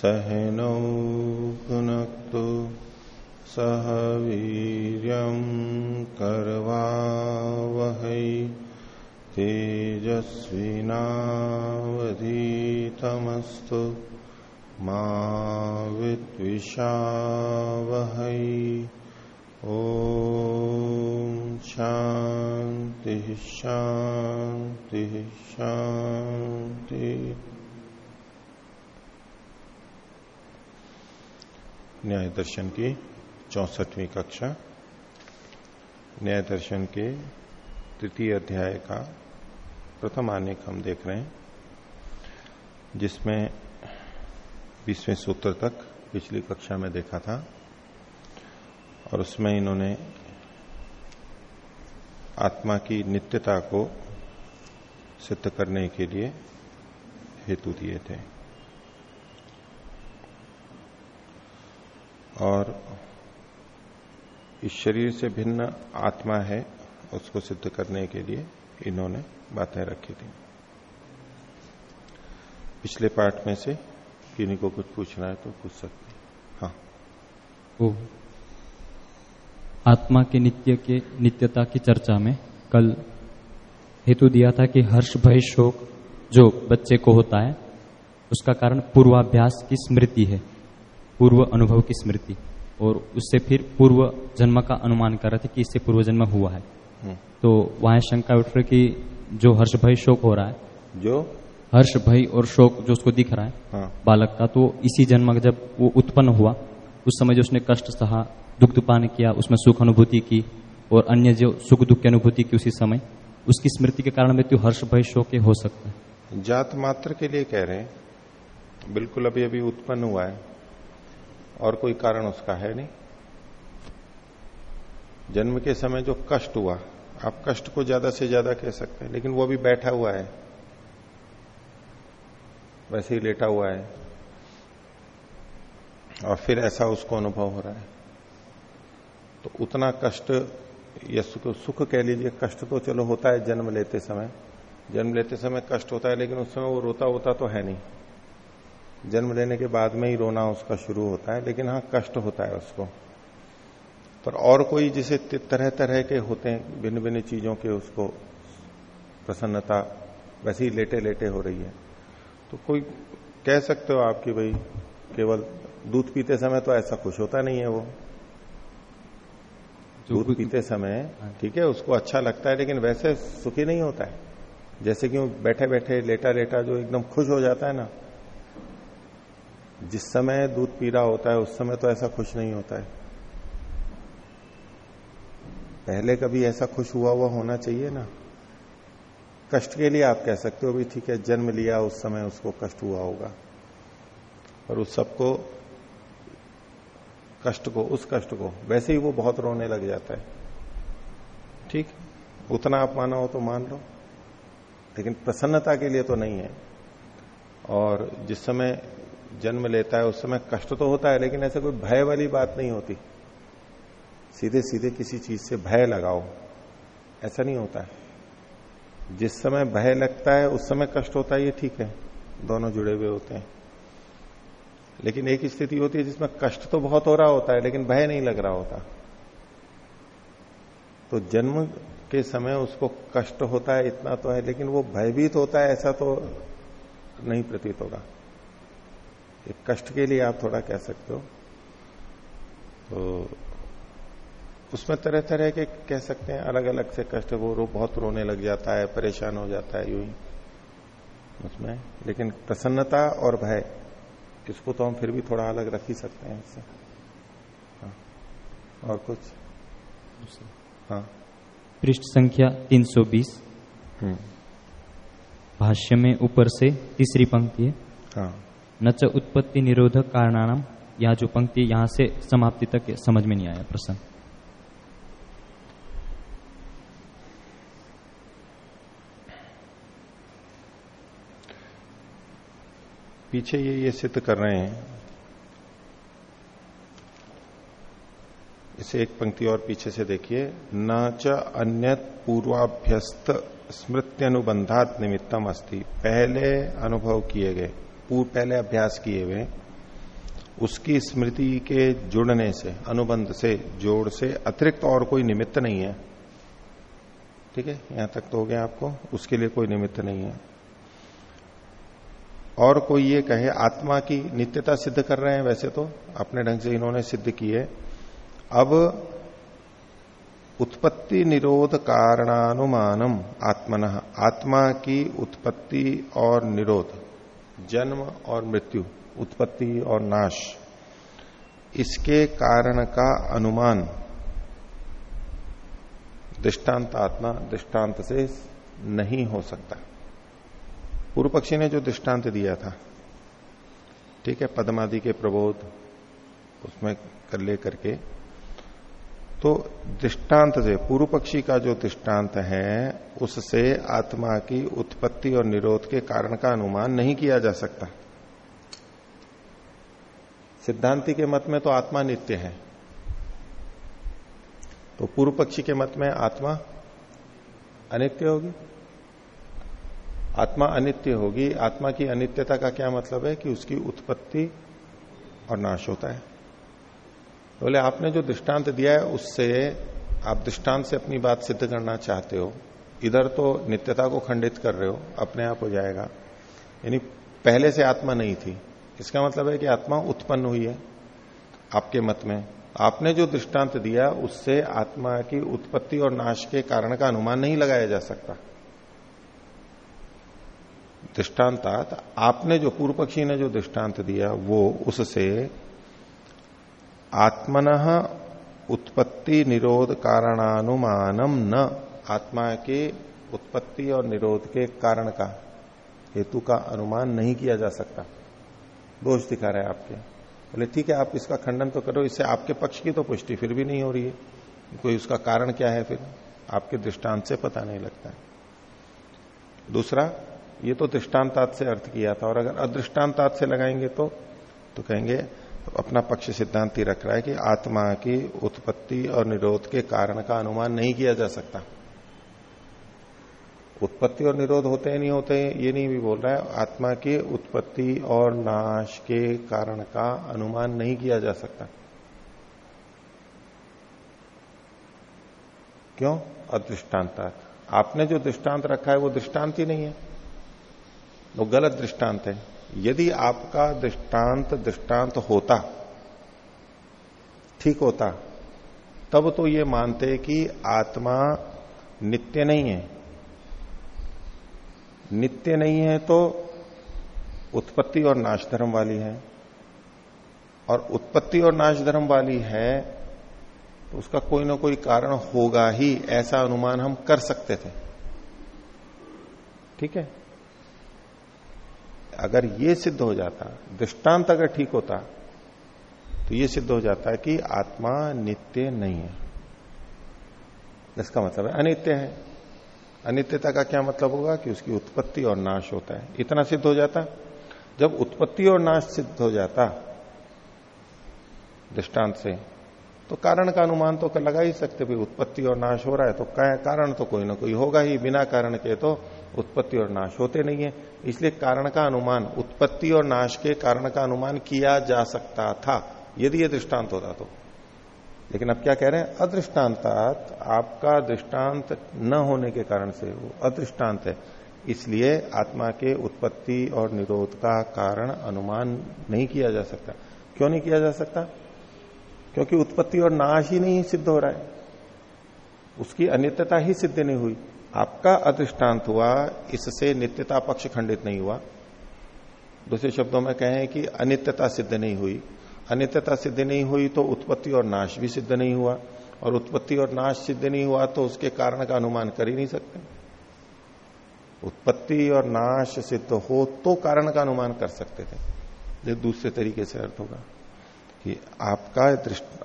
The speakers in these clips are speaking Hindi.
सहनौ भुनक्तु सह वीर्यं करवावहै तेजस्विनावधीतमस्तु मा विद्विषावहै। ॐ शान्ति शान्ति शान्ति। न्याय दर्शन की चौसठवीं कक्षा, न्याय दर्शन के तृतीय अध्याय का प्रथम आनेक हम देख रहे हैं, जिसमें बीसवें सूत्र तक पिछली कक्षा में देखा था और उसमें इन्होंने आत्मा की नित्यता को सिद्ध करने के लिए हेतु दिए थे। और इस शरीर से भिन्न आत्मा है उसको सिद्ध करने के लिए इन्होंने बातें रखी थी। पिछले पार्ट में से किन्हीं को कुछ पूछना है तो पूछ सकते हाँ। ओ आत्मा के नित्य के नित्यता की चर्चा में कल हेतु दिया था कि हर्ष भय शोक जो बच्चे को होता है, उसका कारण पूर्वाभ्यास की स्मृति है। पूर्व अनुभव की स्मृति और उससे फिर पूर्व जन्म का अनुमान कर रहे थे कि इससे पूर्व जन्म हुआ है। तो वहाँ शंका उठ रही कि जो हर्ष भय शोक हो रहा है जो? हर्ष भय और शोक जो उसको दिख रहा है हाँ। बालक का तो इसी जन्म का जब वो उत्पन्न हुआ उस समय जो उसने कष्ट सहा दुख दुपान किया उसमें सुख अनुभूति की और अन्य जो सुख दुख की अनुभूति की उसी समय उसकी स्मृति के कारण मृत्यु हर्ष भय शोक हो सकता है। जात मात्र के लिए कह रहे हैं। बिल्कुल अभी अभी उत्पन्न हुआ है। और कोई कारण उसका है नहीं। जन्म के समय जो कष्ट हुआ आप कष्ट को ज़्यादा से ज़्यादा कह सकते हैं लेकिन वो अभी बैठा हुआ है। वैसे ही लेटा हुआ है। और फिर ऐसा उसको अनुभव हो रहा है। तो उतना कष्ट या सुख, सुख कह लीजिए कष्ट तो चलो होता है जन्म लेते समय। जन्म लेते समय कष्ट होता है लेकिन उस समय वो रोता होता तो है नहीं। जन्म लेने के बाद में ही रोना उसका शुरू होता है लेकिन हाँ कष्ट होता है उसको। पर और कोई जिसे तरह तरह के होते हैं भिन्न भिन्न चीज़ों के उसको प्रसन्नता वैसे ही लेटे लेटे हो रही है। तो कोई कह सकते हो आप कि भाई केवल दूध पीते समय तो ऐसा खुश होता नहीं है वो। दूध पीते समय ठीक है उसको अच्छा लगता है लेकिन वैसे सुखी नहीं होता है। जैसे कि बैठे बैठे लेटा लेटा जो एकदम खुश हो जाता है ना जिस समय दूध पी रहा होता है, उस समय तो ऐसा खुश नहीं होता है। पहले कभी ऐसा खुश हुआ हुआ होना चाहिए ना। कष्ट के लिए आप कह सकते हो भी, ठीक है, जन्म लिया, उस समय उसको कष्ट हुआ होगा। और उस सबको, कष्ट को, उस कष्ट को, वैसे ही वो बहुत रोने लग जाता है। ठीक? उतना आप माना हो तो मान लो। लेकिन प्रसन्नता के लिए तो नहीं है। और जिस समय जन्म लेता है, उस समय कष्ट तो होता है, लेकिन ऐसा कोई भय वाली बात नहीं होती। सीधे सीधे किसी चीज़ से भय लगाओ। ऐसा नहीं होता। है जिस समय भय लगता है, उस समय कष्ट होता है, ये ठीक है। दोनों जुड़े हुए होते हैं। लेकिन एक स्थिति होती है जिसमें कष्ट तो बहुत हो रहा होता है, लेकिन भय नहीं लग रहा होता। तो जन्म के समय उसको कष्ट होता है, इतना तो है, लेकिन वो भयभीत होता है, ऐसा तो नहीं प्रतीत होगा। एक कष्ट के लिए आप थोड़ा कह सकते हो। तो उसमें तरह तरह के कह सकते हैं अलग अलग से कष्ट वो रो बहुत रोने लग जाता है परेशान हो जाता है यूँ ही। उसमें लेकिन प्रसन्नता और भय इसको तो हम फिर भी थोड़ा अलग रख ही सकते हैं इससे। हाँ। और कुछ? हाँ। पृष्ठ संख्या 320 हम्म। भाष्य में ऊपर से तीसरी पंक्ति है। हाँ। न च उत्पत्ति निरोधक कारणानाम यह जो पंक्ति यहाँ से समाप्ति तक समझ में नहीं आया प्रश्न पीछे ये ये सिद्ध कर रहे हैं। इसे एक पंक्ति और पीछे से देखिए। न च अन्य पूर्वाभ्यस्त स्मृत्यनुबंधात निमित्तम अस्ति पहले अनुभव किए गए। पूर्व पहले अभ्यास किए हुए उसकी स्मृति के जुड़ने से, अनुबंध से, जोड़ से अतिरिक्त और कोई निमित्त नहीं है। ठीक है? यहाँ तक तो हो गया आपको। उसके लिए कोई निमित्त नहीं है। और कोई ये कहे, आत्मा की नित्यता सिद्ध कर रहे हैं वैसे तो अपने ढंग से इन्होंने सिद्ध की है अब उत्पत्ति निरोध कारणानुमानम आत्मन, आत्मा की उत्पत्ति और निरोध। जन्म और मृत्यु, उत्पत्ति और नाश। इसके कारण का अनुमान। दृष्टांत आत्मा दृष्टांत से नहीं हो सकता। पूर्व पक्षी ने जो दृष्टांत दिया था, ठीक है, पदमादि के प्रबोध, उसमें कर ले करके तो दृष्टांत से पूर्व पक्षी का जो दृष्टांत है, उससे आत्मा की उत्पत्ति और निरोध के कारण का अनुमान नहीं किया जा सकता। सिद्धांति के मत में तो आत्मा नित्य है। तो पूर्व पक्षी के मत में आत्मा अनित्य होगी? आत्मा अनित्य होगी। आत्मा की अनित्यता का क्या मतलब है कि उसकी उत्पत्ति और नाश होता है? बोले, आपने जो दृष्टांत दिया है, उससे आप दृष्टांत से अपनी बात सिद्ध करना चाहते हो। इधर तो नित्यता को खंडित कर रहे हो, अपने आप हो जाएगा। यानी पहले से आत्मा नहीं थी। इसका मतलब है कि आत्मा उत्पन्न हुई है आपके मत में। आपने जो दृष्टांत दिया, उससे आत्मा की उत्पत्ति और नाश के कारण का अनुमान नहीं लगाया जा सकता। दृष्टांतात आपने जो पूर्व पक्षी ने जो दृष्टांत दिया, वो उससे आत्मन उत्पत्ति निरोध कारणानुमानम न। आत्मा के उत्पत्ति और निरोध के कारण का हेतु का अनुमान नहीं किया जा सकता। दोष दिखा रहे हैं आपके। बोले, ठीक है, आप इसका खंडन तो करो, इससे आपके पक्ष की तो पुष्टि फिर भी नहीं हो रही है। कोई उसका कारण क्या है फिर? आपके दृष्टांत से पता नहीं लगता है। दूसरा, ये तो दृष्टांतात से अर्थ किया था, और अगर अदृष्टांतात से लगाएँगे तो तो कहेंगे अपना पक्ष सिद्धांत ही रख रहा है कि आत्मा की उत्पत्ति और निरोध के कारण का अनुमान नहीं किया जा सकता। उत्पत्ति और निरोध होते हैं, नहीं होते हैं, ये नहीं भी बोल रहा है। आत्मा की उत्पत्ति और नाश के कारण का अनुमान नहीं किया जा सकता। क्यों? अदृष्टांत आपने जो दृष्टांत रखा है, वो दृष्टांत ही नहीं है। वो गलत दृष्टांत है। यदि आपका दृष्टांत दृष्टांत होता, ठीक होता, तब तो ये मानते कि आत्मा नित्य नहीं है। नित्य नहीं है तो उत्पत्ति और नाश धर्म वाली है। और उत्पत्ति और नाश धर्म वाली है तो उसका कोई ना कोई कारण होगा ही, ऐसा अनुमान हम कर सकते थे। ठीक है? अगर ये सिद्ध हो जाता, दृष्टांत अगर ठीक होता तो ये सिद्ध हो जाता कि आत्मा नित्य नहीं है। इसका मतलब है अनित्य है। अनित्यता का क्या मतलब होगा कि उसकी उत्पत्ति और नाश होता है। इतना सिद्ध हो जाता। जब उत्पत्ति और नाश सिद्ध हो जाता, दृष्टांत से तो कारण का अनुमान तो लगा ही सकते, भाई, उत्पत्ति और नाश हो रहा है तो कारण तो कोई ना कोई होगा ही। बिना कारण के तो उत्पत्ति और नाश होते नहीं है। इसलिए कारण का अनुमान, उत्पत्ति और नाश के कारण का अनुमान किया जा सकता था, यदि यह दृष्टांत होता तो। लेकिन अब क्या कह रहे हैं? अदृष्टांतात, आपका दृष्टांत न होने के कारण से वो अदृष्टांत है। इसलिए आत्मा के उत्पत्ति और निरोध का कारण अनुमान नहीं किया जा सकता। क्यों नहीं किया जा सकता? क्योंकि उत्पत्ति और नाश ही नहीं सिद्ध हो रहा है। उसकी अनित्यता ही सिद्ध नहीं हुई। आपका अदृष्टांत हुआ, इससे नित्यता पक्ष खंडित नहीं हुआ। दूसरे शब्दों में कहें कि अनित्यता सिद्ध नहीं हुई। अनित्यता सिद्ध नहीं हुई तो उत्पत्ति और नाश भी सिद्ध नहीं हुआ। और उत्पत्ति और नाश सिद्ध नहीं हुआ तो उसके कारण का अनुमान कर ही नहीं सकते। उत्पत्ति और नाश सिद्ध हो तो कारण का अनुमान कर सकते थे। ये दूसरे तरीके से अर्थ होगा कि आपका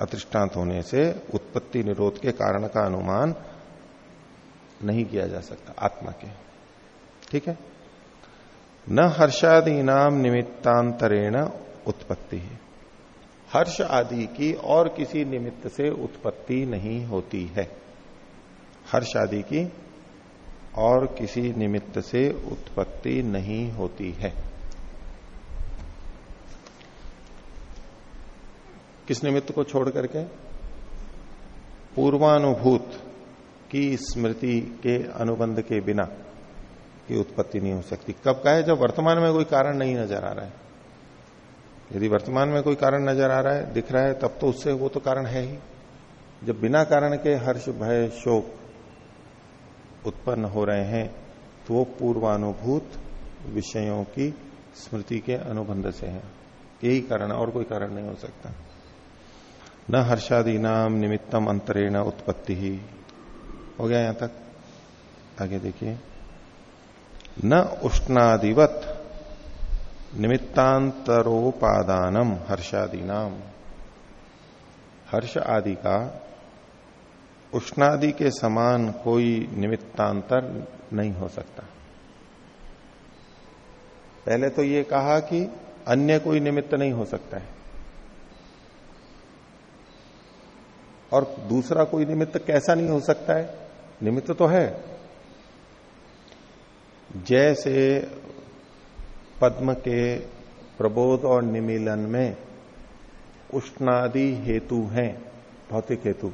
अदृष्टांत होने से उत्पत्ति निरोध के कारण का अनुमान नहीं किया जा सकता, आत्मा के। ठीक है? न हर्षादी नाम निमित्तांतरेण उत्पत्ति है। हर्ष आदि की और किसी निमित्त से उत्पत्ति नहीं होती है। हर्ष आदि की और किसी निमित्त से उत्पत्ति नहीं होती है। किस निमित्त को छोड़ करके? पूर्वानुभूत। की स्मृति के अनुबंध के बिना की उत्पत्ति नहीं हो सकती। कब का है? जब वर्तमान में कोई कारण नहीं नज़र आ रहा है। यदि वर्तमान में कोई कारण नज़र आ रहा है, दिख रहा है, तब तो उससे वो तो कारण है ही। जब बिना कारण के हर्ष, भय, शोक उत्पन्न हो रहे हैं तो वो पूर्वानुभूत विषयों की स्मृति के अनुबंध से है। यही कारण, और कोई कारण नहीं हो सकता। न हर्षादि नाम निमित्तम अंतरेण उत्पत्ति ही। हो गया यहाँ तक। आगे देखिए। न उष्णादिवत निमित्तांतरोपादानम हर्षादि नाम हर्ष आदि का उष्णादि के समान कोई निमित्तांतर नहीं हो सकता। पहले तो ये कहा कि अन्य कोई निमित्त नहीं हो सकता है। और दूसरा कोई निमित्त कैसा नहीं हो सकता है? निमित्त तो है। जैसे पद्म के प्रबोध और निमीलन में उष्णादि हेतु हैं भौतिक हेतु।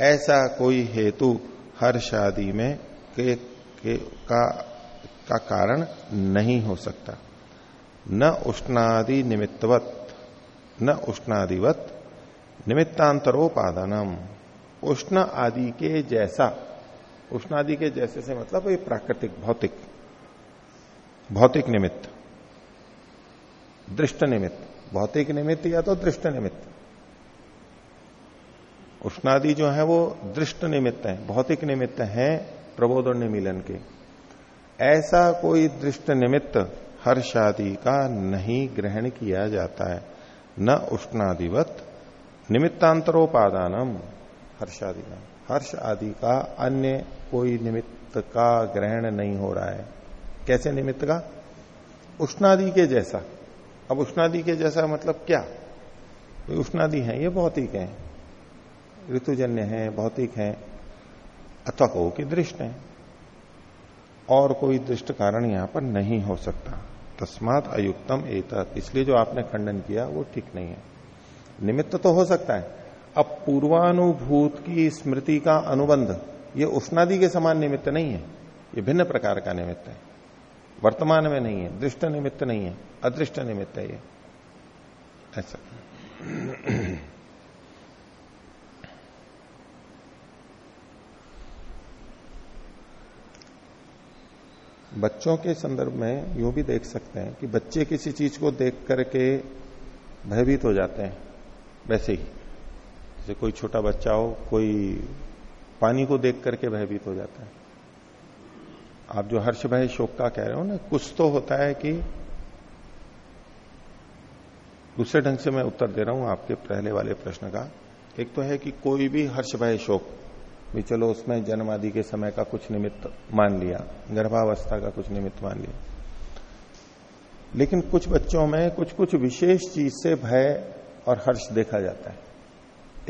ऐसा कोई हेतु हर शादी में के, के का का कारण नहीं हो सकता। न उष्णादि निमित्तवत न उष्णादिवत निमित्तांतरोपादानम। उष्ण आदि के जैसा। उष्ण आदि के जैसे से मतलब ये प्राकृतिक, भौतिक। भौतिक निमित्त। दृष्ट निमित्त। भौतिक निमित्त या तो दृष्ट निमित्त। उष्णादि जो है वो दृष्ट निमित्त है, भौतिक निमित्त है, प्रबोधन और निमिलन के। ऐसा कोई दृष्ट निमित्त हर्षादि का नहीं ग्रहण किया जाता है। न उष्णादिवत, निमित्तांतरोपादानम। हर्षादि का। हर्ष आदि का अन्य कोई निमित्त का ग्रहण नहीं हो रहा है। कैसे निमित्त का? उष्णादि के जैसा। अब उष्णादि के जैसा मतलब क्या? उष्णादि है, ये भौतिक है। ऋतुजन्य है, भौतिक है। अथवा कहो कि दृष्ट है। और कोई दृष्ट कारण यहाँ पर नहीं हो सकता। तस्मात अयुक्तम एतत। इसलिए जो आपने खंडन किया, वो ठीक नहीं है। निमित्त तो हो सकता है। अब पूर्वानुभूत की स्मृति का अनुबंध, ये उष्णादि के समान निमित्त नहीं है, ये भिन्न प्रकार का निमित्त है। वर्तमान में नहीं है, दृष्ट निमित्त नहीं है, अदृष्ट निमित्त है ये। ऐसा। बच्चों के संदर्भ में यूँ भी देख सकते हैं कि बच्चे किसी चीज़ को देख करके भयभीत हो जाते हैं, वैसे ही। जैसे कोई छोटा बच्चा हो, कोई पानी को देख करके भयभीत हो जाता है। आप जो हर्ष भय शोक का कह रहे हो ना, कुछ तो होता है कि दूसरे ढंग से मैं उत्तर दे रहा हूँ आपके पहले वाले प्रश्न का। एक तो है कि कोई भी हर्ष भय शोक भी चलो उसमें जन्म आदि के समय का कुछ निमित्त मान लिया, गर्भावस्था का कुछ निमित्त मान लिया। लेकिन कुछ बच्चों में कुछ कुछ विशेष चीज़ से भय और हर्ष देखा जाता है।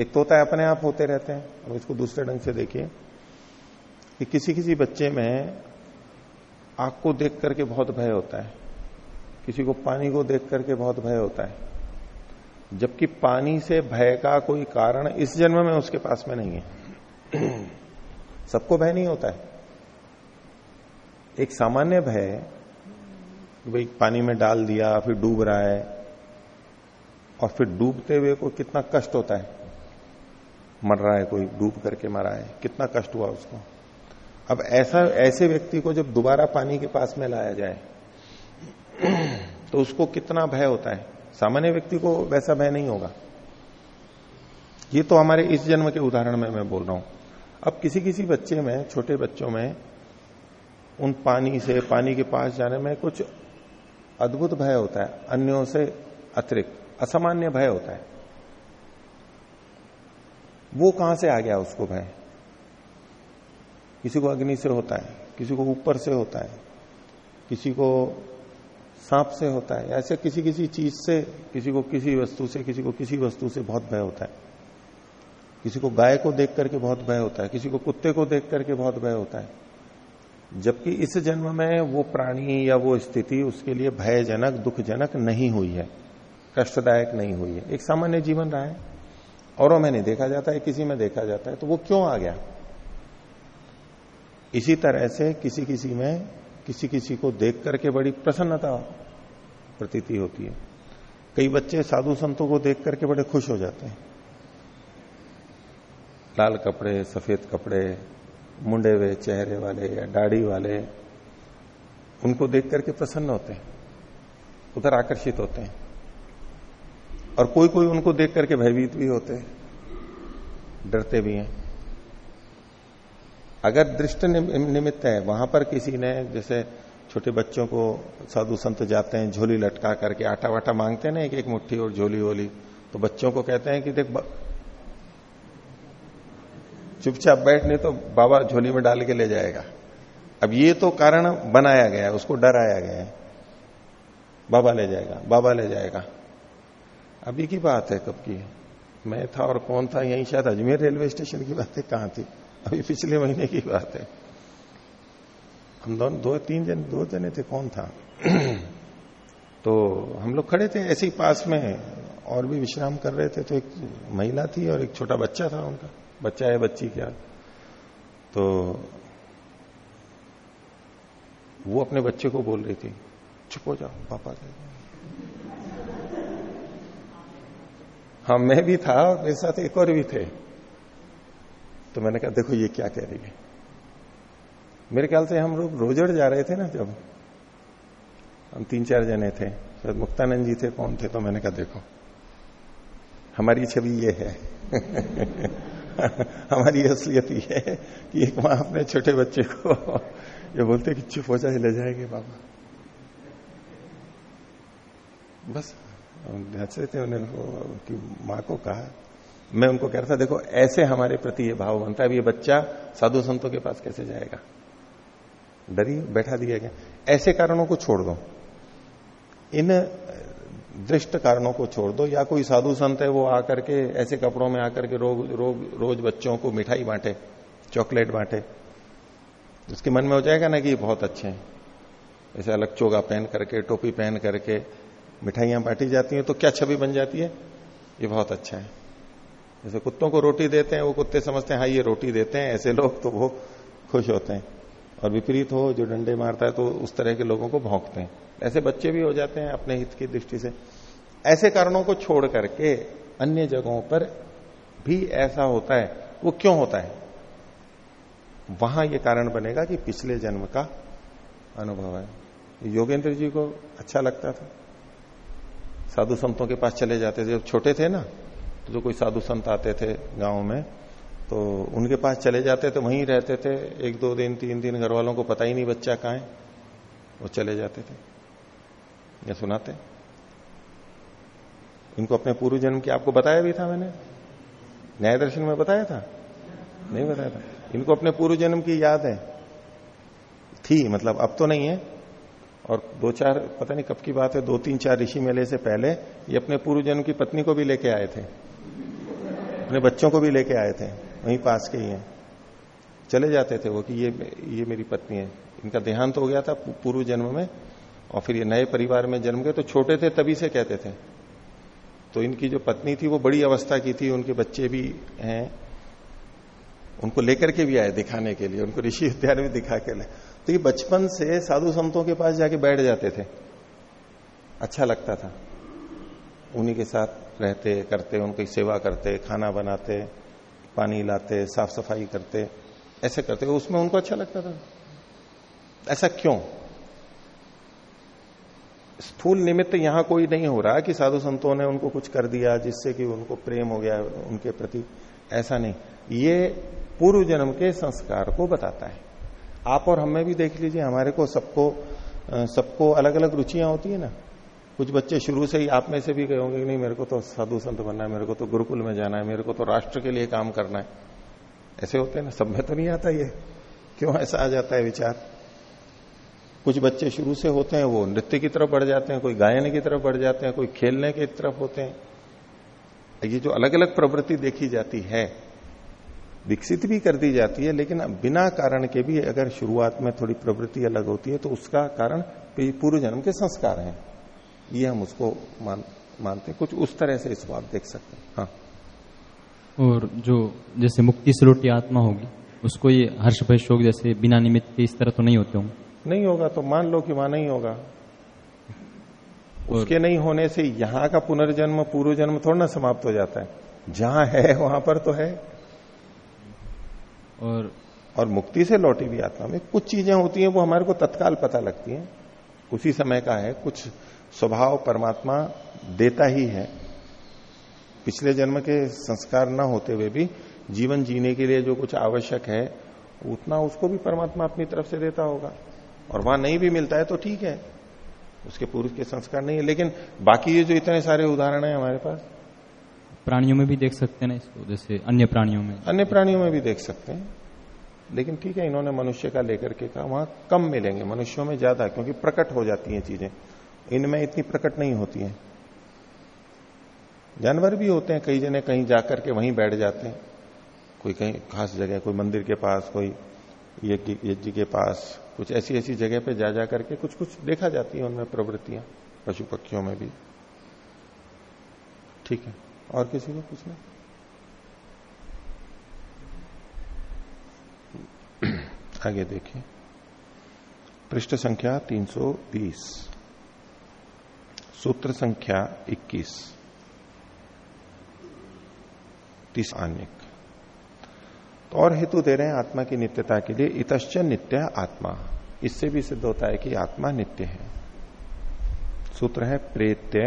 एक तो होता है, अपने आप होते रहते हैं। अब इसको दूसरे ढंग से देखिए कि किसी किसी बच्चे में आग को देख करके बहुत भय होता है। किसी को पानी को देख करके बहुत भय होता है। जबकि पानी से भय का कोई कारण इस जन्म में उसके पास में नहीं है। सबको भय नहीं होता है। एक सामान्य भय भाई पानी में डाल दिया, फिर डूब रहा है, और फिर डूबते हुए को कितना कष्ट होता है। मर रहा है, कोई डूब करके मरा है, कितना कष्ट हुआ उसको। अब ऐसा, ऐसे व्यक्ति को जब दोबारा पानी के पास में लाया जाए तो उसको कितना भय होता है। सामान्य व्यक्ति को वैसा भय नहीं होगा। ये तो हमारे इस जन्म के उदाहरण में मैं बोल रहा हूँ। अब किसी किसी बच्चे में, छोटे बच्चों में, उन पानी से, पानी के पास जाने में कुछ अद्भुत भय होता है, अन्यों से अतिरिक्त, असामान्य भय होता है। वो कहाँ से आ गया उसको भय? किसी को अग्नि से होता है, किसी को ऊपर से होता है, किसी को सांप से होता है, ऐसे किसी किसी चीज़ से, किसी को किसी वस्तु से, किसी को किसी वस्तु से बहुत भय होता है। किसी को गाय को देख करके बहुत भय होता है, किसी को कुत्ते को देख करके बहुत भय होता है। जबकि इस जन्म में वो प्राणी या वो स्थिति उसके लिए भयजनक, दुखजनक नहीं हुई है, कष्टदायक नहीं हुई है। एक सामान्य जीवन रहा है। औरों में नहीं देखा जाता है किसी में देखा जाता है तो वो क्यों आ गया? इसी तरह से किसी किसी में किसी किसी को देख करके बड़ी प्रसन्नता प्रतीति होती है। कई बच्चे साधु संतों को देख करके बड़े खुश हो जाते हैं। लाल कपड़े, सफ़ेद कपड़े, मुंडे हुए, चेहरे वाले या दाढ़ी वाले, उनको देख करके प्रसन्न होते हैं, उधर आकर्षित होते हैं। और कोई कोई उनको देख करके भयभीत भी होते हैं। डरते भी हैं। अगर दृष्ट निमित्त है, वहाँ पर किसी ने, जैसे छोटे बच्चों को साधु संत जाते हैं, झोली लटका करके आटा वाटा मांगते हैं ना एक एक मुट्ठी और झोली वोली तो बच्चों को कहते हैं कि देख चुपचाप बैठ, नहीं तो बाबा झोली में डाल के ले जाएगा। अब ये तो कारण बनाया गया है, उसको डराया गया है। बाबा ले जाएगा, बाबा ले जाएगा। अभी की बात है कब की मैं था और कौन था? यही शायद अजमेर रेलवे स्टेशन की बात है कहाँ थी? अभी पिछले महीने की बात है। हम दोनों, दो, तीन जन, दो जने थे, कौन था? तो हम लोग खड़े थे ऐसे ही पास में, और भी विश्राम कर रहे थे तो एक महिला थी और एक छोटा बच्चा था उनका। बच्चा है, बच्ची क्या तो वो अपने बच्चे को बोल रही थी, चुप हो जाओ, पापा के हाँ मैं भी था, मेरे साथ एक और भी थे। तो मैंने कहा, देखो ये क्या कह रही है। मेरे ख्याल से हम लोग रोजड़ जा रहे थे ना जब। हम तीन चार जने थे। शायद मुक्तानंद जी थे, कौन थे तो मैंने कहा, देखो। हमारी छवि ये है। हमारी असलियत ये है कि एक माँ अपने छोटे बच्चे को ये बोलते कि चुप हो जाए, ले जाएँगे बाबा। बस। थे, उन्होंने उनकी माँ को कहा। मैं उनको कह रहा था, देखो, ऐसे हमारे प्रति ये भाव बनता है, अब ये बच्चा साधु संतों के पास कैसे जाएगा? डरी बैठा दिया गया। ऐसे कारणों को छोड़ दो। इन दृष्ट कारणों को छोड़ दो, या कोई साधु संत है, वो आकर के, ऐसे कपड़ों में आकर के रोग रोग, रोज बच्चों को मिठाई बांटे, चॉकलेट बांटे। उसके मन में हो जाएगा ना कि ये बहुत अच्छे हैं। ऐसे अलग चोगा पहन करके, टोपी पहन करके मिठाइयाँ बांटी जाती हैं तो क्या छवि बन जाती है? ये बहुत अच्छा है। जैसे कुत्तों को रोटी देते हैं, वो कुत्ते समझते हैं हाँ ये रोटी देते हैं, ऐसे लोग तो वो खुश होते हैं। और विपरीत हो, जो डंडे मारता है तो उस तरह के लोगों को भोंकते हैं। ऐसे बच्चे भी हो जाते हैं अपने हित की दृष्टि से। ऐसे कारणों को छोड़ करके अन्य जगहों पर भी ऐसा होता है। वो क्यों होता है? वहाँ ये कारण बनेगा कि पिछले जन्म का अनुभव है। योगेंद्र जी को अच्छा लगता था। साधु संतों के पास चले जाते थे। जब छोटे थे ना तो जो कोई साधु संत आते थे गाँव में तो उनके पास चले जाते थे वहीं रहते थे। एक दो दिन, तीन दिन घर वालों को पता ही नहीं बच्चा कहा है। वो चले जाते थे। या सुनाते। इनको अपने पूर्व जन्म की आपको बताया भी था मैंने? न्याय दर्शन में बताया था? नहीं बताया था। इनको अपने पूर्व जन्म की याद है। थी मतलब अब तो नहीं है। और दो चार, पता नहीं कब की बात है, दो तीन चार ऋषि मेले से पहले ये अपने पूर्व जन्म की पत्नी को भी लेके आए थे। अपने बच्चों को भी लेके आए थे, वहीं पास के ही हैं। चले जाते थे वो कि ये ये मेरी पत्नी है। इनका देहांत हो गया था पूर्व जन्म में, और फिर ये नए परिवार में जन्म गए तो छोटे थे तभी से कहते थे। तो इनकी जो पत्नी थी, वो बड़ी अवस्था की थी, उनके बच्चे भी हैं। उनको लेकर के भी आए दिखाने के लिए, उनको ऋषि उद्यान में दिखा के लाए तो ये बचपन से साधु संतों के पास जाके बैठ जाते थे। अच्छा लगता था। उन्हीं के साथ रहते, करते, उनकी सेवा करते, खाना बनाते, पानी लाते साफ़ सफ़ाई करते, ऐसे करते। उसमें उनको अच्छा लगता था। ऐसा क्यों? स्थूल निमित्त यहाँ कोई नहीं हो रहा कि साधु संतों ने उनको कुछ कर दिया जिससे कि उनको प्रेम हो गया, उनके प्रति। ऐसा नहीं। ये पूर्व जन्म के संस्कार को बताता है। आप और हमें भी देख लीजिए, हमारे को सबको सबको अलग अलग रुचियाँ होती है ना। कुछ बच्चे शुरू से ही आप में से भी गए होंगे नहीं, मेरे को तो साधु संत बनना है, मेरे को तो गुरुकुल में जाना है, मेरे को तो राष्ट्र के लिए काम करना है। ऐसे होते हैं ना, सब में तो नहीं आता ये। क्यों ऐसा आ जाता है विचार? कुछ बच्चे शुरू से होते हैं, वो नृत्य की तरफ़ बढ़ जाते हैं, कोई गायन की तरफ़ बढ़ जाते हैं, कोई खेलने की तरफ़ होते हैं। ये जो अलग अलग प्रवृत्ति देखी जाती है विकसित भी कर दी जाती है लेकिन बिना कारण के भी अगर शुरुआत में थोड़ी प्रवृत्ति अलग होती है तो उसका कारण पूर्व जन्म के संस्कार हैं। ये हम उसको मान मानते हैं। कुछ उस तरह से इसको आप देख सकते हैं। हाँ। और जो जैसे मुक्ति से लौटी आत्मा होगी उसको ये हर्ष भय शोक जैसे बिना निमित्त के इस तरह तो नहीं होते होंगे? नहीं होगा तो मान लो कि वहाँ नहीं होगा। उसके नहीं होने से यहाँ का पुनर्जन्म पूर्व जन्म थोड़ा ना समाप्त हो जाता है। जहाँ है वहाँ पर तो है। और और मुक्ति से लौटी भी आत्मा में कुछ चीज़ें होती हैं, वो हमारे को तत्काल पता लगती हैं। उसी समय का है, कुछ स्वभाव परमात्मा देता ही है। पिछले जन्म के संस्कार ना होते हुए भी जीवन जीने के लिए जो कुछ आवश्यक है, उतना उसको भी परमात्मा अपनी तरफ़ से देता होगा। और वहाँ नहीं भी मिलता है तो ठीक है, उसके पूर्व के संस्कार नहीं है। लेकिन बाकी ये जो इतने सारे उदाहरण है हमारे पास प्राणियों में भी देख सकते हैं ना इसको, जैसे अन्य प्राणियों में। अन्य प्राणियों में भी देख सकते हैं। लेकिन ठीक है, इन्होंने मनुष्य का लेकर के कहा, वहाँ कम मिलेंगे, मनुष्यों में ज़्यादा, क्योंकि प्रकट हो जाती हैं चीज़ें। इनमें इतनी प्रकट नहीं होती है। जानवर भी होते हैं, कई जने कहीं जाकर के वहीं बैठ जाते हैं। कोई कहीं खास जगह, कोई मंदिर के पास, कोई यज्ञ के पास, कुछ ऐसी ऐसी जगह पे जा जा करके कुछ कुछ देखा जाती है उनमें प्रवृत्तियाँ पशु पक्षियों में भी। ठीक है। और किसी को पूछना? आगे देखिए। पृष्ठ संख्या 320 सूत्र संख्या 21 तीस आनिक तो और हेतु दे रहे हैं आत्मा की नित्यता के लिए, इतश्च नित्य आत्मा। इससे भी सिद्ध होता है कि आत्मा नित्य है। सूत्र है प्रेत्य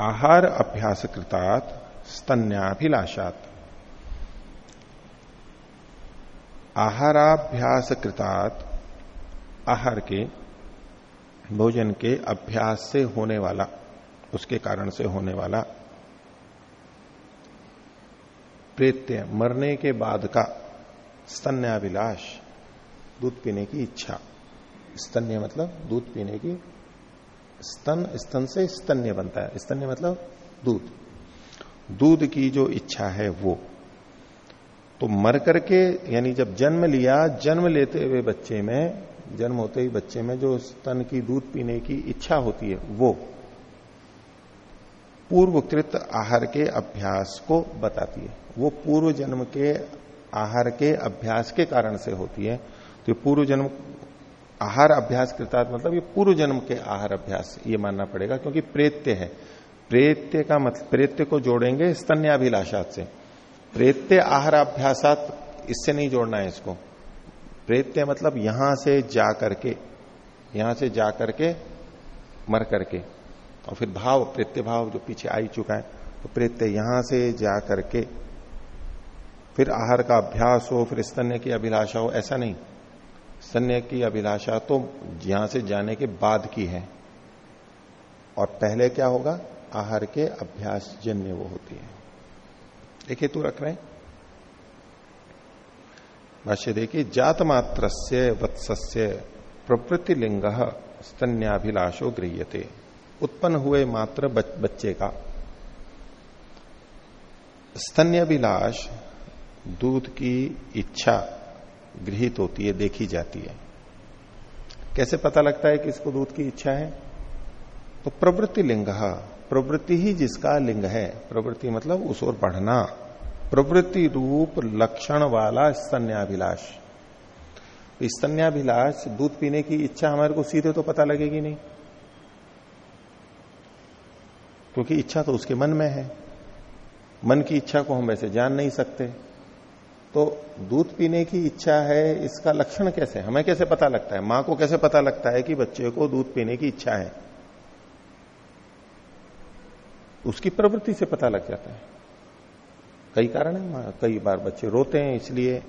आहार अभ्यास कृतात स्तन्याभिलाषात। आहाराभ्यास कृतात आहार के, भोजन के अभ्यास से होने वाला, उसके कारण से होने वाला प्रेत्य मरने के बाद का स्तन्याभिलाष, दूध पीने की इच्छा। स्तन्य मतलब दूध पीने की स्तन स्तन से स्तन्य बनता है। स्तन्य मतलब दूध। दूध की जो इच्छा है वो। तो मर करके, यानी जब जन्म लिया, जन्म लेते हुए बच्चे में, जन्म होते ही बच्चे में जो स्तन की, दूध पीने की इच्छा होती है, वो पूर्वकृत आहार के अभ्यास को बताती है। वो पूर्व जन्म के आहार के अभ्यास के कारण से होती है। तो पूर्व जन्म आहार अभ्यास कृता मतलब ये पूर्व जन्म के आहार अभ्यास ये मानना पड़ेगा, क्योंकि प्रेत्य है। प्रेत्य का मतलब प्रेत्य को जोड़ेंगे स्तन्याभिलाषात से। प्रेत्य आहार अभ्यासात इससे नहीं जोड़ना है इसको। प्रेत्य मतलब यहाँ से जा करके, यहाँ से जा करके मर करके। और फिर भाव, प्रेत्य भाव जो पीछे आई चुका है तो प्रेत्य यहाँ से जा करके फिर आहार का अभ्यास हो, फिर स्तन्य की अभिलाषा हो, ऐसा नहीं। स्तन्य की अभिलाषा तो यहाँ से जाने के बाद की है। और पहले क्या होगा? आहार के अभ्यास जन्य वो होती है। एक हेतु रख रहे हैं। भाष्य देखिए जात मात्र वत्स्य प्रवृत्ति लिंग स्तन्याभिलाषो गृह्यते। उत्पन्न हुए मात्र बच, बच्चे का। स्तन्याभिलाष दूध की इच्छा गृहित होती है, देखी जाती है। कैसे पता लगता है कि इसको दूध की इच्छा है? तो प्रवृत्ति लिंग प्रवृत्ति ही जिसका लिंग है। प्रवृत्ति मतलब उस ओर बढ़ना। प्रवृत्ति रूप लक्षण वाला स्तन्याभिलाष तो स्तन्याभिलाष दूध पीने की इच्छा हमारे को सीधे तो पता लगेगी नहीं। क्योंकि इच्छा तो उसके मन में है। मन की इच्छा को हम वैसे जान नहीं सकते। तो दूध पीने की इच्छा है, इसका लक्षण कैसे? हमें कैसे पता लगता है? माँ को कैसे पता लगता है कि बच्चे को दूध पीने की इच्छा है? उसकी प्रवृत्ति से पता लग जाता है। कई कारण है कई बार बच्चे रोते हैं, इसलिए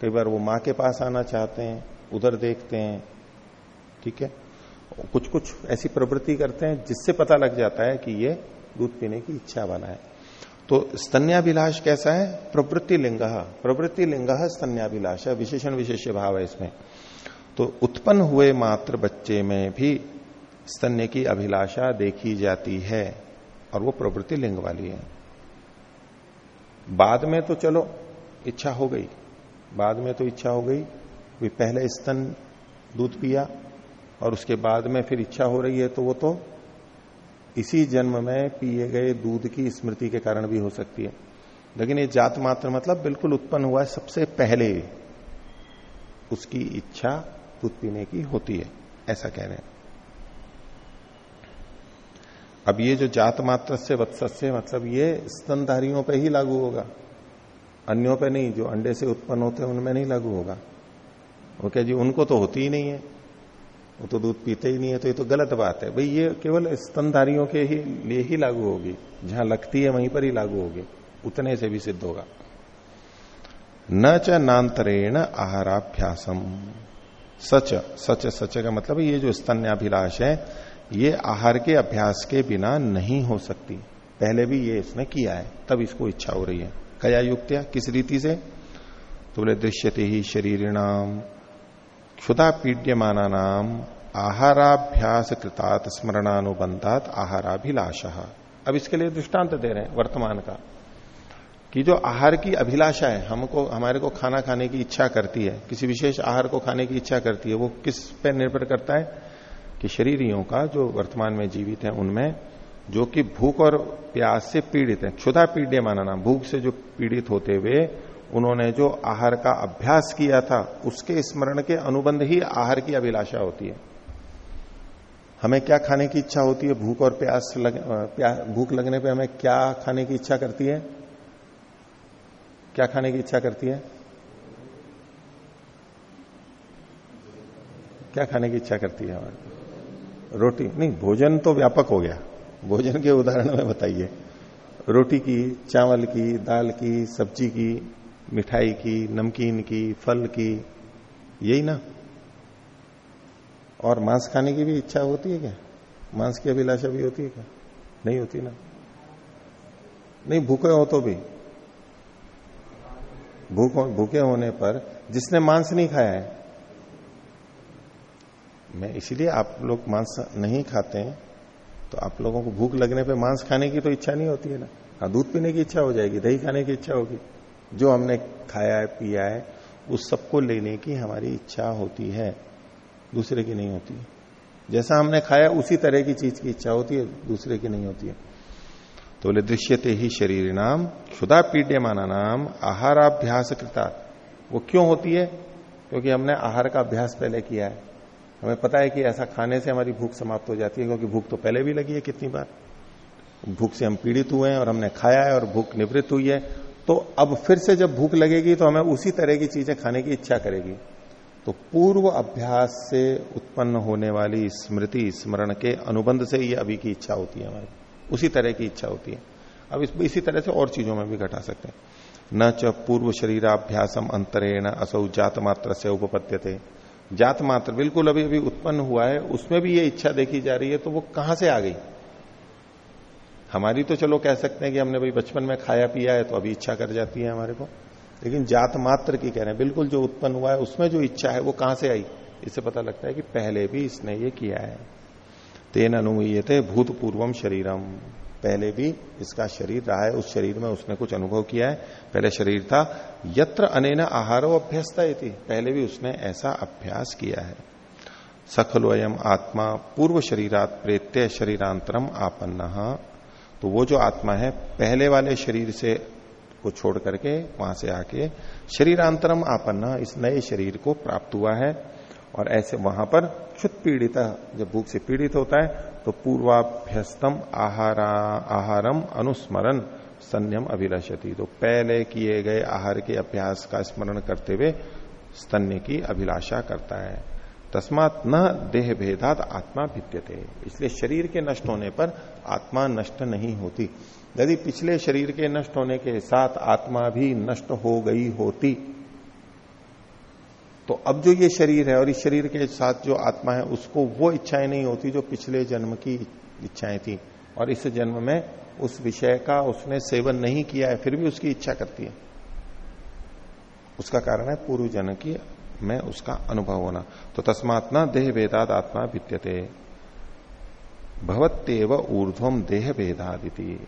कई बार वो माँ के पास आना चाहते हैं, उधर देखते हैं, ठीक है? कुछ कुछ ऐसी प्रवृत्ति करते हैं जिससे पता लग जाता है कि ये दूध पीने की इच्छा वाला है। तो स्तन्याभिलाष कैसा है? प्रवृत्ति लिंग प्रवृत्ति लिंग स्तन्याभिलाष है। विशेषण विशेष भाव है इसमें। तो उत्पन्न हुए मात्र बच्चे में भी स्तन्य की अभिलाषा देखी जाती है और वो प्रवृत्ति लिंग वाली है। बाद में तो चलो, इच्छा हो गई। बाद में तो इच्छा हो गई वे पहले स्तन दूध पिया और उसके बाद में फिर इच्छा हो रही है तो वो तो इसी जन्म में पिए गए दूध की स्मृति के कारण भी हो सकती है। लेकिन ये जात मात्र मतलब बिल्कुल उत्पन्न हुआ है सबसे पहले। उसकी इच्छा दूध पीने की होती है, ऐसा कह रहे हैं। अब ये जो जात मात्र से वत्स्य मतलब ये स्तनधारियों पे ही लागू होगा। अन्यों पे नहीं, जो अंडे से उत्पन्न होते हैं उनमें नहीं लागू होगा। क्या जी, उनको तो होती ही नहीं है। वो तो दूध पीते ही नहीं है तो ये तो गलत बात है। भाई, ये केवल स्तनधारियों के ही लिए ही लागू होगी। जहाँ लगती है वहीं पर ही लागू होगी। उतने से भी सिद्ध होगा। न च नान्तरेण आहाराभ्यासम। सच सच सच का मतलब ये जो स्तन्याभिलाष है, ये आहार के अभ्यास के बिना नहीं हो सकती। पहले भी ये इसने किया है, तब इसको इच्छा हो रही है। कया युक्तिया? किस रीति से? तो बोले, दृश्यते ही शरीरिणाम। क्षुदा पीड्यमाना नाम आहाराभ्यास कृतात स्मरणानुबंधात आहाराभिलाष। अब इसके लिए दृष्टांत दे रहे हैं वर्तमान का। कि जो आहार की अभिलाषा है, हमको, हमारे को खाना खाने की इच्छा करती है, किसी विशेष आहार को खाने की इच्छा करती है, वो किस पर निर्भर करता है? कि शरीरियों का जो वर्तमान में जीवित है, उनमें जो कि भूख और प्यास से पीड़ित है। क्षुधा पीड़्य माना नाम भूख से जो पीड़ित होते हुए उन्होंने जो आहार का अभ्यास किया था उसके स्मरण के अनुबंध ही आहार की अभिलाषा होती है। हमें क्या खाने की इच्छा होती है? भूख और प्यास लग, प्या, भूख लगने पे हमें क्या खाने की इच्छा करती है? क्या खाने की इच्छा करती है? क्या खाने की इच्छा करती है हमारे? रोटी। नहीं भोजन तो व्यापक हो गया। भोजन के उदाहरण में बताइए। रोटी की चावल की दाल की सब्ज़ी की मिठाई की, नमकीन की, फल की, यही ना? और मांस खाने की भी इच्छा होती है क्या? मांस की अभिलाषा भी होती है क्या? नहीं होती ना? नहीं, भूखे हो तो भी। भूख भूखे होने पर जिसने मांस नहीं खाया है, मैं इसीलिए आप लोग मांस नहीं खाते हैं तो आप लोगों को भूख लगने पे मांस खाने की तो इच्छा नहीं होती है ना? हाँ दूध पीने की इच्छा हो जाएगी, दही खाने की इच्छा होगी। जो हमने खाया है, पिया है, उस सबको लेने की हमारी इच्छा होती है, दूसरे की नहीं होती। जैसा हमने खाया, उसी तरह की चीज़ की इच्छा होती है, दूसरे की नहीं होती है। तो बोले दृश्यते ही शरीर नाम क्षुदा पीड्यमाना नाम आहाराभ्यास कृता वो क्यों होती है? क्योंकि हमने आहार का अभ्यास पहले किया है। हमें पता है कि ऐसा खाने से हमारी भूख समाप्त हो जाती है, क्योंकि भूख तो पहले भी लगी है कितनी बार। भूख से हम पीड़ित हुए हैं और हमने खाया है और भूख निवृत्त हुई है। तो अब फिर से जब भूख लगेगी तो हमें उसी तरह की चीज़ें खाने की इच्छा करेगी। तो पूर्व अभ्यास से उत्पन्न होने वाली स्मृति स्मरण के अनुबंध से ये अभी की इच्छा होती है हमारी। उसी तरह की इच्छा होती है। अब इस, इसी तरह से और चीज़ों में भी घटा सकते हैं। न च पूर्व शरीराभ्यासम अंतरेण असौ जात मात्र से उपपत्य थे जात मात्र बिल्कुल अभी अभी उत्पन्न हुआ है उसमें भी ये इच्छा देखी जा रही है तो वो कहाँ से आ गई? हमारी तो चलो कह सकते हैं कि हमने भाई बचपन में खाया, पिया है तो अभी इच्छा कर जाती है हमारे को। लेकिन जात मात्र की कह रहे हैं, बिल्कुल जो उत्पन्न हुआ है, उसमें जो इच्छा है, वो कहाँ से आई? इससे पता लगता है कि पहले भी इसने ये किया है। तेन अनुमीयते भूतपूर्वम शरीरम पहले भी इसका शरीर रहा है, उस शरीर में उसने कुछ अनुभव किया है। पहले शरीर था, यत्र अनेन आहारो अभ्यस्ता थी पहले भी उसने ऐसा अभ्यास किया है। सखलोयम आत्मा पूर्व शरीरात प्रेत्य शरीरांतरम आपन्न। तो वो जो आत्मा है, पहले वाले शरीर से को छोड़ करके वहाँ से आके शरीरांतरम आपन्न, इस नए शरीर को प्राप्त हुआ है। और ऐसे वहाँ पर क्षुत पीड़ित, जब भूख से पीड़ित होता है तो पूर्वाभ्यस्तम आहारा, आहारम अनुस्मरण संयम अभिलाषति। तो पहले किए गए आहार के अभ्यास का स्मरण करते हुए स्तन्य की अभिलाषा करता है। तस्मात न देह भेदात आत्मा भिद्यते। इसलिए शरीर के नष्ट होने पर आत्मा नष्ट नहीं होती। यदि पिछले शरीर के नष्ट होने के साथ आत्मा भी नष्ट हो गई होती तो अब जो ये शरीर है और इस शरीर के साथ जो आत्मा है, उसको वो इच्छाएँ नहीं होती जो पिछले जन्म की इच्छाएँ थी। और इस जन्म में उस विषय का उसने सेवन नहीं किया है, फिर भी उसकी इच्छा करती है। उसका कारण है पूर्व जन्म की में उसका अनुभव होना। तो तस्मात न देह वेदाद आत्मा विद्यते। भवत्यव ऊर्ध्वम देह वेदादिति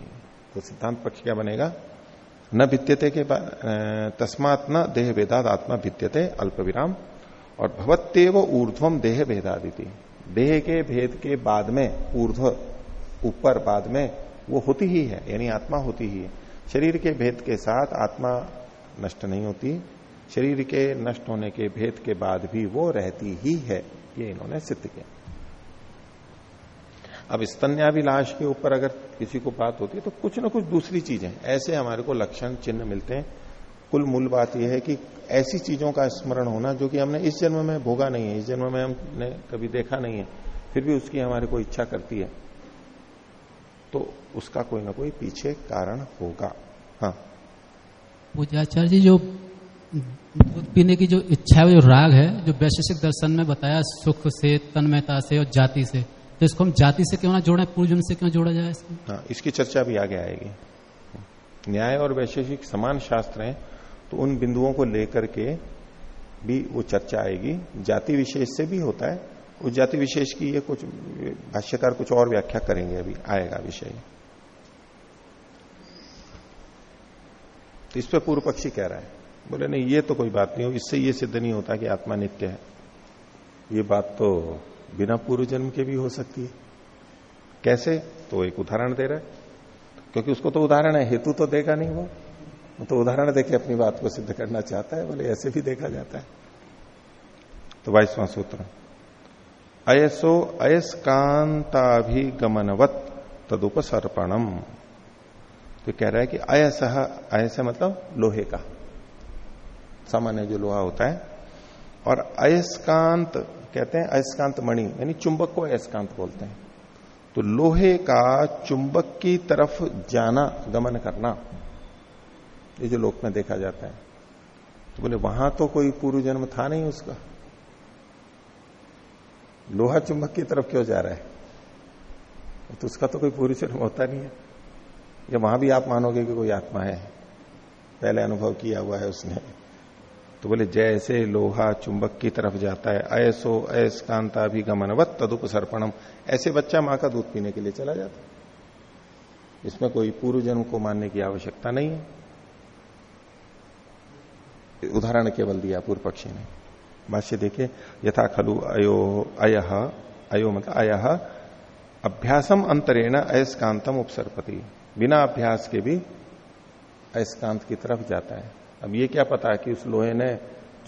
तो सिद्धांत पक्ष क्या बनेगा? न भित्यते के तस्मात न देह वेदाद आत्मा भित्यते अल्प विराम और भवत्यव ऊर्ध्वम देह भेदादिति देह के भेद के बाद में, ऊर्ध्व ऊपर बाद में, वो होती ही है, यानी आत्मा होती ही है। शरीर के भेद के साथ आत्मा नष्ट नहीं होती शरीर के नष्ट होने के भेद के बाद भी वो रहती ही है, ये इन्होंने सिद्ध किया। अब स्तन्याभिलाष के ऊपर अगर किसी को बात होती है तो कुछ ना कुछ दूसरी चीज़ें ऐसे हमारे को लक्षण चिन्ह मिलते हैं। कुल मूल बात यह है कि ऐसी चीज़ों का स्मरण होना जो कि हमने इस जन्म में भोगा नहीं है, इस जन्म में हमने कभी देखा नहीं है, फिर भी उसकी हमारे को इच्छा करती है तो उसका कोई ना कोई पीछे कारण होगा। हाँ। पूज्याचार्य जी, जो दूध पीने की जो इच्छा है जो राग है, जो वैशेषिक दर्शन में बताया, सुख से, तन्मयता से और जाति से तो इसको हम जाति से क्यों ना जोड़े पूर्वजन से क्यों जोड़ा जाए इसको? हाँ इसकी चर्चा भी आगे आएगी। न्याय और वैशेषिक समान शास्त्र हैं तो उन बिंदुओं को लेकर के भी वो चर्चा आएगी। जाति विशेष से भी होता है। उस जाति विशेष की ये कुछ भाष्यकार कुछ और व्याख्या करेंगे अभी, आएगा विषय। तो इस पर पूर्व पक्षी कह रहा है। बोले, नहीं, ये तो कोई बात नहीं हो इससे ये सिद्ध नहीं होता कि आत्मा नित्य है। ये बात तो बिना पूर्व जन्म के भी हो सकती है। कैसे? तो एक उदाहरण दे रहा है। क्योंकि उसको तो उदाहरण है, हेतु तो देगा नहीं वो। तो उदाहरण देके अपनी बात को सिद्ध करना चाहता है, बोले, ऐसे भी देखा जाता है। तो बाईसवां सूत्र। अयसो अयस्कांताभिगमनवत तदुपसर्पणम। तो कह रहा है कि अयस अयस मतलब लोहे का। सामान्य जो लोहा होता है, और अयस्कांत कहते हैं अयस्कांत मणि यानी चुंबक को अयस्कांत बोलते हैं। तो लोहे का चुंबक की तरफ़ जाना, गमन करना, ये जो लोक में देखा जाता है। तो बोले, वहाँ तो कोई पूर्व जन्म था नहीं उसका। लोहा चुंबक की तरफ़ क्यों जा रहा है? तो उसका तो कोई पूर्व जन्म होता नहीं है। या वहाँ भी आप मानोगे कि कोई आत्मा है। पहले अनुभव किया हुआ है उसने। तो बोले, जैसे लोहा चुंबक की तरफ़ जाता है, ऐसो ऐस कांता भी गमनवत तदुप सर्पणम ऐसे बच्चा माँ का दूध पीने के लिए चला जाता इसमें कोई पूर्व जन्म को मानने की आवश्यकता नहीं है। उदाहरण केवल दिया पूर्व पक्षी ने। भाष्य देखे यथा खलु अयो, अय, अयो मतलब अय, अभ्यासम अंतरेण अयस्कांतम उपसर्पति। बिना अभ्यास के भी अयस्कांत की तरफ़ जाता है। अब ये क्या पता कि उस लोहे ने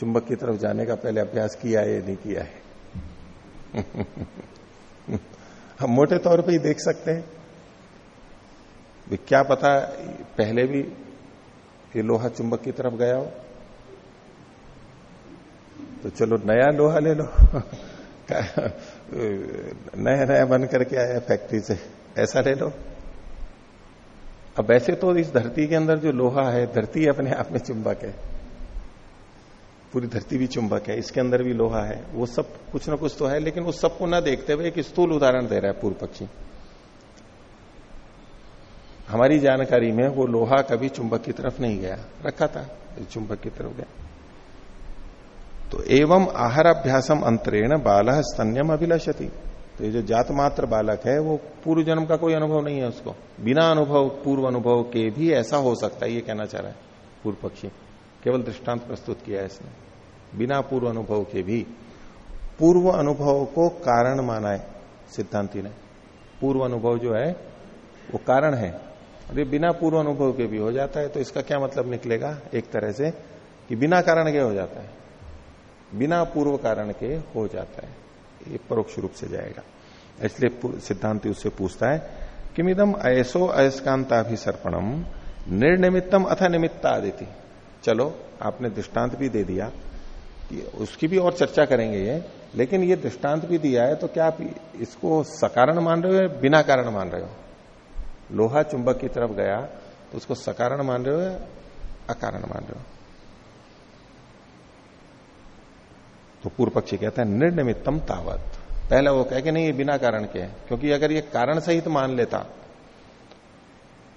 चुंबक की तरफ़ जाने का पहले अभ्यास किया है या नहीं किया है? हम मोटे तौर पे ही देख सकते हैं। क्या पता पहले भी ये लोहा चुंबक की तरफ़ गया हो? तो चलो नया लोहा ले लो। नया नया बन करके आया फैक्ट्री से। ऐसा ले लो। अब वैसे तो इस धरती के अंदर जो लोहा है, धरती अपने आप में चुंबक है। पूरी धरती भी चुंबक है, इसके अंदर भी लोहा है। वो सब कुछ ना कुछ तो है, लेकिन उस सबको ना देखते हुए एक स्थूल उदाहरण दे रहा है पूर्व पक्षी। हमारी जानकारी में वो लोहा कभी चुंबक की तरफ़ नहीं गया। रखा था चुंबक की तरफ़ गया। तो एवं आहाराभ्यासम अंतरेण बाल स्तन्यम अभिलषति। तो ये जो जात मात्र बालक है, वो पूर्व जन्म का कोई अनुभव नहीं है उसको। बिना अनुभव, पूर्व अनुभव के भी ऐसा हो सकता है, ये कहना चाह रहा है पूर्व पक्षी। केवल दृष्टांत प्रस्तुत किया है इसने। बिना पूर्व अनुभव के भी पूर्व अनुभव को कारण माना है, सिद्धांति ने। पूर्व अनुभव जो है, वो कारण है। और ये बिना पूर्व अनुभव के भी हो जाता है तो इसका क्या मतलब निकलेगा? एक तरह से कि बिना कारण के हो जाता है। बिना पूर्व कारण के हो जाता है। ये परोक्ष रूप से जाएगा। इसलिए सिद्धांत उससे पूछता है किमिदम ऐसो अयस्कांता भी सर्पणम निर्निमित्तम अथ निमित्ता आदिति चलो, आपने दृष्टांत भी दे दिया। उसकी भी और चर्चा करेंगे ये, लेकिन ये दृष्टांत भी दिया है तो क्या आप इसको सकारण मान रहे हो या बिना कारण मान रहे हो? लोहा चुंबक की तरफ़ गया तो उसको सकारण मान रहे हो या अकारण मान रहे हो? तो पूर्व पक्षी कहता है, निर्निमित्तम तावत। पहले वो कह के नहीं, ये बिना कारण के क्योंकि अगर ये कारण सहित मान लेता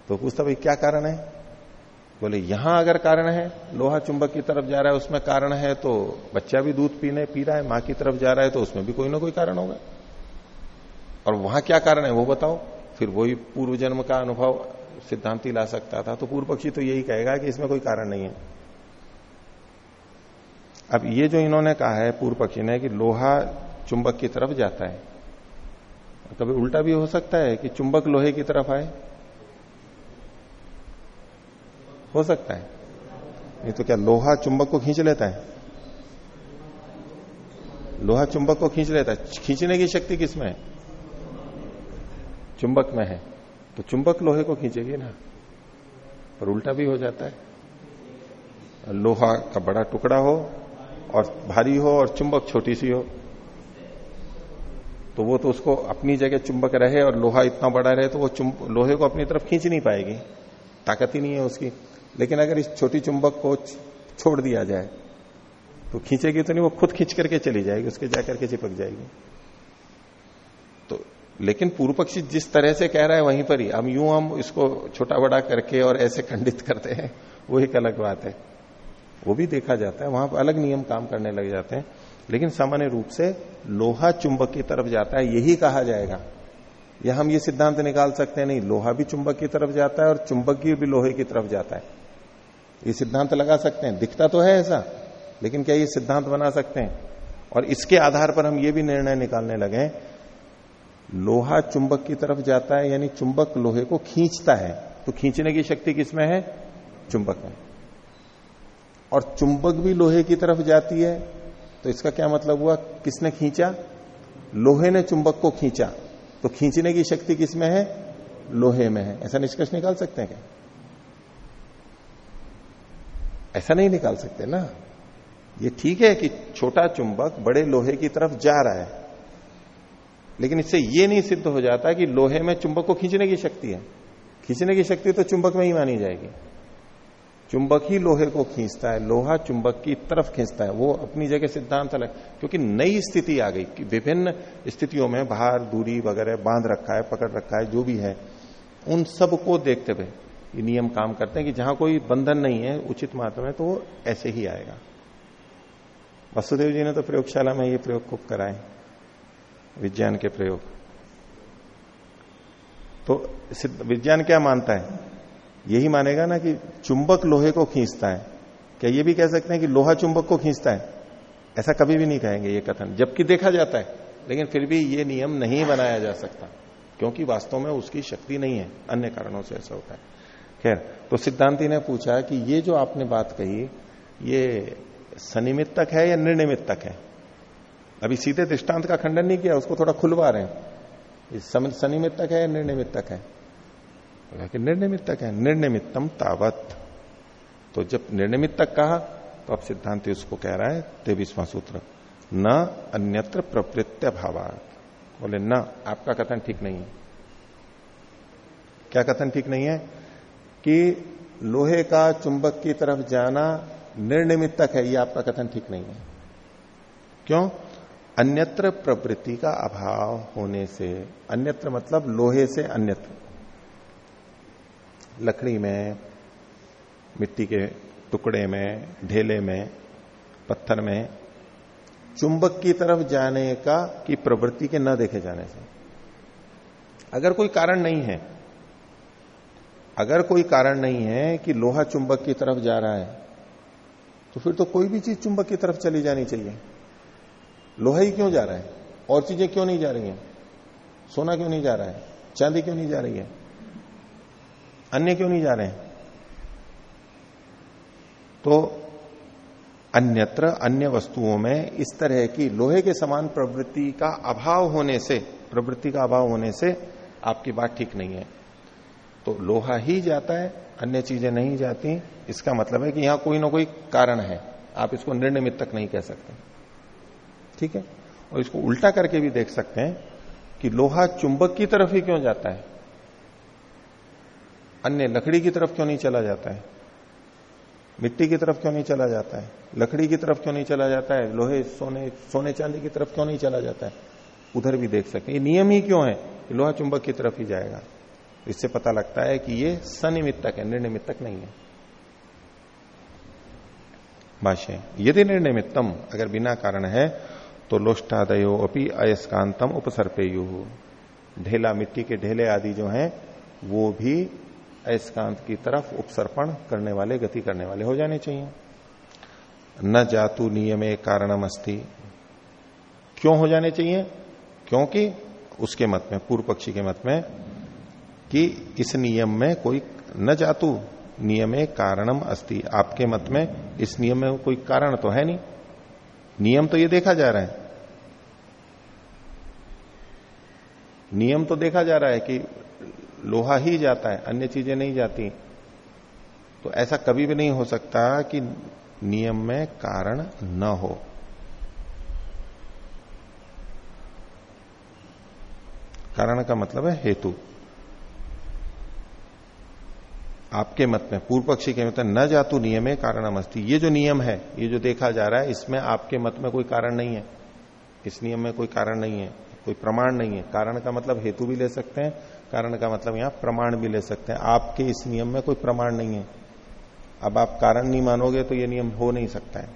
तो पूछता, भाई, क्या कारण है? बोले, यहाँ अगर कारण है, लोहा चुंबक की तरफ़ जा रहा है, उसमें कारण है तो बच्चा भी दूध पीने, पी रहा है, माँ की तरफ़ जा रहा है तो उसमें भी कोई ना कोई कारण होगा। और वहाँ क्या कारण है वो बताओ। फिर वही पूर्व जन्म का अनुभव सिद्धांति ला सकता था तो पूर्व पक्षी तो यही कहेगा कि इसमें कोई कारण नहीं है। अब ये जो इन्होंने कहा है पूर्व पक्षी ने कि लोहा चुंबक की तरफ़ जाता है। कभी उल्टा भी हो सकता है कि चुंबक लोहे की तरफ़ आए? हो सकता है। नहीं तो क्या लोहा चुंबक को खींच लेता है? लोहा चुंबक को खींच लेता है। खींचने की शक्ति किसमें है? चुंबक में है। तो चुंबक लोहे को खींचेगी ना। पर उल्टा भी हो जाता है। लोहा का बड़ा टुकड़ा हो और भारी हो और चुंबक छोटी सी हो तो वो तो उसको अपनी जगह चुंबक रहे और लोहा इतना बड़ा रहे तो वो लोहे को अपनी तरफ़ खींच नहीं पाएगी। ताकत ही नहीं है उसकी। लेकिन अगर इस छोटी चुंबक को छोड़ दिया जाए तो खींचेगी तो नहीं, वो खुद खींच करके चली जाएगी, उसके जाकर के चिपक जाएगी। तो लेकिन पूर्व पक्षी जिस तरह से कह रहा है वहीं पर ही, हम यूँ, हम इसको छोटा बड़ा करके और ऐसे खंडित करते हैं, वो एक अलग बात है। वो भी देखा जाता है, वहाँ पर अलग नियम काम करने लग जाते हैं, लेकिन सामान्य रूप से लोहा चुंबक की तरफ़ जाता है, यही कहा जाएगा। या हम ये सिद्धांत निकाल सकते हैं, नहीं, लोहा भी चुंबक की तरफ़ जाता है और चुंबक भी लोहे की तरफ़ जाता है। ये सिद्धांत लगा सकते हैं, दिखता तो है ऐसा, लेकिन क्या ये सिद्धांत बना सकते हैं? और इसके आधार पर हम ये भी निर्णय निकालने लगे लोहा चुंबक की तरफ़ जाता है, यानी चुंबक लोहे को खींचता है। तो खींचने की शक्ति किसमें है? चुंबक में। और चुंबक भी लोहे की तरफ़ जाती है। तो इसका क्या मतलब हुआ? किसने खींचा? लोहे ने चुंबक को खींचा। तो खींचने की शक्ति किसमें है? लोहे में है। ऐसा निष्कर्ष निकाल सकते हैं क्या? ऐसा नहीं निकाल सकते ना। ये ठीक है कि छोटा चुंबक बड़े लोहे की तरफ़ जा रहा है। लेकिन इससे ये नहीं सिद्ध हो जाता कि लोहे में चुंबक को खींचने की शक्ति है। खींचने की शक्ति तो चुंबक में ही मानी जाएगी। चुंबक ही लोहे को खींचता है, लोहा चुंबक की तरफ़ खींचता है, वो अपनी जगह सिद्धांत अलग क्योंकि नई स्थिति आ गई, कि विभिन्न स्थितियों में भार दूरी वगैरह बाँध रखा है, पकड़ रखा है, जो भी है, उन सबको देखते हुए ये नियम काम करते हैं कि जहाँ कोई बंधन नहीं है, उचित मात्रा में तो वो ऐसे ही आएगा। वसुदेव जी ने तो प्रयोगशाला में ये प्रयोग खूब कराए, विज्ञान के प्रयोग। तो विज्ञान क्या मानता है? यही मानेगा ना कि चुंबक लोहे को खींचता है। क्या ये भी कह सकते हैं कि लोहा चुंबक को खींचता है? ऐसा कभी भी नहीं कहेंगे ये कथन, जबकि देखा जाता है। लेकिन फिर भी ये नियम नहीं बनाया जा सकता, क्योंकि वास्तव में उसकी शक्ति नहीं है। अन्य कारणों से ऐसा होता है। खैर तो सिद्धांति ने पूछा कि ये जो आपने बात कही, ये सनिमित्तक है या निर्निमित्तक है? अभी सीधे दृष्टांत का खंडन नहीं किया, उसको थोड़ा खुलवा रहे हैं। ये सनिमित्तक है या निर्निमित्तक है? कि निर्निमित्तक है, निर्निमित्तम तावत। तो जब निर्निमित्तक कहा तो अब सिद्धांत उसको कह रहा है तेवीसवां सूत्र। न अन्यत्र प्रवृत्त भावात बोले, न, आपका कथन ठीक नहीं है। क्या कथन ठीक नहीं है? कि लोहे का चुंबक की तरफ़ जाना निर्निमित्तक है, ये आपका कथन ठीक नहीं है। क्यों? अन्यत्र प्रवृत्ति का अभाव होने से, अन्यत्र मतलब लोहे से अन्यत्र। लकड़ी में, मिट्टी के टुकड़े में, ढेले में, पत्थर में, चुंबक की तरफ़ जाने का, की प्रवृत्ति के न देखे जाने से। अगर कोई कारण नहीं है, अगर कोई कारण नहीं है कि लोहा चुंबक की तरफ़ जा रहा है तो फिर तो कोई भी चीज़ चुंबक की तरफ़ चली जानी चाहिए। लोहा ही क्यों जा रहा है? और चीज़ें क्यों नहीं जा रही हैं? सोना क्यों नहीं जा रहा है? चांदी क्यों नहीं जा रही है? अन्य क्यों नहीं जा रहे हैं? तो अन्यत्र, अन्य वस्तुओं में इस तरह की लोहे के समान प्रवृत्ति का अभाव होने से, प्रवृत्ति का अभाव होने से आपकी बात ठीक नहीं है। तो लोहा ही जाता है, अन्य चीज़ें नहीं जाती। इसका मतलब है कि यहाँ कोई ना कोई कारण है। आप इसको निर्निमित तक नहीं कह सकते। ठीक है? और इसको उल्टा करके भी देख सकते हैं कि लोहा चुंबक की तरफ़ ही क्यों जाता है? अन्य लकड़ी की तरफ़ क्यों नहीं चला जाता है? मिट्टी की तरफ़ क्यों नहीं चला जाता है? लकड़ी की तरफ़ क्यों नहीं चला जाता है? लोहे, सोने सोने चांदी की तरफ़ क्यों नहीं चला जाता है? उधर भी देख सकते ये नियम ही क्यों है? कि लोहा चुंबक की तरफ़ ही जाएगा। इससे पता लगता है कि ये सनिमित्तक है, निर्निमित्तक नहीं है। भाष्य यदि निर्निमित्तम अगर बिना कारण है तो लोष्टादयो अपनी अयस्कांतम उपसर्पेयु। ढेला, मिट्टी के ढेले आदि जो हैं, वो भी अयस्कांत की तरफ़ उपसर्पण करने वाले, गति करने वाले हो जाने चाहिए। न जातु नियमे कारणम अस्ति क्यों हो जाने चाहिए? क्योंकि उसके मत में, पूर्व पक्षी के मत में, कि इस नियम में कोई न जातु नियमे कारणम अस्ति। आपके मत में इस नियम में कोई कारण तो है नहीं। नियम तो ये देखा जा रहा है। नियम तो देखा जा रहा है कि लोहा ही जाता है, अन्य चीज़ें नहीं जाती। तो ऐसा कभी भी नहीं हो सकता कि नियम में कारण न हो। कारण का मतलब है हेतु। आपके मत में, पूर्व पक्षी के मत में, न जातु नियम है कारण अस्थि ये जो नियम है, ये जो देखा जा रहा है, इसमें आपके मत में कोई कारण नहीं है। इस नियम में कोई कारण नहीं है, कोई प्रमाण नहीं है। कारण का मतलब हेतु भी ले सकते हैं कारण का मतलब यहाँ प्रमाण भी ले सकते हैं। आपके इस नियम में कोई प्रमाण नहीं है। अब आप कारण नहीं मानोगे तो ये नियम हो नहीं सकता है।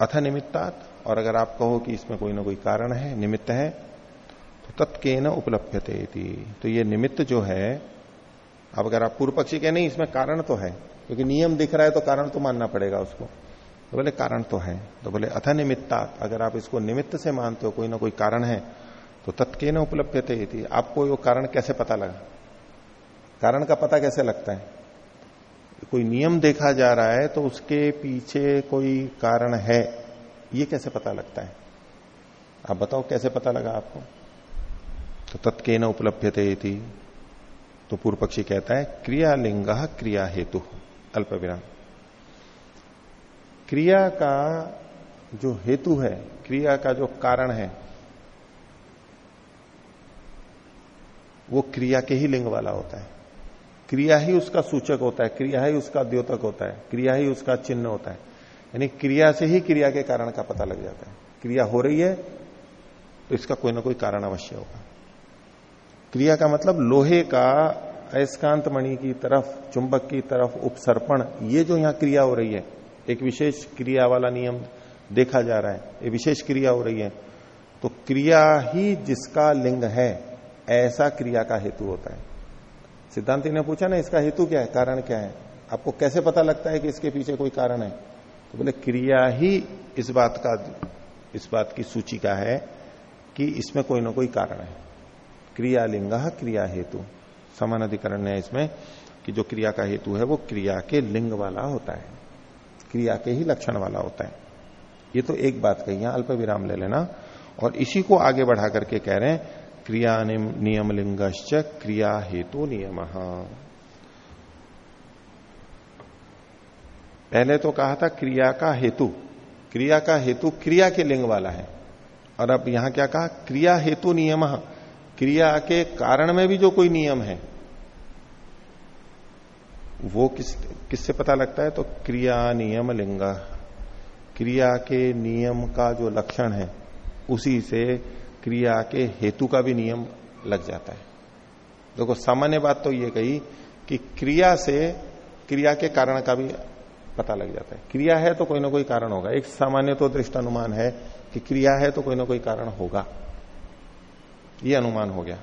अथ निमित्तात, और अगर आप कहो कि इसमें कोई ना कोई कारण है, निमित्त है तो तत्के न उपलब्धते तो ये निमित्त जो है, अब अगर आप पूर्व पक्षी के नहीं, इसमें कारण तो है, क्योंकि नियम दिख रहा है तो कारण तो मानना पड़ेगा उसको। तो बोले, कारण तो है। तो बोले, अथ निमित्तात, अगर आप इसको निमित्त से मानते हो, कोई ना कोई कारण है तो तत्के न उपलब्धते आपको वो कारण कैसे पता लगा? कारण का पता कैसे लगता है? कोई नियम देखा जा रहा है तो उसके पीछे कोई कारण है, ये कैसे पता लगता है? आप बताओ कैसे पता लगा आपको? तो तत्के न उपलब्ध उपलब्धते तो पूर्व पक्षी कहता है, क्रियालिंग क्रिया हेतु, अल्प विराम। क्रिया का जो हेतु है, क्रिया का जो कारण है वो क्रिया के ही लिंग वाला होता है। क्रिया ही उसका सूचक होता है, क्रिया ही उसका द्योतक होता है, क्रिया ही उसका चिन्ह होता है। यानी क्रिया से ही क्रिया के कारण का पता लग जाता है। क्रिया हो रही है तो इसका कोई ना कोई कारण अवश्य होगा। क्रिया का मतलब लोहे का अयस्कांत मणि की तरफ़, चुंबक की तरफ़ उपसर्पण, ये जो यहाँ क्रिया हो रही है, एक विशेष क्रिया वाला नियम देखा जा रहा है, ये विशेष क्रिया हो रही है तो क्रिया ही जिसका लिंग है ऐसा क्रिया का हेतु होता है। सिद्धांति ने पूछा ना, इसका हेतु क्या है, कारण क्या है? आपको कैसे पता लगता है कि इसके पीछे कोई कारण है? तो बोले, क्रिया ही इस बात का, इस बात की सूची का है कि इसमें कोई ना कोई कारण है। क्रिया लिंग क्रिया हेतु। समान अधिकरण है इसमें कि जो क्रिया का हेतु है, वो क्रिया के लिंग वाला होता है। क्रिया के ही लक्षण वाला होता है। ये तो एक बात कही अल्प विराम ले लेना। और इसी को आगे बढ़ा करके कह रहे हैं क्रिया नियम लिंगश्च क्रिया हेतु नियम। पहले तो कहा था क्रिया का हेतु। क्रिया का हेतु क्रिया के लिंग वाला है। और अब यहाँ क्या कहा? क्रिया हेतु नियम। क्रिया के कारण में भी जो कोई नियम है, वो किस, किससे पता लगता है? तो क्रिया नियम लिंग क्रिया के नियम का जो लक्षण है, उसी से क्रिया के हेतु का भी नियम लग जाता है। देखो, सामान्य बात तो ये कही कि क्रिया से क्रिया के कारण का भी पता लग जाता है। क्रिया है तो कोई ना कोई कारण होगा। एक सामान्य तो दृष्ट अनुमान है कि क्रिया है तो कोई ना कोई कारण होगा। ये अनुमान हो गया।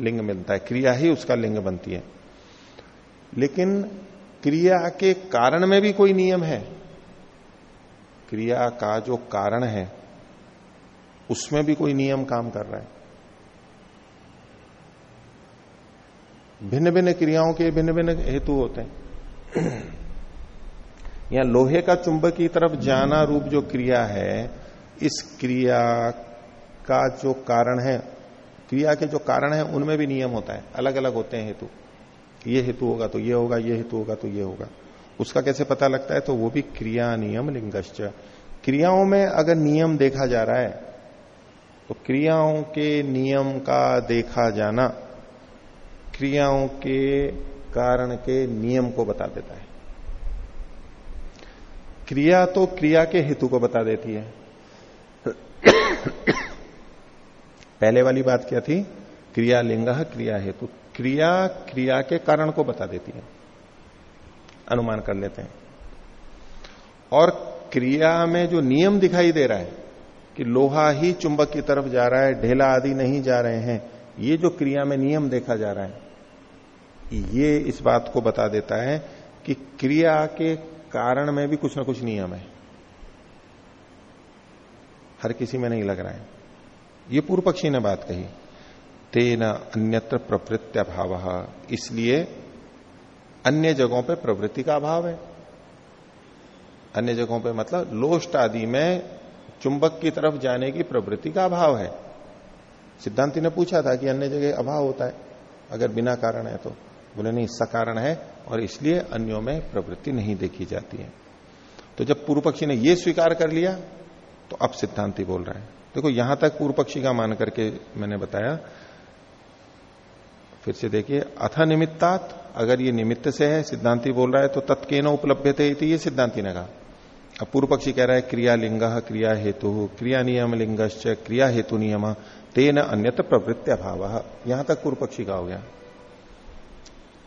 लिंग मिलता है। क्रिया ही उसका लिंग बनती है। लेकिन क्रिया के कारण में भी कोई नियम है। क्रिया का जो कारण है उसमें भी कोई नियम काम कर रहा है। भिन्न भिन्न क्रियाओं के भिन्न भिन्न हेतु होते हैं। या लोहे का चुंबक की तरफ़ जाना रूप जो क्रिया है, इस क्रिया का जो कारण है, क्रिया के जो कारण है, उनमें भी नियम होता है। अलग अलग होते हैं हेतु। ये हेतु होगा तो ये होगा, ये हेतु होगा तो ये होगा। उसका कैसे पता लगता है? तो वो भी क्रिया नियम लिंगश्च। क्रियाओं में अगर नियम देखा जा रहा है तो क्रियाओं के नियम का देखा जाना क्रियाओं के कारण के नियम को बता देता है। क्रिया तो क्रिया के हेतु को बता देती है। पहले वाली बात क्या थी? क्रिया लिंग क्रिया हेतु। क्रिया क्रिया के कारण को बता देती है। अनुमान कर लेते हैं। और क्रिया में जो नियम दिखाई दे रहा है कि लोहा ही चुंबक की तरफ़ जा रहा है, ढेला आदि नहीं जा रहे हैं। ये जो क्रिया में नियम देखा जा रहा है, ये इस बात को बता देता है कि क्रिया के कारण में भी कुछ ना कुछ नियम है। हर किसी में नहीं लग रहा है। ये पूर्व पक्षी ने बात कही। तेना अन्यत्र प्रवृत्ति अभाव इसलिए अन्य जगहों पे प्रवृत्ति का अभाव है। अन्य जगहों पे मतलब लोस्ट आदि में चुंबक की तरफ़ जाने की प्रवृत्ति का अभाव है। सिद्धांति ने पूछा था कि अन्य जगह अभाव होता है। अगर बिना कारण है तो। बोले, नहीं, सकारण है और इसलिए अन्यों में प्रवृत्ति नहीं देखी जाती है। तो जब पूर्व पक्षी ने यह स्वीकार कर लिया तो अब सिद्धांति बोल रहा है। देखो, यहाँ तक पूर्व पक्षी का मान करके मैंने बताया। फिर से देखिए, अथ निमित्तात, अगर ये निमित्त से है, सिद्धांति बोल रहा है तो तत्के न उपलब्ध थे ये सिद्धांति ने कहा। पूर्व पक्षी कह रहा है, क्रिया लिंग, क्रिया हेतु, क्रिया नियम लिंगश्च, क्रिया हेतु नियम, तेन अन्यत प्रवृत्ति अभाव यहाँ तक पूर्व पक्षी का हो गया।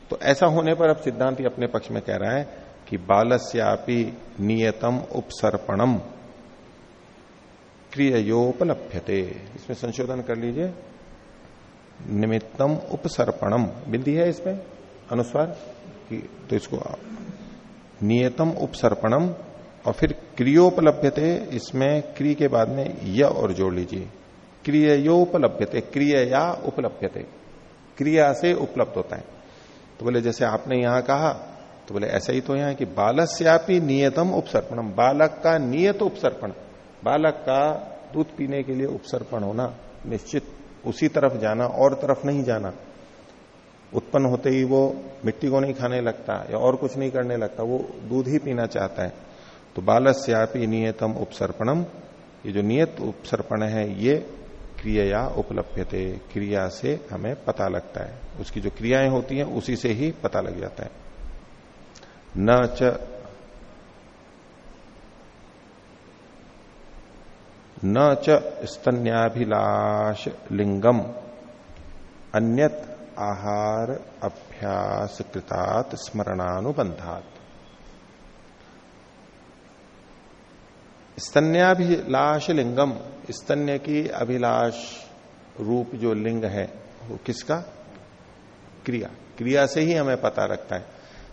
तो ऐसा होने पर अब सिद्धांत अपने पक्ष में कह रहा है कि बालस्यापि नियतम उपसर्पणम क्रियोपलभ्यते इसमें संशोधन कर लीजिए। निमित्तम उपसर्पणम। बिंदी है इसमें अनुस्वार तो इसको नियतम उपसर्पणम और फिर क्रियोपलभ्यते, इसमें क्रिय के बाद में य और जोड़ लीजिए। क्रियोपलभ्यते क्रिया उपलभ्यते। क्रिया से उपलब्ध होता है। तो बोले, जैसे आपने यहाँ कहा तो बोले, ऐसा ही तो यहाँ कि बालस्यापी नियतम उपसर्पणम, बालक का नियत उपसर्पण, बालक का दूध पीने के लिए उपसर्पण होना, निश्चित उसी तरफ़ जाना, और तरफ़ नहीं जाना। उत्पन्न होते ही वो मिट्टी को नहीं खाने लगता, या और कुछ नहीं करने लगता, वो दूध ही पीना चाहता है। तो बालस्यापी नियतम उपसर्पणम। ये जो नियत उपसर्पण है, ये क्रिया उपलब्धते क्रिया से हमें पता लगता है। उसकी जो क्रियाएँ होती हैं, उसी से ही पता लग जाता है। न च न च स्तन्याभिलाष लिंगम अन्यत आहार अभ्यास कृतात स्मरणानुबंधात स्तन्याभिलाष लिंगम। स्तन्य की अभिलाष रूप जो लिंग है, वो किसका? क्रिया। क्रिया से ही हमें पता लगता है।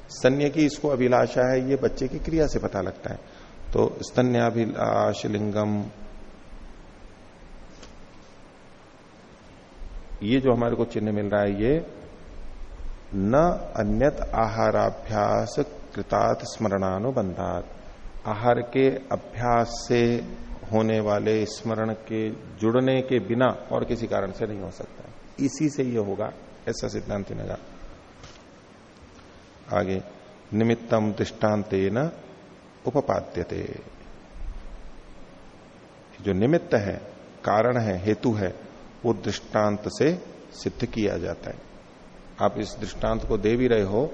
स्तन्य की इसको अभिलाषा है, ये बच्चे की क्रिया से पता लगता है। तो स्तन्याभिलाष लिंगम। ये जो हमारे को चिन्ह मिल रहा है, ये न अन्यत आहाराभ्यास कृतात स्मरणानुबंधात आहार के अभ्यास से होने वाले स्मरण के जुड़ने के बिना और किसी कारण से नहीं हो सकता इसी से यह होगा, ऐसा सिद्धांत ने कहा। आगे, निमित्तम दृष्टांत न उपपाद्यते। जो निमित्त है, कारण है, हेतु है, वो दृष्टांत से सिद्ध किया जाता है। आप इस दृष्टांत को दे भी रहे हो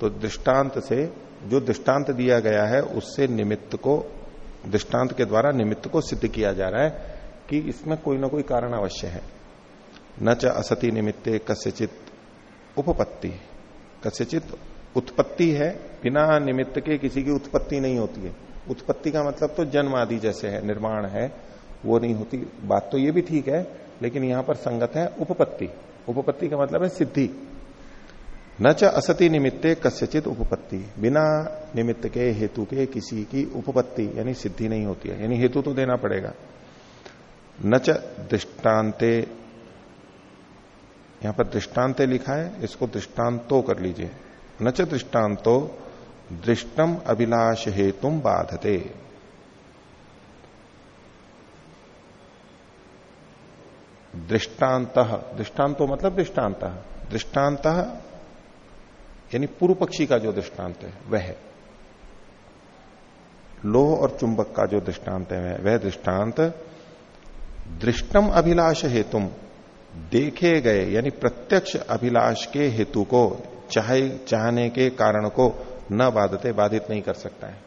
तो दृष्टांत से जो दृष्टांत दिया गया है, उससे निमित्त को, दृष्टांत के द्वारा निमित्त को सिद्ध किया जा रहा है कि इसमें कोई ना कोई कारण अवश्य है। न च असति निमित्ते कस्यचित उपपत्ति। कस्यचित उत्पत्ति है, बिना निमित्त के किसी की उत्पत्ति नहीं होती है। उत्पत्ति का मतलब तो जन्म आदि जैसे है, निर्माण है, वो नहीं होती। बात तो ये भी ठीक है, लेकिन यहाँ पर संगत है उपपत्ति। उपपत्ति का मतलब है सिद्धि। न च असति निमित्ते कस्यचित उपपत्ति। बिना निमित्त के, हेतु के किसी की उपपत्ति, यानी सिद्धि नहीं होती है। यानी हेतु तो देना पड़ेगा। न च दृष्टान्ते, यहाँ पर दृष्टान्ते लिखा है, इसको दृष्टांतो कर लीजिए। न च दृष्टांतो दृष्टम अभिलाष हेतु बाधते। दृष्टांत दृष्टांतो मतलब दृष्टांत दृष्टांत यानी पूर्व पक्षी का जो दृष्टांत है, वह लोह और चुंबक का जो दृष्टांत है, वह दृष्टांत, दृष्टम अभिलाष हेतु देखे गए, यानी प्रत्यक्ष अभिलाष के हेतु को, चाहे, चाहने के कारण को न बाधते, बाधित नहीं कर सकता है।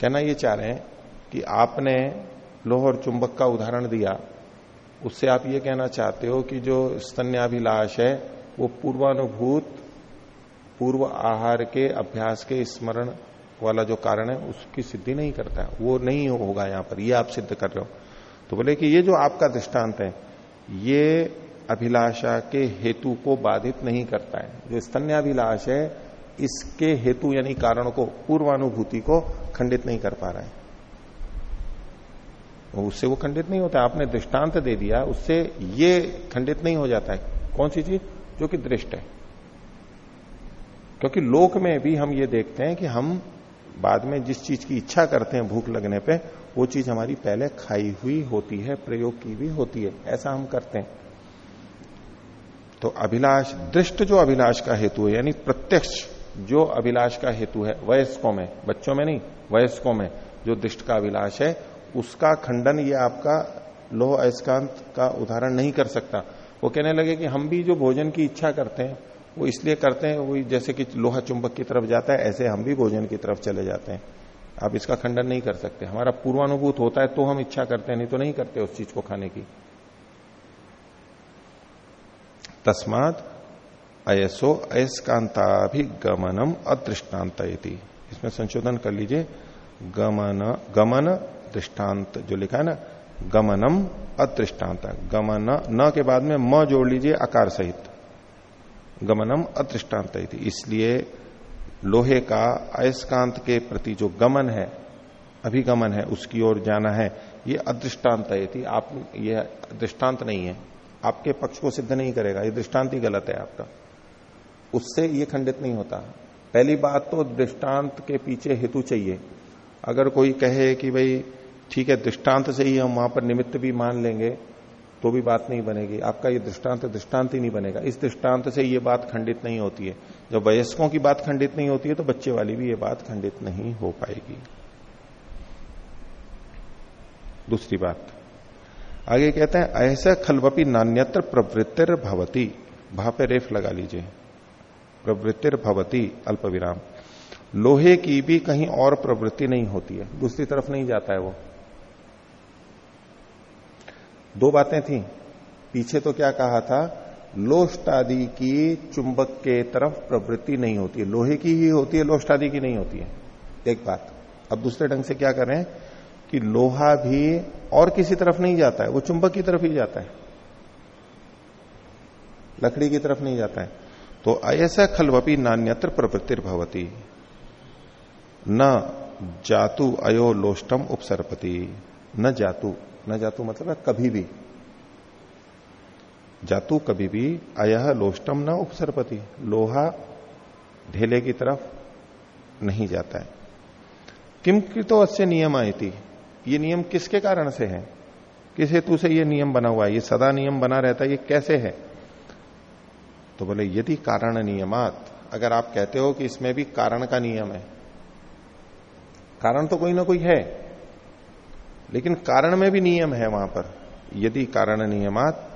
कहना ये चाह रहे हैं कि आपने लोह और चुंबक का उदाहरण दिया, उससे आप ये कहना चाहते हो कि जो स्तन्याभिलाष है, वो पूर्वानुभूत पूर्व आहार के अभ्यास के स्मरण वाला जो कारण है, उसकी सिद्धि नहीं करता है। वो नहीं होगा यहाँ पर, ये आप सिद्ध कर रहे हो। तो बोले कि ये जो आपका दृष्टांत है, ये अभिलाषा के हेतु को बाधित नहीं करता है। जो स्तन्याभिलाष है, इसके हेतु यानी कारण को, पूर्वानुभूति को खंडित नहीं कर पा रहा है। उससे वो खंडित नहीं होता आपने दृष्टांत दे दिया, उससे ये खंडित नहीं हो जाता है। कौन सी चीज़? जो कि दृष्ट है। क्योंकि लोक में भी हम ये देखते हैं कि हम बाद में जिस चीज़ की इच्छा करते हैं भूख लगने पे, वो चीज़ हमारी पहले खाई हुई होती है, प्रयोग की भी होती है, ऐसा हम करते हैं। तो अभिलाष, दृष्ट जो अभिलाष का हेतु है, यानी प्रत्यक्ष जो अभिलाष का हेतु है, वयस्कों में, बच्चों में नहीं, वयस्कों में जो दृष्ट का अभिलाष है, उसका खंडन ये आपका लोह अयस्कांत का उदाहरण नहीं कर सकता। वो कहने लगे कि हम भी जो भोजन की इच्छा करते हैं वो इसलिए करते हैं, वो जैसे कि लोहा चुंबक की तरफ़ जाता है, ऐसे हम भी भोजन की तरफ़ चले जाते हैं। आप इसका खंडन नहीं कर सकते। हमारा पूर्वानुभूत होता है तो हम इच्छा करते हैं, नहीं तो नहीं करते उस चीज़ को खाने की। तस्मात अयसो अयस्कांताभिगमनम अदृष्टान्त इसमें संशोधन कर लीजिए। गमन गमन दृष्टांत जो लिखा है ना, गमनम अदृष्टांत गमन न के बाद में म जोड़ लीजिए, आकार सहित। गमनम अदृष्टांत इसलिए लोहे का अयस्कांत के प्रति जो गमन है, अभिगमन है, उसकी ओर जाना है, ये अदृष्टांत थी आप, ये दृष्टांत नहीं है। आपके पक्ष को सिद्ध नहीं करेगा। ये दृष्टांत ही गलत है आपका। उससे ये खंडित नहीं होता। पहली बात तो दृष्टांत के पीछे हेतु चाहिए। अगर कोई कहे कि भाई, ठीक है, दृष्टांत से ही हम वहाँ पर निमित्त भी मान लेंगे तो भी बात नहीं बनेगी। आपका ये दृष्टांत दृष्टांत ही नहीं बनेगा। इस दृष्टांत से ये बात खंडित नहीं होती है। जब वयस्कों की बात खंडित नहीं होती है तो बच्चे वाली भी ये बात खंडित नहीं हो पाएगी। दूसरी बात। आगे कहते हैं, ऐसा खलवपी नान्यत्र प्रवृत्तिर भवती। भा पे रेफ लगा लीजिए। प्रवृत्तिर भवती अल्प विराम लोहे की भी कहीं और प्रवृत्ति नहीं होती है। दूसरी तरफ़ नहीं जाता है वो। दो बातें थी। पीछे तो क्या कहा था? लोष्ट आदि की चुंबक के तरफ़ प्रवृत्ति नहीं होती है। लोहे की ही होती है लोष्ट आदि की नहीं होती है। एक बात। अब दूसरे ढंग से क्या करें कि लोहा भी और किसी तरफ़ नहीं जाता है। वो चुंबक की तरफ़ ही जाता है। लकड़ी की तरफ़ नहीं जाता है। तो ऐसा खलवपी नान्यत्र प्रवृत्ति भवती न जातु अयो लोष्टम उपसरपति। न जातु। न जातु मतलब है कभी भी। जातु कभी भी, अय लोष्टम न उपसरपति। लोहा ढेले की तरफ़ नहीं जाता है। किम तो अस्य नियम आई थी ये नियम किसके कारण से है? किस हेतु से ये नियम बना हुआ है? ये सदा नियम बना रहता है, ये कैसे है? तो बोले, यदि कारण नियमात, अगर आप कहते हो कि इसमें भी कारण का नियम है। कारण तो कोई ना कोई है। लेकिन कारण में भी नियम है वहाँ पर। यदि कारण नियमात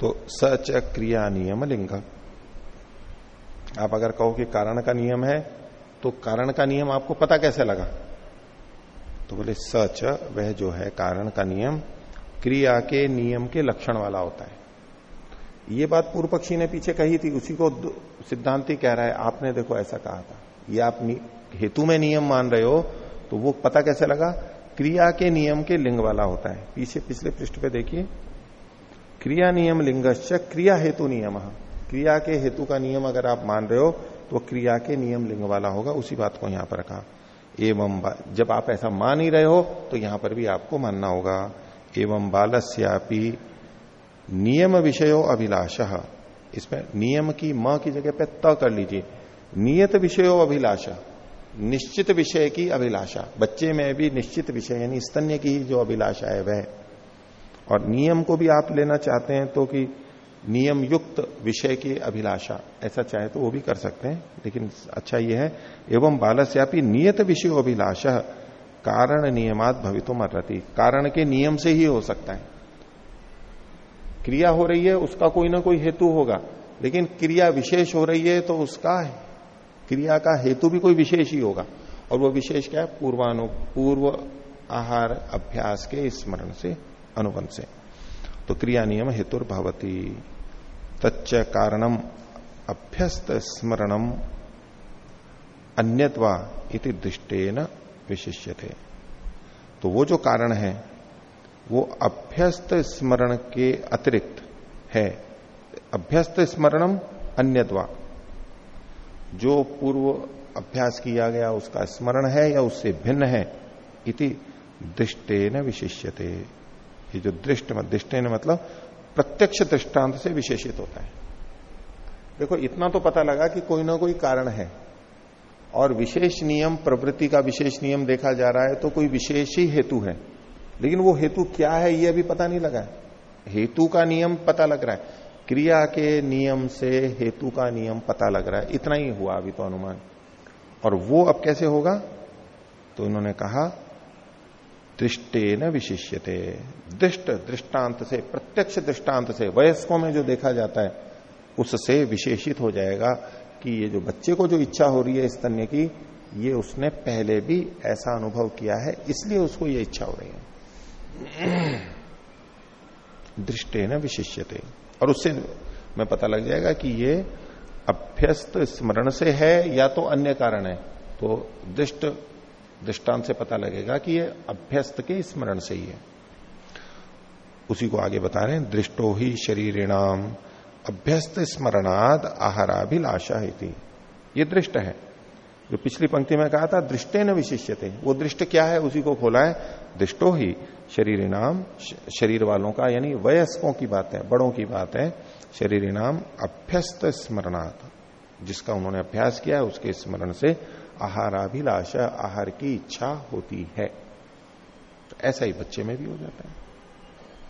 तो सच क्रिया नियम लिंग। आप अगर कहो कि कारण का नियम है तो कारण का नियम आपको पता कैसे लगा? तो बोले, सच वह जो है कारण का नियम, क्रिया के नियम के लक्षण वाला होता है। ये बात पूर्व पक्षी ने पीछे कही थी, उसी को सिद्धांति कह रहा है, आपने देखो ऐसा कहा था। ये आप हेतु में नियम मान रहे हो तो वो पता कैसे लगा? क्रिया के नियम के लिंग वाला होता है। पीछे पिछले पृष्ठ पे देखिए। क्रिया नियम लिंगश्च, क्रिया हेतु नियम। क्रिया के हेतु का नियम अगर आप मान रहे हो तो क्रिया के नियम लिंग वाला होगा। उसी बात को यहाँ पर कहा एवं जब आप ऐसा मान ही रहे हो तो यहाँ पर भी आपको मानना होगा। एवं बालस्यापी नियम विषयो अभिलाष। इसमें नियम की म की जगह पे त कर लीजिए। नियत विषयो अभिलाषा। निश्चित विषय की अभिलाषा। बच्चे में भी निश्चित विषय, यानी स्तन्य की ही जो अभिलाषा है वह। और नियम को भी आप लेना चाहते हैं तो कि नियम युक्त विषय की अभिलाषा। ऐसा चाहे तो वो भी कर सकते हैं, लेकिन अच्छा यह है, एवं बालस्यापी नियत विषय अभिलाषा, कारण नियमात भवितो मर्रती कारण के नियम से ही हो सकता है। क्रिया हो रही है, उसका कोई ना कोई हेतु होगा, लेकिन क्रिया विशेष हो रही है तो उसका क्रिया का हेतु भी कोई विशेष ही होगा। और वो विशेष क्या है? पूर्वानु, पूर्व आहार अभ्यास के स्मरण से, अनुबंध से। तो क्रिया नियम हेतुर भवती। तच्च कारणम अभ्यस्त स्मरणम अन्यत्वा इति दृष्टे न विशिष्य थे तो वो जो कारण है, वो अभ्यस्त स्मरण के अतिरिक्त है। अभ्यस्त स्मरणम अन्यत्वा। जो पूर्व अभ्यास किया गया, उसका स्मरण है या उससे भिन्न है? इति दृष्टे न विशिष्यते। ये जो दृष्ट दृष्टे न मतलब प्रत्यक्ष दृष्टांत से विशेषित होता है। देखो, इतना तो पता लगा कि कोई ना कोई कारण है। और विशेष नियम, प्रवृत्ति का विशेष नियम देखा जा रहा है तो कोई विशेष ही हेतु है। लेकिन वो हेतु क्या है, ये अभी पता नहीं लगा। हेतु का नियम पता लग रहा है। क्रिया के नियम से हेतु का नियम पता लग रहा है। इतना ही हुआ अभी तो अनुमान। और वो अब कैसे होगा? तो इन्होंने कहा, दृष्टे न विशिष्यते। दृष्ट दृष्टांत से, प्रत्यक्ष दृष्टांत से, वयस्कों में जो देखा जाता है, उससे विशेषित हो जाएगा कि ये जो बच्चे को जो इच्छा हो रही है स्तन्य की, ये उसने पहले भी ऐसा अनुभव किया है, इसलिए उसको ये इच्छा हो रही है। दृष्टे न विशिष्यते। और उससे में पता लग जाएगा कि ये अभ्यस्त स्मरण से है या तो अन्य कारण है। तो दृष्ट, दृष्टांत से पता लगेगा कि ये अभ्यस्त के स्मरण से ही है। उसी को आगे बता रहे हैं, दृष्टो ही शरीरिणाम अभ्यस्त स्मरणाद आहाराभिलाषा ये दृष्ट है। जो पिछली पंक्ति में कहा था दृष्टे न विशिष्य थे वो दृष्ट क्या है, उसी को खोला है। दृष्टो ही शरीर नाम शरीर वालों का, यानी वयस्कों की बात है बड़ों की बात है शरीर नाम अभ्यस्त स्मरणार्थ जिसका उन्होंने अभ्यास किया उसके स्मरण से आहाराभिलाषा, आहार की इच्छा होती है। तो ऐसा ही बच्चे में भी हो जाता है।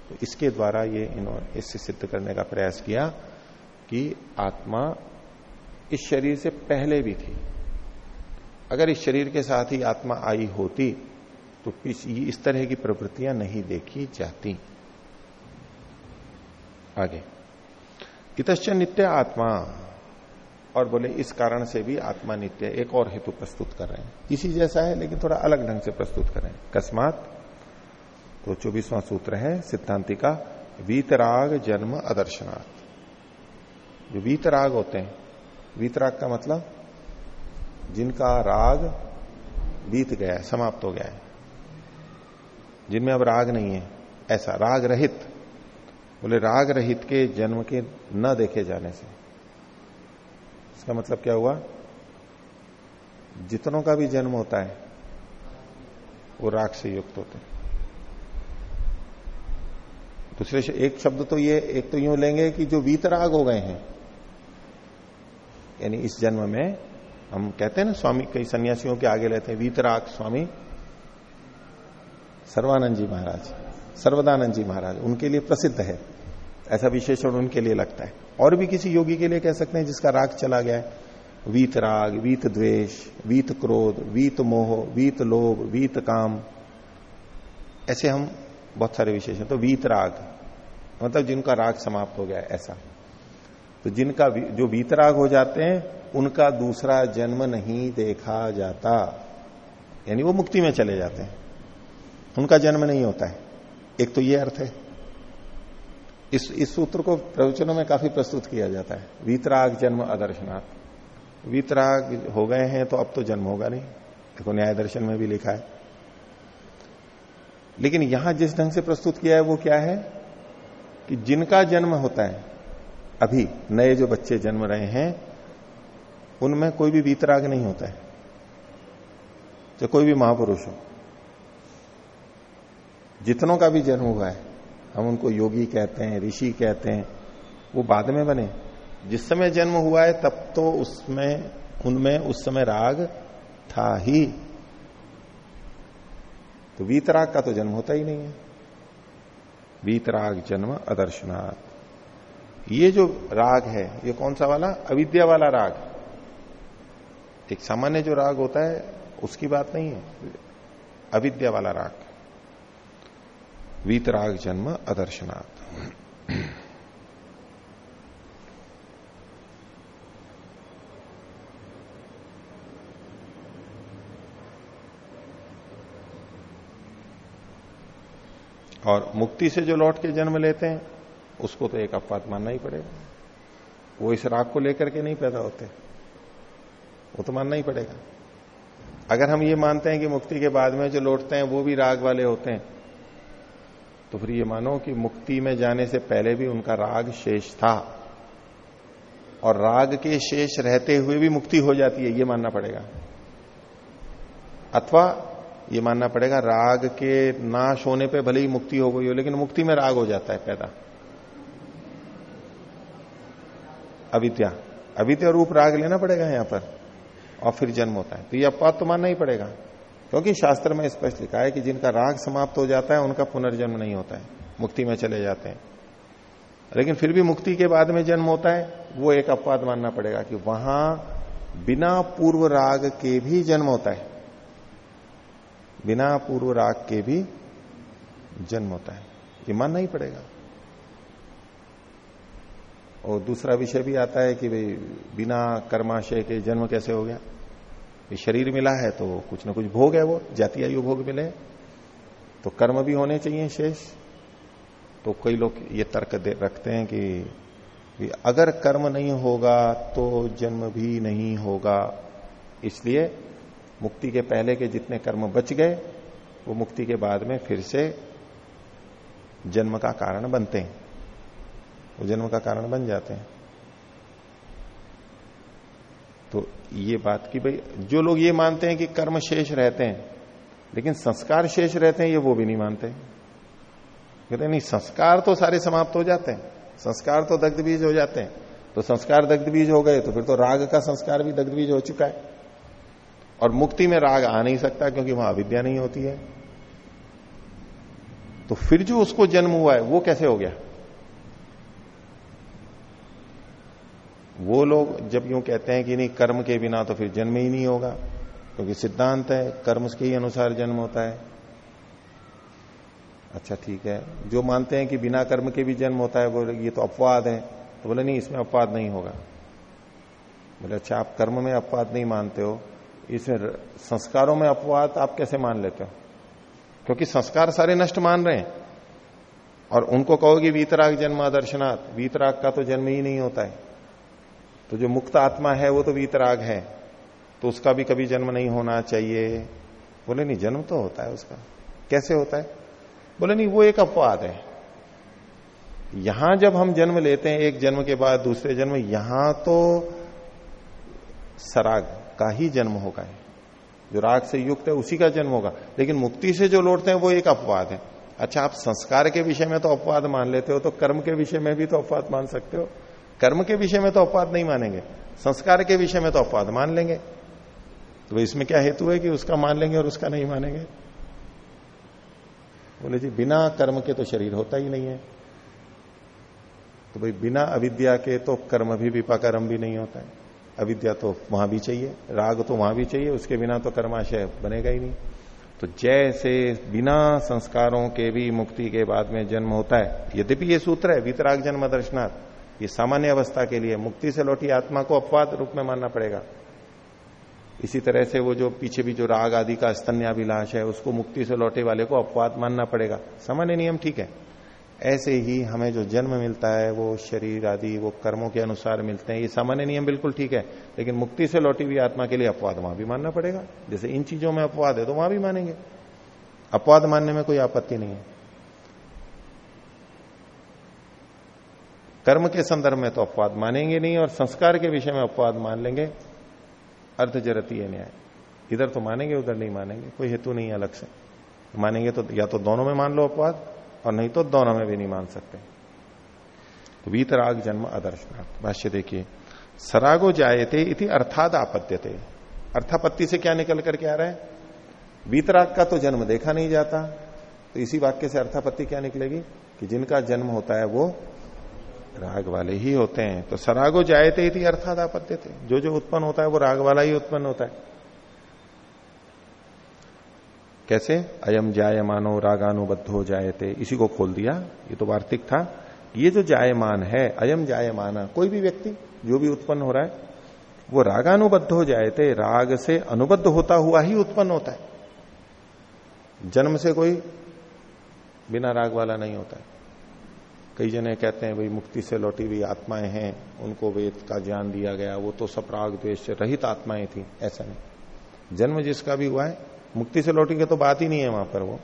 तो इसके द्वारा ये इन्होंने, इससे सिद्ध करने का प्रयास किया कि आत्मा इस शरीर से पहले भी थी। अगर इस शरीर के साथ ही आत्मा आई होती तो इस तरह की प्रवृत्तियाँ नहीं देखी जाती। आगे। इतश्च नित्य आत्मा। और बोले, इस कारण से भी आत्मा नित्य एक और हेतु प्रस्तुत कर रहे हैं। इसी जैसा है, लेकिन थोड़ा अलग ढंग से प्रस्तुत कर रहे हैं। कस्मात तो चौबीसवां सूत्र है सिद्धांति का वीतराग जन्म अदर्शनाथ जो वीतराग होते हैं, वीतराग का मतलब जिनका राग बीत गया है, समाप्त हो गया है। जिनमें अब राग नहीं है, ऐसा, राग रहित। बोले, राग रहित के जन्म के न देखे जाने से। इसका मतलब क्या हुआ? जितनों का भी जन्म होता है, वो राग से युक्त होते हैं। दूसरे एक शब्द तो ये, एक तो यूँ लेंगे कि जो वीतराग हो गए हैं, यानी इस जन्म में हम कहते हैं ना, स्वामी, कई सन्यासियों के आगे लेते हैं वीतराग स्वामी। सर्वानंद जी महाराज सर्वदानंद जी महाराज, उनके लिए प्रसिद्ध है। ऐसा विशेषण उनके लिए लगता है। और भी किसी योगी के लिए कह सकते हैं जिसका राग चला गया है। वीत राग, वीत द्वेष, वीत क्रोध, वीत मोह, वीत लोभ, वीत काम। ऐसे हम बहुत सारे विशेषण तो वीत राग मतलब जिनका राग समाप्त हो गया ऐसा। तो जिनका जो वीतराग हो जाते हैं, उनका दूसरा जन्म नहीं देखा जाता। यानी वो मुक्ति में चले जाते हैं। उनका जन्म नहीं होता है। एक तो ये अर्थ है। इस इस सूत्र को प्रवचनों में काफ़ी प्रस्तुत किया जाता है। वीतराग जन्म आदर्शनाथ वीतराग हो गए हैं तो अब तो जन्म होगा नहीं। देखो न्याय दर्शन में भी लिखा है। लेकिन यहाँ जिस ढंग से प्रस्तुत किया है वो क्या है? कि जिनका जन्म होता है, अभी नए जो बच्चे जन्म रहे हैं, उनमें कोई भी वीतराग नहीं होता है। जो कोई भी महापुरुष हो। जितनों का भी जन्म हुआ है, हम उनको योगी कहते हैं, ऋषि कहते हैं, वो बाद में बने। जिस समय जन्म हुआ है, तब तो उसमें उनमें उस समय राग था ही। तो वीतराग का तो जन्म होता ही नहीं है। वीतराग जन्म अदर्शनाथ। ये जो राग है, ये कौन सा वाला? अविद्या वाला राग। एक सामान्य जो राग होता है, उसकी बात नहीं है। अविद्या वाला राग। वीतराग जन्म अदर्शनाथ और मुक्ति से जो लौट के जन्म लेते हैं, उसको तो एक अपवाद मानना ही पड़ेगा। वो इस राग को लेकर के नहीं पैदा होते। वो तो मानना ही पड़ेगा। अगर हम ये मानते हैं कि मुक्ति के बाद में जो लौटते हैं, वो भी राग वाले होते हैं तो फिर ये मानो कि मुक्ति में जाने से पहले भी उनका राग शेष था। और राग के शेष रहते हुए भी मुक्ति हो जाती है, ये मानना पड़ेगा। अथवा ये मानना पड़ेगा, राग के नाश होने पे भले ही मुक्ति हो गई हो, लेकिन मुक्ति में राग हो जाता है पैदा। अविद्या। अविद्या रूप राग लेना पड़ेगा यहाँ पर, और फिर जन्म होता है। तो यह अपवाद तो मानना ही पड़ेगा। क्योंकि शास्त्र में स्पष्ट लिखा है कि जिनका राग समाप्त हो जाता है, उनका पुनर्जन्म नहीं होता है, मुक्ति में चले जाते हैं। लेकिन फिर भी मुक्ति के बाद में जन्म होता है, वो एक अपवाद मानना पड़ेगा कि वहाँ बिना पूर्व राग के भी जन्म होता है। बिना पूर्व राग के भी जन्म होता है। ये मानना ही पड़ेगा। और दूसरा विषय भी आता है कि भाई, बिना कर्माशय के जन्म कैसे हो गया? शरीर मिला है तो कुछ ना कुछ भोग है वो, जाति आयु भोग मिले तो कर्म भी होने चाहिए शेष। तो कई लोग ये तर्क रखते हैं कि अगर कर्म नहीं होगा तो जन्म भी नहीं होगा। इसलिए मुक्ति के पहले के जितने कर्म बच गए, वो मुक्ति के बाद में फिर से जन्म का कारण बनते हैं। वो जन्म का कारण बन जाते हैं। तो ये बात की भाई, जो लोग ये मानते हैं कि कर्म शेष रहते हैं, लेकिन संस्कार शेष रहते हैं, ये वो भी नहीं मानते। कहते नहीं, संस्कार तो सारे समाप्त हो जाते हैं। संस्कार तो दग्ध बीज हो जाते हैं। तो संस्कार दग्ध बीज हो गए तो फिर तो राग का संस्कार भी दग्ध बीज हो चुका है। और मुक्ति में राग आ नहीं सकता, क्योंकि वहाँ अविद्या नहीं होती है। तो फिर जो उसको जन्म हुआ है, वो कैसे हो गया? वो लोग जब यूँ कहते हैं कि नहीं, कर्म के बिना तो फिर जन्म ही नहीं होगा, क्योंकि सिद्धांत है, कर्म के ही अनुसार जन्म होता है। अच्छा ठीक है। जो मानते हैं कि बिना कर्म के भी जन्म होता है बोले, ये तो अपवाद है। तो बोले, नहीं, इसमें अपवाद नहीं होगा। बोले अच्छा आप कर्म में अपवाद नहीं मानते हो। इसमें संस्कारों में अपवाद आप कैसे मान लेते हो? क्योंकि संस्कार सारे नष्ट मान रहे हैं। और उनको कहोगे, वीतराग जन्म दर्शनाथ वीतराग का तो जन्म ही नहीं होता है। तो जो मुक्त आत्मा है, वो तो वीतराग है। तो उसका भी कभी जन्म नहीं होना चाहिए। बोले, नहीं, जन्म तो होता है उसका। कैसे होता है? बोले, नहीं, वो एक अपवाद है। यहाँ जब हम जन्म लेते हैं, एक जन्म के बाद दूसरे जन्म, यहाँ तो सराग का ही जन्म होगा। जो राग से युक्त है, उसी का जन्म होगा। लेकिन मुक्ति से जो लौटते हैं, वो एक अपवाद है। अच्छा आप संस्कार के विषय में तो अपवाद मान लेते हो तो कर्म के विषय में भी तो अपवाद मान सकते हो। कर्म के विषय में तो अपवाद नहीं मानेंगे, संस्कार के विषय में तो अपवाद मान लेंगे। तो इसमें क्या हेतु है कि उसका मान लेंगे और उसका नहीं मानेंगे? बोले जी, बिना कर्म के तो शरीर होता ही नहीं है। तो भाई बिना अविद्या के तो कर्म भी विपाकर्म भी नहीं होता है। अविद्या तो वहाँ भी चाहिए, राग तो वहाँ भी चाहिए, उसके बिना तो कर्माशय बनेगा ही नहीं। तो जैसे बिना संस्कारों के भी मुक्ति के बाद में जन्म होता है, यद्यपि ये सूत्र है, वितराग जन्म दर्शनाथ ये सामान्य अवस्था के लिए मुक्ति से लौटी आत्मा को अपवाद रूप में मानना पड़ेगा। इसी तरह से वो जो पीछे भी जो राग आदि का स्तन्याभिलाष है, उसको मुक्ति से लौटे वाले को अपवाद मानना पड़ेगा। सामान्य नियम ठीक है। ऐसे ही हमें जो जन्म मिलता है, वो शरीर आदि, वो कर्मों के अनुसार मिलते हैं। ये सामान्य नियम बिल्कुल ठीक है। लेकिन मुक्ति से लौटी हुई आत्मा के लिए अपवाद वहाँ भी मानना पड़ेगा। जैसे इन चीज़ों में अपवाद है तो वहाँ भी मानेंगे। अपवाद मानने में कोई आपत्ति नहीं है। कर्म के संदर्भ में तो अपवाद मानेंगे नहीं और संस्कार के विषय में अपवाद मान लेंगे। अर्थ जरती है न्याय। इधर तो मानेंगे, उधर नहीं मानेंगे। कोई हेतु नहीं अलग से। मानेंगे तो या तो दोनों में मान लो अपवाद, और नहीं तो दोनों में भी नहीं मान सकते। तो वीतराग जन्म अदर्शनाथ भाष्य देखिए, सरागो जायते इति अर्थात आपत्त्यते अर्थापत्ति से क्या निकल करके आ रहा है? वीतराग का तो जन्म देखा नहीं जाता। तो इसी वाक्य से अर्थापत्ति क्या निकलेगी? कि जिनका जन्म होता है वो राग वाले ही होते हैं। तो सरागो जायते थी अर्थात आपत्ति थे। जो जो उत्पन्न होता है, वो राग वाला ही उत्पन्न होता है। कैसे? अयम जायमानो रागानुबद्ध हो जायते। इसी को खोल दिया। ये तो वार्तिक था। ये जो जायमान है, अयम जायमाना, कोई भी व्यक्ति, जो भी उत्पन्न हो रहा है, वो रागानुबद्ध हो जायते। राग से अनुबद्ध होता हुआ ही उत्पन्न होता है। जन्म से कोई बिना राग वाला नहीं होता है। कई जने कहते हैं, भाई मुक्ति से लौटी हुई आत्माएँ हैं, उनको वेद का ज्ञान दिया गया, वो तो सब राग रहित आत्माएँ थी। ऐसा नहीं। जन्म जिसका भी हुआ है, मुक्ति से लौटेंगे तो बात ही नहीं है वहाँ पर वो।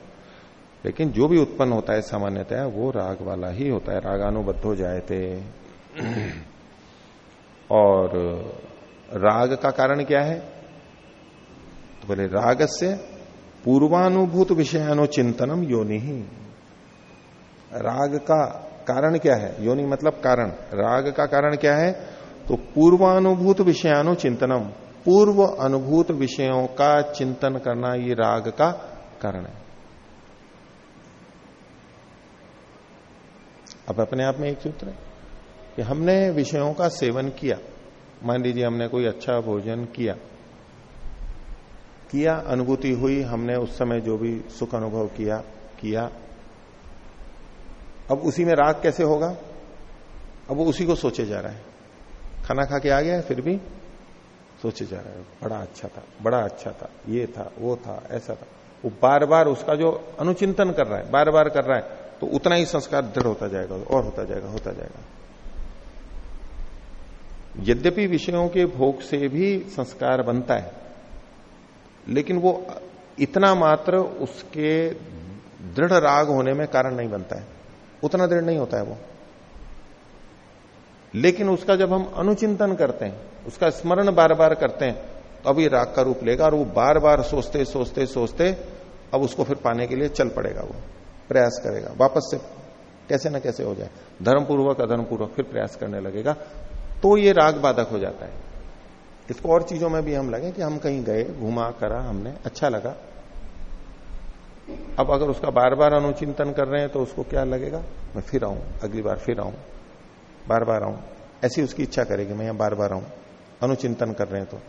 लेकिन जो भी उत्पन्न होता है सामान्यतः वो राग वाला ही होता है, रागानुबद्ध हो जाए थे। और राग का कारण क्या है? तो बोले राग से पूर्वानुभूत विषयानुचिंतनम योनि। ही राग का कारण क्या है? योनि मतलब कारण। राग का कारण क्या है? तो पूर्वानुभूत विषयानुचिंतनम पूर्व अनुभूत विषयों का चिंतन करना ये राग का कारण है। अब अपने आप में एक सूत्र है कि हमने विषयों का सेवन किया। मान लीजिए हमने कोई अच्छा भोजन किया। किया, अनुभूति हुई, हमने उस समय जो भी सुख अनुभव किया किया अब उसी में राग कैसे होगा? अब वो उसी को सोचे जा रहा है। खाना खा के आ गया फिर भी सोचे जा रहा है। बड़ा अच्छा था, बड़ा अच्छा था। ये था, वो था, ऐसा था। वो बार बार उसका जो अनुचिंतन कर रहा है बार बार कर रहा है तो उतना ही संस्कार दृढ़ होता जाएगा, और होता जाएगा होता जाएगा। यद्यपि विषयों के भोग से भी संस्कार बनता है, लेकिन वो इतना मात्र उसके दृढ़ राग होने में कारण नहीं बनता है। उतना दृढ़ नहीं होता है वो। लेकिन उसका जब हम अनुचिंतन करते हैं, उसका स्मरण बार बार करते हैं तो अब ये राग का रूप लेगा और वो बार बार सोचते सोचते सोचते, अब उसको फिर पाने के लिए चल पड़ेगा वो, प्रयास करेगा। वापस से कैसे ना कैसे हो जाए। धर्मपूर्वक, अधर्मपूर्वक फिर प्रयास करने लगेगा तो ये राग बाधक हो जाता है। इसको और चीज़ों में भी हम लगे कि हम कहीं गए, घुमा, करा, हमने अच्छा लगा। अब अगर उसका बार बार अनुचिंतन कर रहे हैं तो उसको क्या लगेगा? मैं फिर आऊँ, अगली बार फिर आऊँ बार बार आऊँ। ऐसी उसकी इच्छा करेगी, मैं यहाँ बार बार आऊँ, अनुचिंतन कर रहे हैं तो।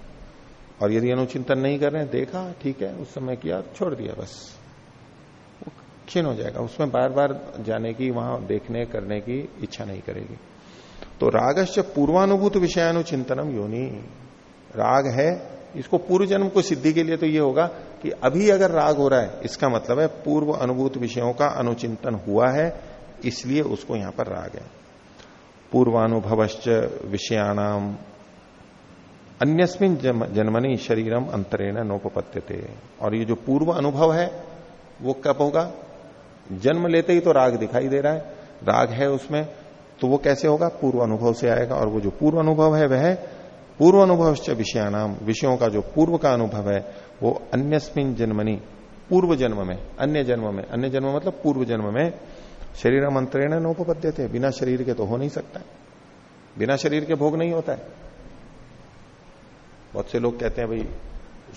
और यदि अनुचिंतन नहीं कर रहे हैं, देखा, ठीक है, उस समय किया, छोड़ दिया, बस। वो क्षीण हो जाएगा। उसमें बार बार जाने की, वहाँ देखने, करने की इच्छा नहीं करेगी। तो रागश्च पूर्वानुभूत विषयानुचिंतनम योनी। राग है इसको पूर्व जन्म को सिद्धि के लिए तो ये होगा कि अभी अगर राग हो रहा है, इसका मतलब है पूर्व अनुभूत विषयों का अनुचिंतन हुआ है, इसलिए उसको यहाँ पर राग है। पूर्वानुभवश्च विषयाणाम, अन्यस्मिन जन्मनी शरीरम अंतरेण नोपत्य और ये जो पूर्व अनुभव है, वो कब होगा? जन्म लेते ही तो राग दिखाई दे रहा है। राग है उसमें तो वो कैसे होगा? पूर्व अनुभव से आएगा। और वो जो पूर्व अनुभव है, वह पूर्व अनुभव विषयानाम विषयों का जो पूर्व का अनुभव है, वो अन्यस्मिन जन्मनी पूर्व जन्म में अन्य जन्म में अन्य जन्म मतलब पूर्व जन्म में शरीर मंत्रेण नोपद्य थे बिना शरीर के तो हो नहीं सकता। है बिना शरीर के भोग नहीं होता है। बहुत से लोग कहते हैं, भाई,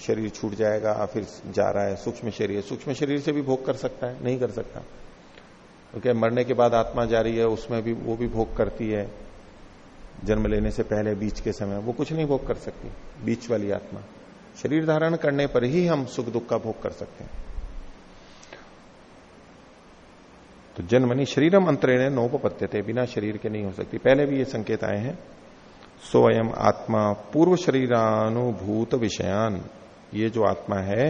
शरीर छूट जाएगा, फिर जा रहा है, सूक्ष्म शरीर सूक्ष्म शरीर से भी भोग कर सकता है, नहीं कर सकता। क्योंकि मरने के बाद आत्मा जा रही है, उसमें भी वो भी भोग करती है। जन्म लेने से पहले बीच के समय, वो कुछ नहीं भोग कर सकती, बीच वाली आत्मा। शरीर धारण करने पर ही हम सुख दुख का भोग कर सकते हैं। तो जन्मनी शरीरम अंतरेण नोपत्य थे बिना शरीर के नहीं हो सकती। पहले भी ये संकेत आए हैं, स्वयं आत्मा पूर्व शरीरानुभूत विषयान। ये जो आत्मा है,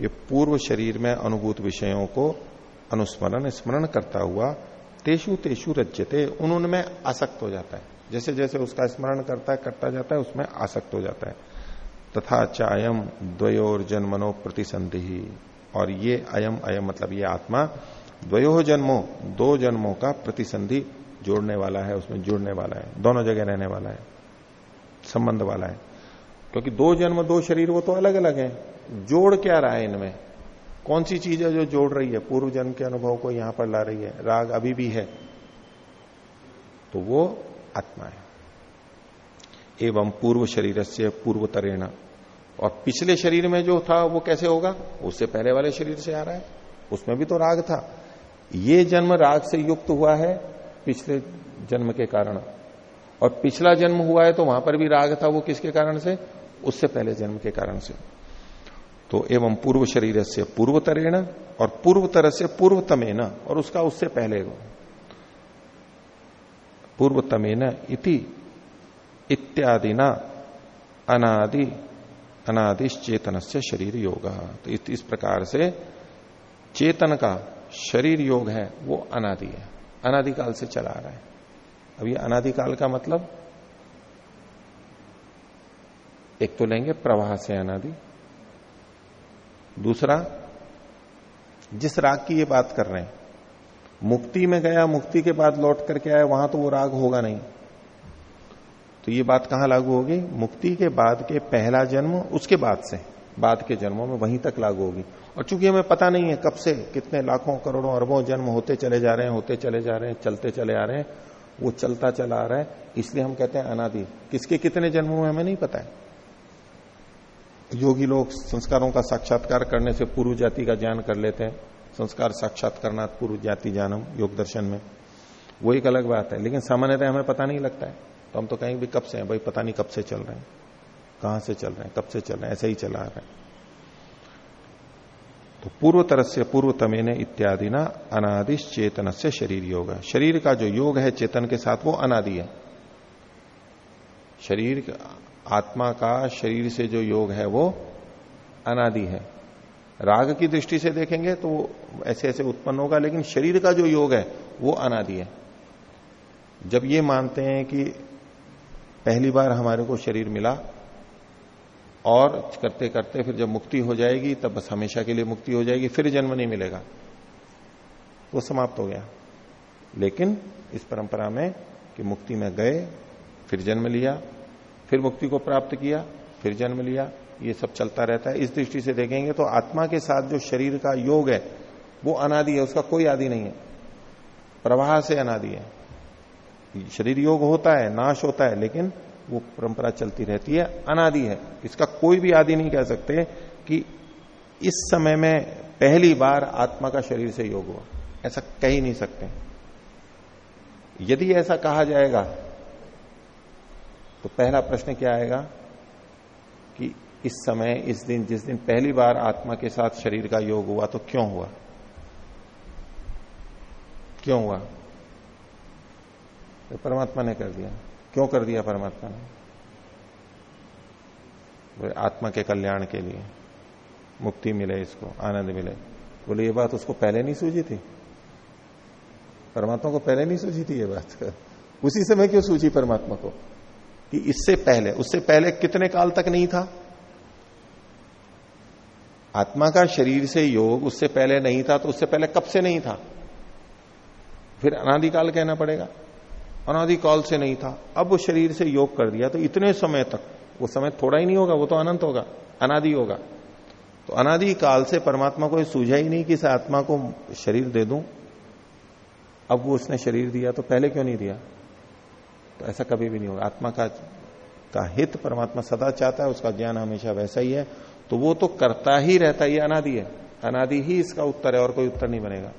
ये पूर्व शरीर में अनुभूत विषयों को अनुस्मरण, स्मरण करता हुआ तेषु तेषु रज्यते, उन उनमें आसक्त हो जाता है। जैसे जैसे उसका स्मरण करता है, करता जाता है, उसमें आसक्त हो जाता है। तथा चायम द्वयोर जन्मनो प्रतिसंधि और ये अयम अयम मतलब ये आत्मा, द्वयो जन्मों, दो जन्मों का प्रतिसंधि जोड़ने वाला है, उसमें जुड़ने वाला है। दोनों जगह रहने वाला है। संबंध वाला है। क्योंकि दो जन्म, दो शरीर, वो तो अलग अलग है। जोड़ क्या रहा है इनमें? कौन सी चीज़ है जो जोड़ रही है? पूर्व जन्म के अनुभव को यहाँ पर ला रही है। राग अभी भी है। तो वो आत्मा है। एवं पूर्व शरीर से पूर्व तरेण और पिछले शरीर में जो था, वो कैसे होगा? उससे पहले वाले शरीर से आ रहा है। उसमें भी तो राग था। ये जन्म राग से युक्त हुआ है, पिछले जन्म के कारण। और पिछला जन्म हुआ है तो वहाँ पर भी राग था, वो किसके कारण से? उससे पहले जन्म के कारण से। तो एवं पूर्व शरीर से पूर्व तरेण और पूर्व तरह से पूर्वतमेन, और उसका उससे पहले पूर्वतमेन इति इत्यादि न अनादि अनादिश्चेतन से शरीर योग तो इस प्रकार से चेतन का शरीर योग है, वो अनादि है। अनादिकाल से चला रहा है। अब ये अनादिकाल का मतलब? एक तो लेंगे प्रवाह से अनादि। दूसरा, जिस राग की ये बात कर रहे हैं मुक्ति में गया, मुक्ति के बाद लौट करके आया, वहाँ तो वो राग होगा नहीं। तो ये बात कहाँ लागू होगी? मुक्ति के बाद के पहला जन्म, उसके बाद से, बाद के जन्मों में वहीं तक लागू होगी। और चूँकि हमें पता नहीं है कब से कितने लाखों, करोड़ों, अरबों जन्म होते चले जा रहे हैं, होते चले जा रहे हैं, चलते चले आ रहे हैं, वो चलता चला आ रहा है, इसलिए हम कहते हैं अनादि। किसके कितने जन्मों में हमें नहीं पता है। योगी लोग संस्कारों का साक्षात्कार करने से पूर्व जाति का ज्ञान कर लेते हैं। संस्कार साक्षात करना पूर्व जाति जानम, योग दर्शन में। वो एक अलग बात है, लेकिन सामान्यतः हमें पता नहीं लगता है। तो हम तो कहेंगे कब से हैं, भाई पता नहीं कब से चल रहे हैं। कहाँ से चल रहे हैं, कब से चल रहे हैं, ऐसे ही चला रहे है। तो पूर्व तरह से पूर्व तमेने इत्यादि ना अनादिश चेतन से शरीर योग है। शरीर का जो योग है चेतन के साथ, वो अनादि है। शरीर आत्मा का शरीर से जो योग है, वो अनादि है। राग की दृष्टि से देखेंगे तो ऐसे ऐसे उत्पन्न होगा, लेकिन शरीर का जो योग है, वो अनादि है। जब ये मानते हैं कि पहली बार हमारे को शरीर मिला और करते करते फिर जब मुक्ति हो जाएगी, तब बस हमेशा के लिए मुक्ति हो जाएगी, फिर जन्म नहीं मिलेगा। वो समाप्त हो गया। लेकिन इस परंपरा में कि मुक्ति में गए, फिर जन्म लिया, फिर मुक्ति को प्राप्त किया, फिर जन्म लिया ये सब चलता रहता है। इस दृष्टि से देखेंगे तो आत्मा के साथ जो शरीर का योग है, वो अनादि है, उसका कोई आदि नहीं है। प्रवाह से अनादि है। शरीर योग होता है, नाश होता है, लेकिन वो परंपरा चलती रहती है, अनादि है। इसका कोई भी आदि नहीं कह सकते कि इस समय में पहली बार आत्मा का शरीर से योग हुआ। ऐसा कह ही नहीं सकते। यदि ऐसा कहा जाएगा तो पहला प्रश्न क्या आएगा कि इस समय, इस दिन, जिस दिन पहली बार आत्मा के साथ शरीर का योग हुआ तो क्यों हुआ? क्यों हुआ? तो परमात्मा ने कर दिया। क्यों कर दिया परमात्मा ने? आत्मा के कल्याण के लिए। मुक्ति मिले इसको, आनंद मिले। बोले, ये बात उसको पहले नहीं सूझी थी। परमात्मा को पहले नहीं सूझी थी ये बात। उसी समय क्यों सूझी परमात्मा को? कि इससे पहले, उससे पहले कितने काल तक नहीं था? आत्मा का शरीर से योग उससे पहले नहीं था तो उससे पहले कब से नहीं था? फिर अनादिकाल कहना पड़ेगा। अनादिकाल से नहीं था। अब वो शरीर से योग कर दिया तो इतने समय तक, वो समय थोड़ा ही नहीं होगा, वो तो अनंत होगा, अनादि होगा। तो अनादि काल से परमात्मा को सूझा ही नहीं कि इस आत्मा को शरीर दे दूँ। अब वो उसने शरीर दिया तो पहले क्यों नहीं दिया? तो ऐसा कभी भी नहीं होगा। आत्मा का का हित परमात्मा सदा चाहता है, उसका ज्ञान हमेशा वैसा ही है। तो वो तो करता ही रहता है अनादि है। अनादि ही इसका उत्तर है, और कोई उत्तर नहीं बनेगा।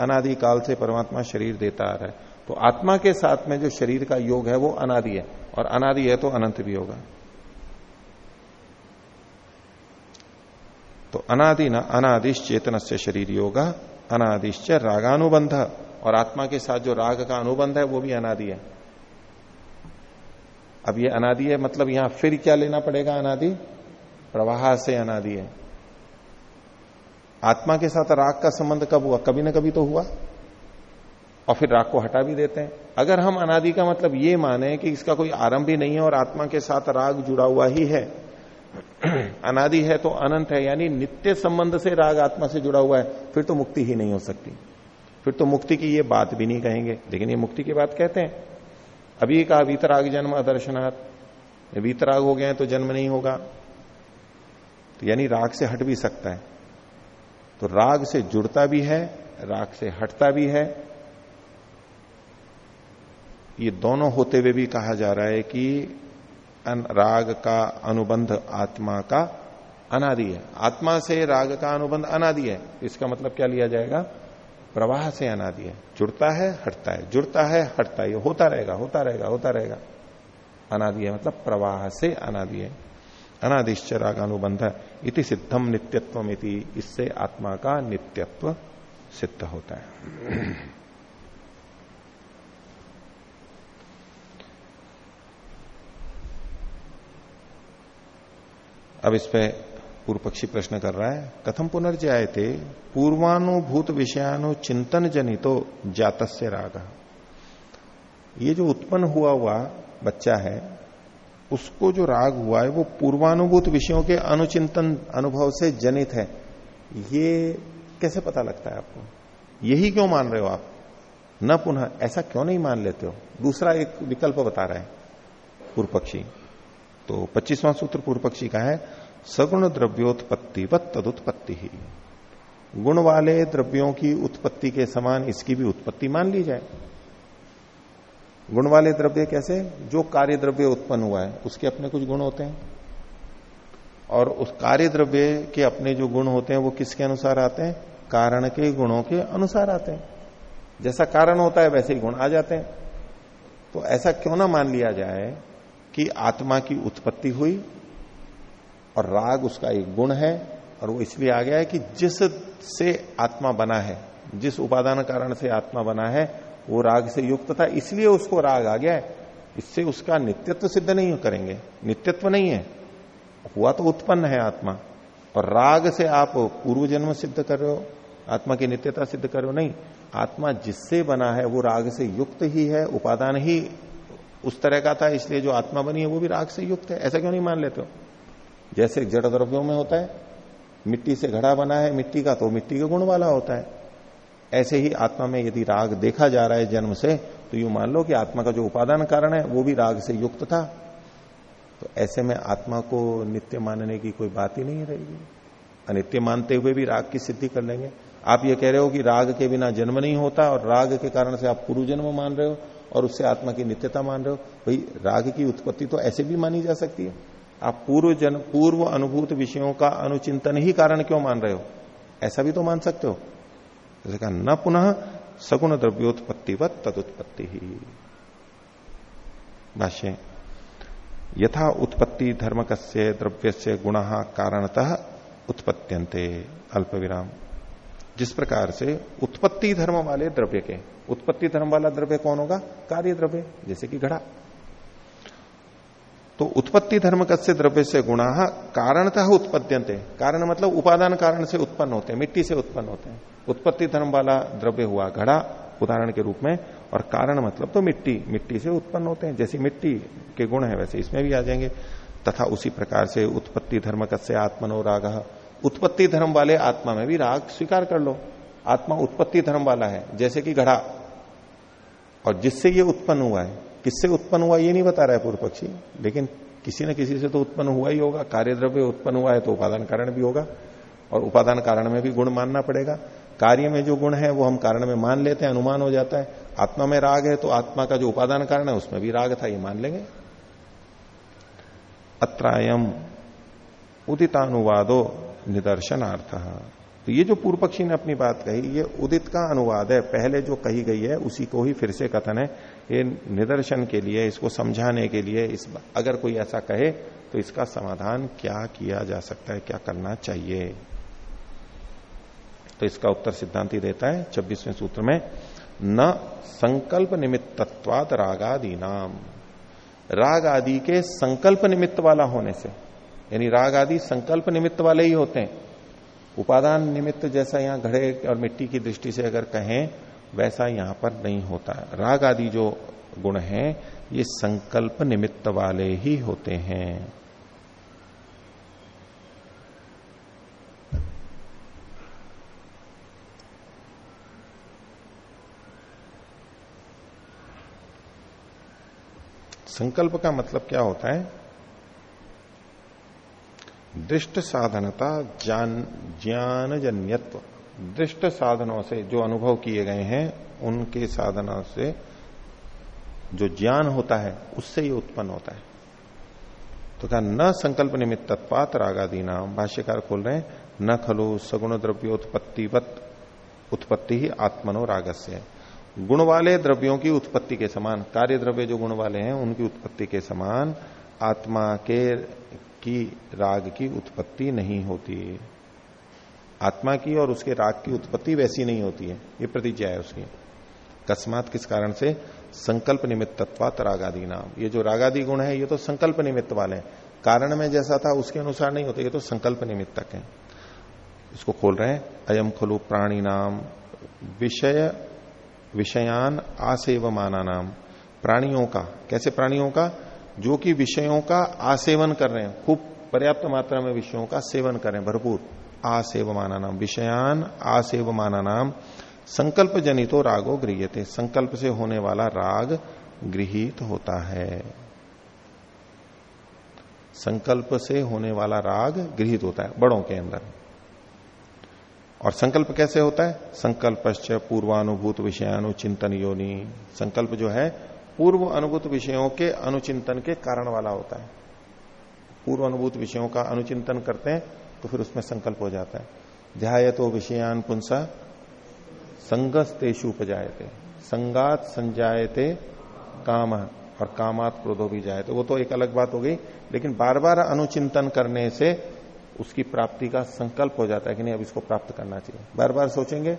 अनादि काल से परमात्मा शरीर देता आ रहा है। तो आत्मा के साथ में जो शरीर का योग है, वो अनादि है। और अनादि है तो अनंत भी होगा। तो अनादि न अनादिश चेतन से शरीर योगा, अनादिश्च रागानुबंध और आत्मा के साथ जो राग का अनुबंध है, वो भी अनादि है। अब ये अनादि है मतलब यहाँ फिर क्या लेना पड़ेगा अनादि? प्रवाह से अनादि है। आत्मा के साथ राग का संबंध कब हुआ? कभी ना कभी तो हुआ। और फिर राग को हटा भी देते हैं। अगर हम अनादि का मतलब ये माने कि इसका कोई आरंभ ही नहीं है और आत्मा के साथ राग जुड़ा हुआ ही है, अनादि है तो अनंत है, यानी नित्य संबंध से राग आत्मा से जुड़ा हुआ है, फिर तो मुक्ति ही नहीं हो सकती। फिर तो मुक्ति की ये बात भी नहीं कहेंगे। लेकिन ये मुक्ति की बात कहते हैं। अभी कहा, वीतराग जन्म अदर्शनाथ वीतराग हो गए तो जन्म नहीं होगा। तो यानी राग से हट भी सकता है। तो राग से जुड़ता भी है, राग से हटता भी है। ये दोनों होते हुए भी कहा जा रहा है कि राग का अनुबंध आत्मा का अनादि है। आत्मा से राग का अनुबंध अनादि है। इसका मतलब क्या लिया जाएगा? प्रवाह से अनादि है। जुड़ता है, हटता है। जुड़ता है, हटता है। होता रहेगा होता रहेगा होता रहेगा। अनादि है मतलब प्रवाह से अनादि है। अनादिश्च अनुबंध इति सिद्धम नित्यत्व इससे आत्मा का नित्यत्व सिद्ध होता है। अब इस पे पूर्व पक्षी प्रश्न कर रहा है कथम पुनर्जाय थे पूर्वानुभूत विषयानु चिंतन जनितो जात से राग। ये जो उत्पन्न हुआ हुआ बच्चा है उसको जो राग हुआ है, वो पूर्वानुभूत विषयों के अनुचिंतन अनुभव से जनित है। ये कैसे पता लगता है आपको? यही क्यों मान रहे हो आप? न पुनः, ऐसा क्यों नहीं मान लेते हो? दूसरा एक विकल्प बता रहा है पूर्व पक्षी तो पच्चीसवां सूत्र पूर्व पक्षी का है, सगुण द्रव्योत्पत्ति व तदुत्पत्ति ही। गुण वाले द्रव्यों की उत्पत्ति के समान इसकी भी उत्पत्ति मान ली जाए। गुण वाले द्रव्य कैसे? जो कार्य द्रव्य उत्पन्न हुआ है, उसके अपने कुछ गुण होते हैं। और उस कार्य द्रव्य के अपने जो गुण होते हैं, वो किसके अनुसार आते हैं? कारण के गुणों के अनुसार आते हैं। जैसा कारण होता है, वैसे ही गुण आ जाते हैं। तो ऐसा क्यों ना मान लिया जाए कि आत्मा की उत्पत्ति हुई और राग उसका एक गुण है, और वो इसलिए आ गया है कि जिस से आत्मा बना है, जिस उपादान कारण से आत्मा बना है वो राग से युक्त था, इसलिए उसको राग आ गया है। इससे उसका नित्यत्व सिद्ध नहीं करेंगे। नित्यत्व नहीं है। हुआ तो उत्पन्न है आत्मा। और राग से आप पूर्व जन्म सिद्ध कर रहे हो, आत्मा की नित्यता सिद्ध कर रहे हो, नहीं। आत्मा जिससे बना है, वो राग से युक्त ही है, उपादान ही उस तरह का था, इसलिए जो आत्मा बनी है, वो भी राग से युक्त है। ऐसा क्यों नहीं मान लेते हो? जैसे जड़ द्रव्यों में होता है, मिट्टी से घड़ा बना है मिट्टी का तो मिट्टी के गुण वाला होता है। ऐसे ही आत्मा में यदि राग देखा जा रहा है जन्म से तो यू मान लो कि आत्मा का जो उपादान कारण है, वो भी राग से युक्त था। तो ऐसे में आत्मा को नित्य मानने की कोई बात ही नहीं रहेगी। अनित्य मानते हुए भी राग की सिद्धि कर लेंगे। आप ये कह रहे हो कि राग के बिना जन्म नहीं होता और राग के कारण से आप पूर्व जन्म मान रहे हो और उससे आत्मा की नित्यता मान रहे हो। भाई, राग की उत्पत्ति तो ऐसे भी मानी जा सकती है। आप पूर्व जन पूर्व अनुभूत विषयों का अनुचिंतन ही कारण क्यों मान रहे हो? ऐसा भी तो मान सकते हो। जैसे कहा, न पुनः सगुण द्रव्योत्पत्ति व तदुत्पत्ति। ही भाष्य, यथा उत्पत्ति धर्मक द्रव्य से गुण कारणतः उत्पत्त्यंते अल्प विराम जिस प्रकार से उत्पत्ति धर्म वाले द्रव्य के, उत्पत्ति धर्म वाला द्रव्य कौन होगा? कार्य द्रव्य जैसे कि घड़ा। तो उत्पत्ति धर्म कस्य द्रव्य से गुणा कारणतः उत्पद्यंते कारण मतलब उपादान कारण से उत्पन्न होते हैं, मिट्टी से उत्पन्न होते हैं। उत्पत्ति धर्म वाला द्रव्य हुआ घड़ा, उदाहरण के रूप में, और कारण मतलब तो मिट्टी मिट्टी से उत्पन्न होते हैं। जैसी मिट्टी के गुण है, वैसे इसमें भी आ जाएँगे। तथा उसी प्रकार से उत्पत्ति धर्म कस्य आत्मनो राग। उत्पत्ति धर्म वाले आत्मा में भी राग स्वीकार कर लो। आत्मा उत्पत्ति धर्म वाला है, जैसे कि घड़ा। और जिससे ये उत्पन्न हुआ है किससे उत्पन्न हुआ ये नहीं बता रहा है पूर्व पक्षी। लेकिन किसी न किसी से तो उत्पन्न हुआ ही होगा। कार्य द्रव्य उत्पन्न हुआ है तो उपादान कारण भी होगा। और उपादान कारण में भी गुण मानना पड़ेगा। कार्य में जो गुण है, वो हम कारण में मान लेते हैं, अनुमान हो जाता है। आत्मा में राग है तो आत्मा का जो उपादान कारण है, उसमें भी राग था, ये मान लेंगे। अत्रायम उदितानुवादो निदर्शनार्थ। तो ये जो पूर्व पक्षी ने अपनी बात कही, ये उदित का अनुवाद है। पहले जो कही गई है, उसी को ही फिर से कथन है। ये निदर्शन के लिए, इसको समझाने के लिए, इस अगर कोई ऐसा कहे तो इसका समाधान क्या किया जा सकता है, क्या करना चाहिए? तो इसका उत्तर सिद्धांति देता है, छब्बीसवें सूत्र में, न संकल्प निमित्तत्वाद रागादि नाम राग आदि के संकल्प निमित्त वाला होने से, यानी राग आदि संकल्प निमित्त वाले ही होते हैं। उपादान निमित्त जैसा यहाँ घड़े और मिट्टी की दृष्टि से अगर कहें, वैसा यहाँ पर नहीं होता। राग आदि जो गुण हैं, ये संकल्प निमित्त वाले ही होते हैं। संकल्प का मतलब क्या होता है? दृष्ट साधनता, ज्ञान ज्ञान जन्यत्व दृष्ट साधनों से जो अनुभव किए गए हैं, उनके साधनों से जो ज्ञान होता है, उससे ही उत्पन्न होता है। तो क्या न संकल्प निमित्तत्वात रागादी नाम भाष्यकार खोल रहे हैं, न खलो सगुण द्रव्योत्पत्तिवत उत्पत्ति ही आत्मनो रागस्य। गुण वाले द्रव्यों की उत्पत्ति के समान, कार्य द्रव्य जो गुण वाले हैं, उनकी उत्पत्ति के समान, आत्मा के की राग की उत्पत्ति नहीं होती आत्मा की और उसके राग की उत्पत्ति वैसी नहीं होती है। ये प्रतिज्ञा है उसकी। अकस्मात किस कारण से? संकल्प निमित्तत्वात रागादि नाम ये जो रागादि गुण है, ये तो संकल्प निमित्त वाले हैं। कारण में जैसा था, उसके अनुसार नहीं होते, ये तो संकल्प निमित्तक है। इसको खोल रहे हैं। अयम खलु प्राणी नाम विषय, विषयान आसेवमाना नाम प्राणियों का। कैसे प्राणियों का? जो कि विषयों का आसेवन कर रहे हैं, खूब पर्याप्त मात्रा में विषयों का सेवन कर भरपूर। आसेवमाना नाम, विषयान आसेवमाना नाम संकल्प जनितो रागो गृहते संकल्प से होने वाला राग गृहित होता है। संकल्प से होने वाला राग गृहित होता है, बड़ों के अंदर। और संकल्प कैसे होता है? संकल्प पूर्वानुभूत विषयानु चिंतन योनि। संकल्प जो है पूर्व अनुभूत विषयों के अनुचिंतन के कारण वाला होता है। पूर्व अनुभूत विषयों का अनुचिंतन करते हैं तो फिर उसमें संकल्प हो जाता है। ध्याय तो विषयान पुंसा संगस उपजायते। संगात संजायते काम और कामात क्रोधो भी जाए तो वो तो एक अलग बात हो गई, लेकिन बार बार अनुचिंतन करने से उसकी प्राप्ति का संकल्प हो जाता है कि नहीं, अब इसको प्राप्त करना चाहिए। बार बार सोचेंगे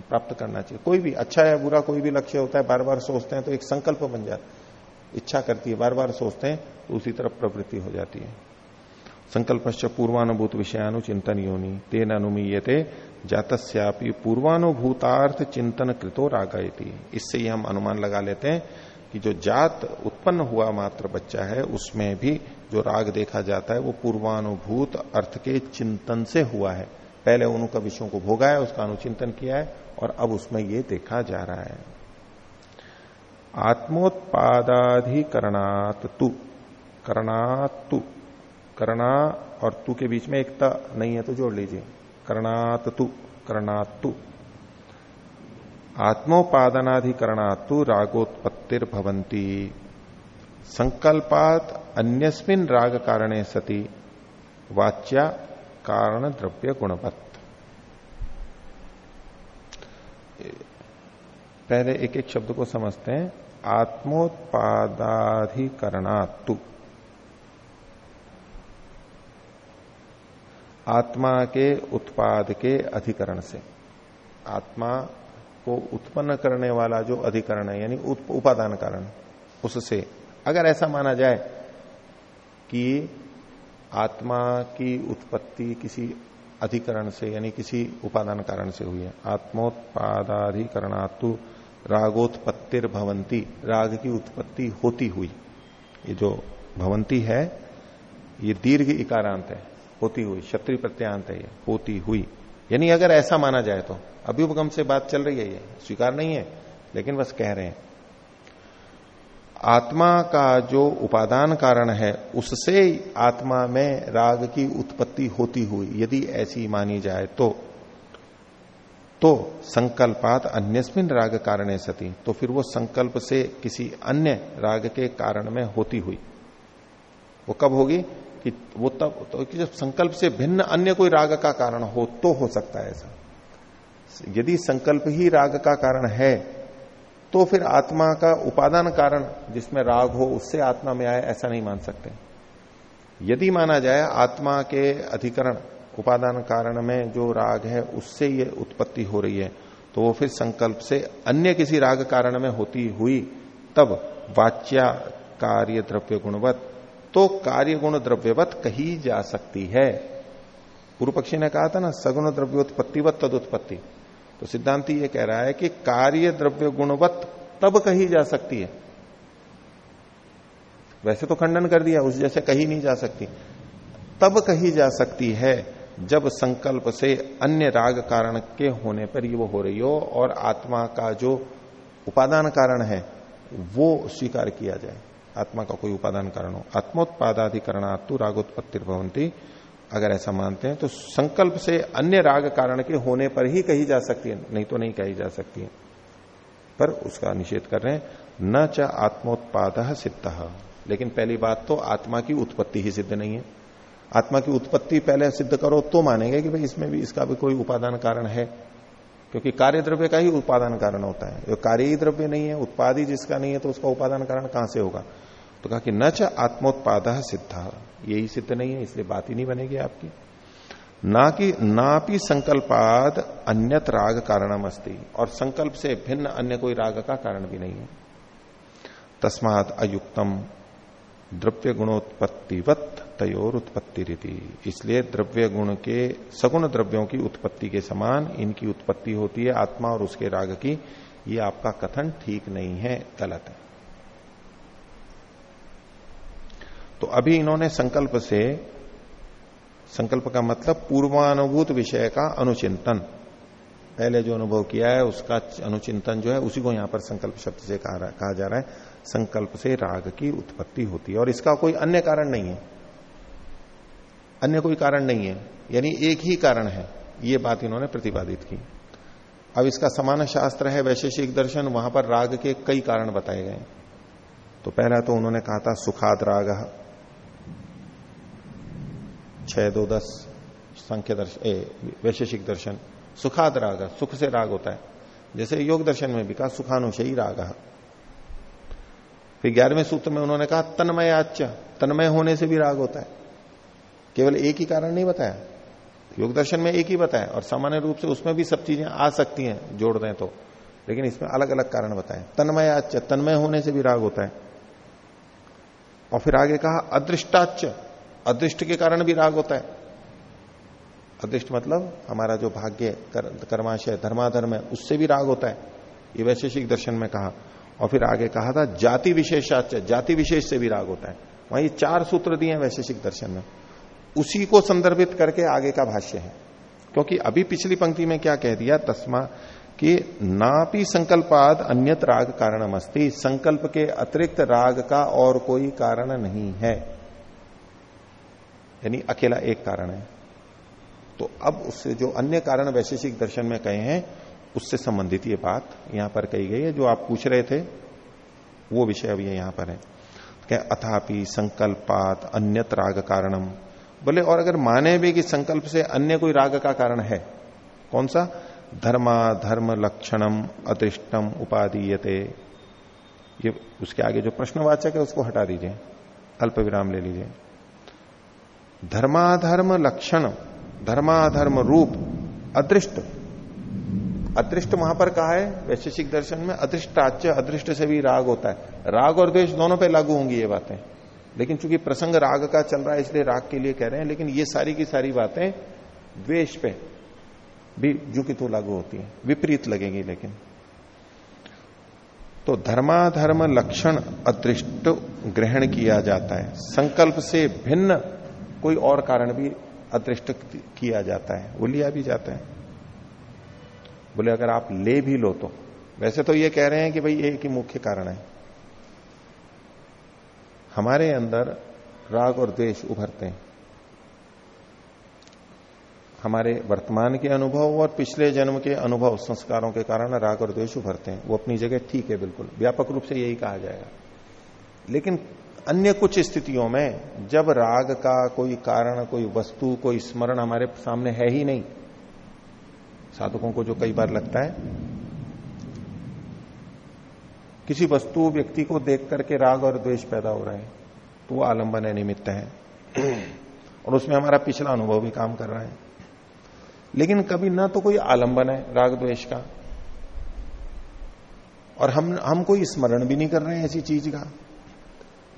प्राप्त करना चाहिए। कोई भी अच्छा है बुरा कोई भी लक्ष्य होता है बार बार सोचते हैं तो एक संकल्प बन जाता है। इच्छा करती है बार बार सोचते हैं तो उसी तरफ़ प्रवृत्ति हो जाती है। संकल्प पूर्वानुभूत विषयानुचिंतन योनि, तेन अनुमीयते, जातस्यापि पूर्वानुभूतार्थ चिंतन कृतो रागायती। इससे ही हम अनुमान लगा लेते हैं कि जो जात उत्पन्न हुआ मात्र बच्चा है, उसमें भी जो राग देखा जाता है, वो पूर्वानुभूत अर्थ के चिंतन से हुआ है। पहले उनका विषयों को भोगा है उसका अनुचिंतन किया है और अब उसमें ये देखा जा रहा है। आत्मोत्पादाधिकरणात तु। करणात तु। करना और तू के बीच में एकता नहीं है तो जोड़ लीजिए। करणात तु। करणात तु। आत्मोपादनाधिकरणातु रागोत्पत्तिर्भवंती संकल्पात अन्यस्मिन राग कारणे सती। वाच्या कारण द्रव्य गुणवत पहले एक एक शब्द को समझते हैं। आत्मोत्पादाधिकरणातु आत्मा के उत्पाद के अधिकरण से। आत्मा को उत्पन्न करने वाला जो अधिकरण है, यानी उपादान कारण, उससे। अगर ऐसा माना जाए कि आत्मा की उत्पत्ति किसी अधिकरण से, यानी किसी उपादान कारण से हुई है। आत्मोत्पादाधिकरणातु रागोत्पत्तिर भवंती राग की उत्पत्ति होती हुई। ये जो भवंती है, ये दीर्घ इकारांत है, होती हुई क्षत्रि प्रत्यांत है ये, होती हुई। यानी अगर ऐसा माना जाए तो अभ्युपगम से बात चल रही है ये, स्वीकार नहीं है, लेकिन बस कह रहे हैं। आत्मा का जो उपादान कारण है, उससे आत्मा में राग की उत्पत्ति होती हुई, यदि ऐसी मानी जाए तो। तो संकल्पात अन्यस्मिन राग कारण सती तो फिर वो संकल्प से किसी अन्य राग के कारण में होती हुई। वो कब होगी? कि वो तब तो कि जब संकल्प से भिन्न अन्य कोई राग का कारण हो तो हो सकता है ऐसा। यदि संकल्प ही राग का कारण है तो फिर आत्मा का उपादान कारण जिसमें राग हो, उससे आत्मा में आए, ऐसा नहीं मान सकते। यदि माना जाए, आत्मा के अधिकरण, उपादान कारण में जो राग है, उससे ये उत्पत्ति हो रही है तो वो फिर संकल्प से अन्य किसी राग कारण में होती हुई, तब वाच्या कार्य द्रव्य गुणवत तो कार्य गुण द्रव्यवत कही जा सकती है। पूर्व पक्षी ने कहा था ना, सगुण द्रव्योत्पत्तिवत तदुत्पत्ति। तो सिद्धांति ये कह रहा है कि कार्य द्रव्य गुणवत्त तब कही जा सकती है। वैसे तो खंडन कर दिया, उस जैसे कही नहीं जा सकती। तब कही जा सकती है जब संकल्प से अन्य राग कारण के होने पर ही वो हो रही हो और आत्मा का जो उपादान कारण है, वो स्वीकार किया जाए। आत्मा का कोई उपादान कारण हो। आत्मोत्पादाधिकरणातु रागोत्पत्ति भवंती अगर ऐसा मानते हैं तो संकल्प से अन्य राग कारण के होने पर ही कही जा सकती है, नहीं तो नहीं कही जा सकती है। पर उसका निषेध कर रहे हैं, न च आत्मोत्पाद सिद्ध। लेकिन पहली बात तो आत्मा की उत्पत्ति ही सिद्ध नहीं है। आत्मा की उत्पत्ति पहले सिद्ध करो तो मानेंगे कि भाई इसमें भी इसका भी कोई उपादान कारण है। क्योंकि कार्य द्रव्य का ही उपादान कारण होता है। जो कार्य ही द्रव्य नहीं है, उत्पाद ही जिसका नहीं है तो उसका उपादान कारण कहाँ से होगा? तो कहा कि न च आत्मोत्पाद सिद्ध। यही सिद्ध नहीं है, इसलिए बात ही नहीं बनेगी आपकी। ना कि नापि संकल्पाद अन्यत राग कारणम अस्ति और संकल्प से भिन्न अन्य कोई राग का कारण भी नहीं है। तस्मात अयुक्तम द्रव्य गुणोत्पत्तिवत तयोर उत्पत्ति रीति इसलिए द्रव्य गुण के, सगुण द्रव्यों की उत्पत्ति के समान इनकी उत्पत्ति होती है आत्मा और उसके राग की। ये आपका कथन ठीक नहीं है, गलत है। तो अभी इन्होंने संकल्प से संकल्प का मतलब पूर्वानुभूत विषय का अनुचिंतन। पहले जो अनुभव किया है उसका अनुचिंतन जो है उसी को यहाँ पर संकल्प शब्द से कहा, जा रहा है। संकल्प से राग की उत्पत्ति होती है और इसका कोई अन्य कारण नहीं है। अन्य कोई कारण नहीं है यानी एक ही कारण है ये बात इन्होंने प्रतिपादित की। अब इसका समान शास्त्र है वैशेषिक दर्शन वहाँ पर राग के कई कारण बताए गए तो पहला तो उन्होंने कहा था सुखाद राग छह दो दस, संख्य दर्शन वैशेषिक दर्शन। सुखाद राग सुख से राग होता है। जैसे योग दर्शन में भी कहा, सुखानुशयी राग। फिर ग्यारहवें सूत्र में उन्होंने कहा तन्मय आच्य तन्मय होने से भी राग होता है। केवल एक ही कारण नहीं बताया। योग दर्शन में एक ही बताया और सामान्य रूप से उसमें भी सब चीज़ें आ सकती हैं, जोड़ दें तो। लेकिन इसमें अलग अलग कारण बताए। तन्मय आच्य तन्मय होने से भी राग होता है। और फिर आगे कहा अदृष्टाच्य अदृष्ट के कारण भी राग होता है। अदृष्ट मतलब हमारा जो भाग्य कर, कर्माशय धर्माधर्म है उससे भी राग होता है। ये वैशेषिक दर्शन में कहा। और फिर आगे कहा था जाति विशेषाच्य जाति विशेष से भी राग होता है। वहाँ ये चार सूत्र दिए हैं वैशेषिक दर्शन में। उसी को संदर्भित करके आगे का भाष्य है। क्योंकि अभी पिछली पंक्ति में क्या कह दिया तस्मा कि नापी संकल्पाद अन्यत राग कारणम संकल्प के अतिरिक्त राग का और कोई कारण नहीं है। यानी अकेला एक कारण है। तो अब उससे जो अन्य कारण वैशेषिक दर्शन में कहे हैं, उससे संबंधित ये बात यहाँ पर कही गई है, जो आप पूछ रहे थे, वो विषय अभी यहाँ पर है। क्या अथापि संकल्पात अन्यत राग कारणम। बोले, और अगर माने भी कि संकल्प से अन्य कोई राग का कारण है, कौन सा? धर्मा धर्म लक्षणम अदृष्टम उपादीयते। ये उसके आगे जो प्रश्नवाचक है, उसको हटा दीजिए अल्प विराम ले लीजिए। धर्माधर्म लक्षण, धर्माधर्म रूप, अदृष्ट। अदृष्ट वहाँ पर कहा है, वैशेषिक दर्शन में अदृष्टाच्य, अदृष्ट से भी राग होता है। राग और द्वेष दोनों पे लागू होंगी ये बातें। लेकिन चूँकि प्रसंग राग का चल रहा है, इसलिए राग के लिए कह रहे हैं, लेकिन ये सारी की सारी बातें द्वेष पे भी जो कि तो लागू होती है, विपरीत लगेंगी लेकिन। तो धर्माधर्म लक्षण अदृष्ट ग्रहण किया जाता है। संकल्प से भिन्न कोई और कारण भी अदृष्ट किया जाता है, वो लिया भी जाता है। बोले, अगर आप ले भी लो तो। वैसे तो ये कह रहे हैं कि भाई एक ही मुख्य कारण है। हमारे अंदर राग और द्वेष उभरते हैं। हमारे वर्तमान के अनुभव और पिछले जन्म के अनुभव, संस्कारों के कारण राग और द्वेष उभरते हैं। वो अपनी जगह ठीक है, बिल्कुल। व्यापक रूप से यही कहा जाएगा। लेकिन अन्य कुछ स्थितियों में जब राग का कोई कारण, कोई वस्तु, कोई स्मरण हमारे सामने है ही नहीं, साधकों को जो कई बार लगता है, किसी वस्तु, व्यक्ति को देख करके राग और द्वेष पैदा हो रहे हैं तो वो आलंबन है, निमित्त है। और उसमें हमारा पिछला अनुभव भी काम कर रहा है। लेकिन कभी ना तो कोई आलंबन है राग द्वेष का। और हम हम कोई स्मरण भी नहीं कर रहे हैं ऐसी चीज़ का।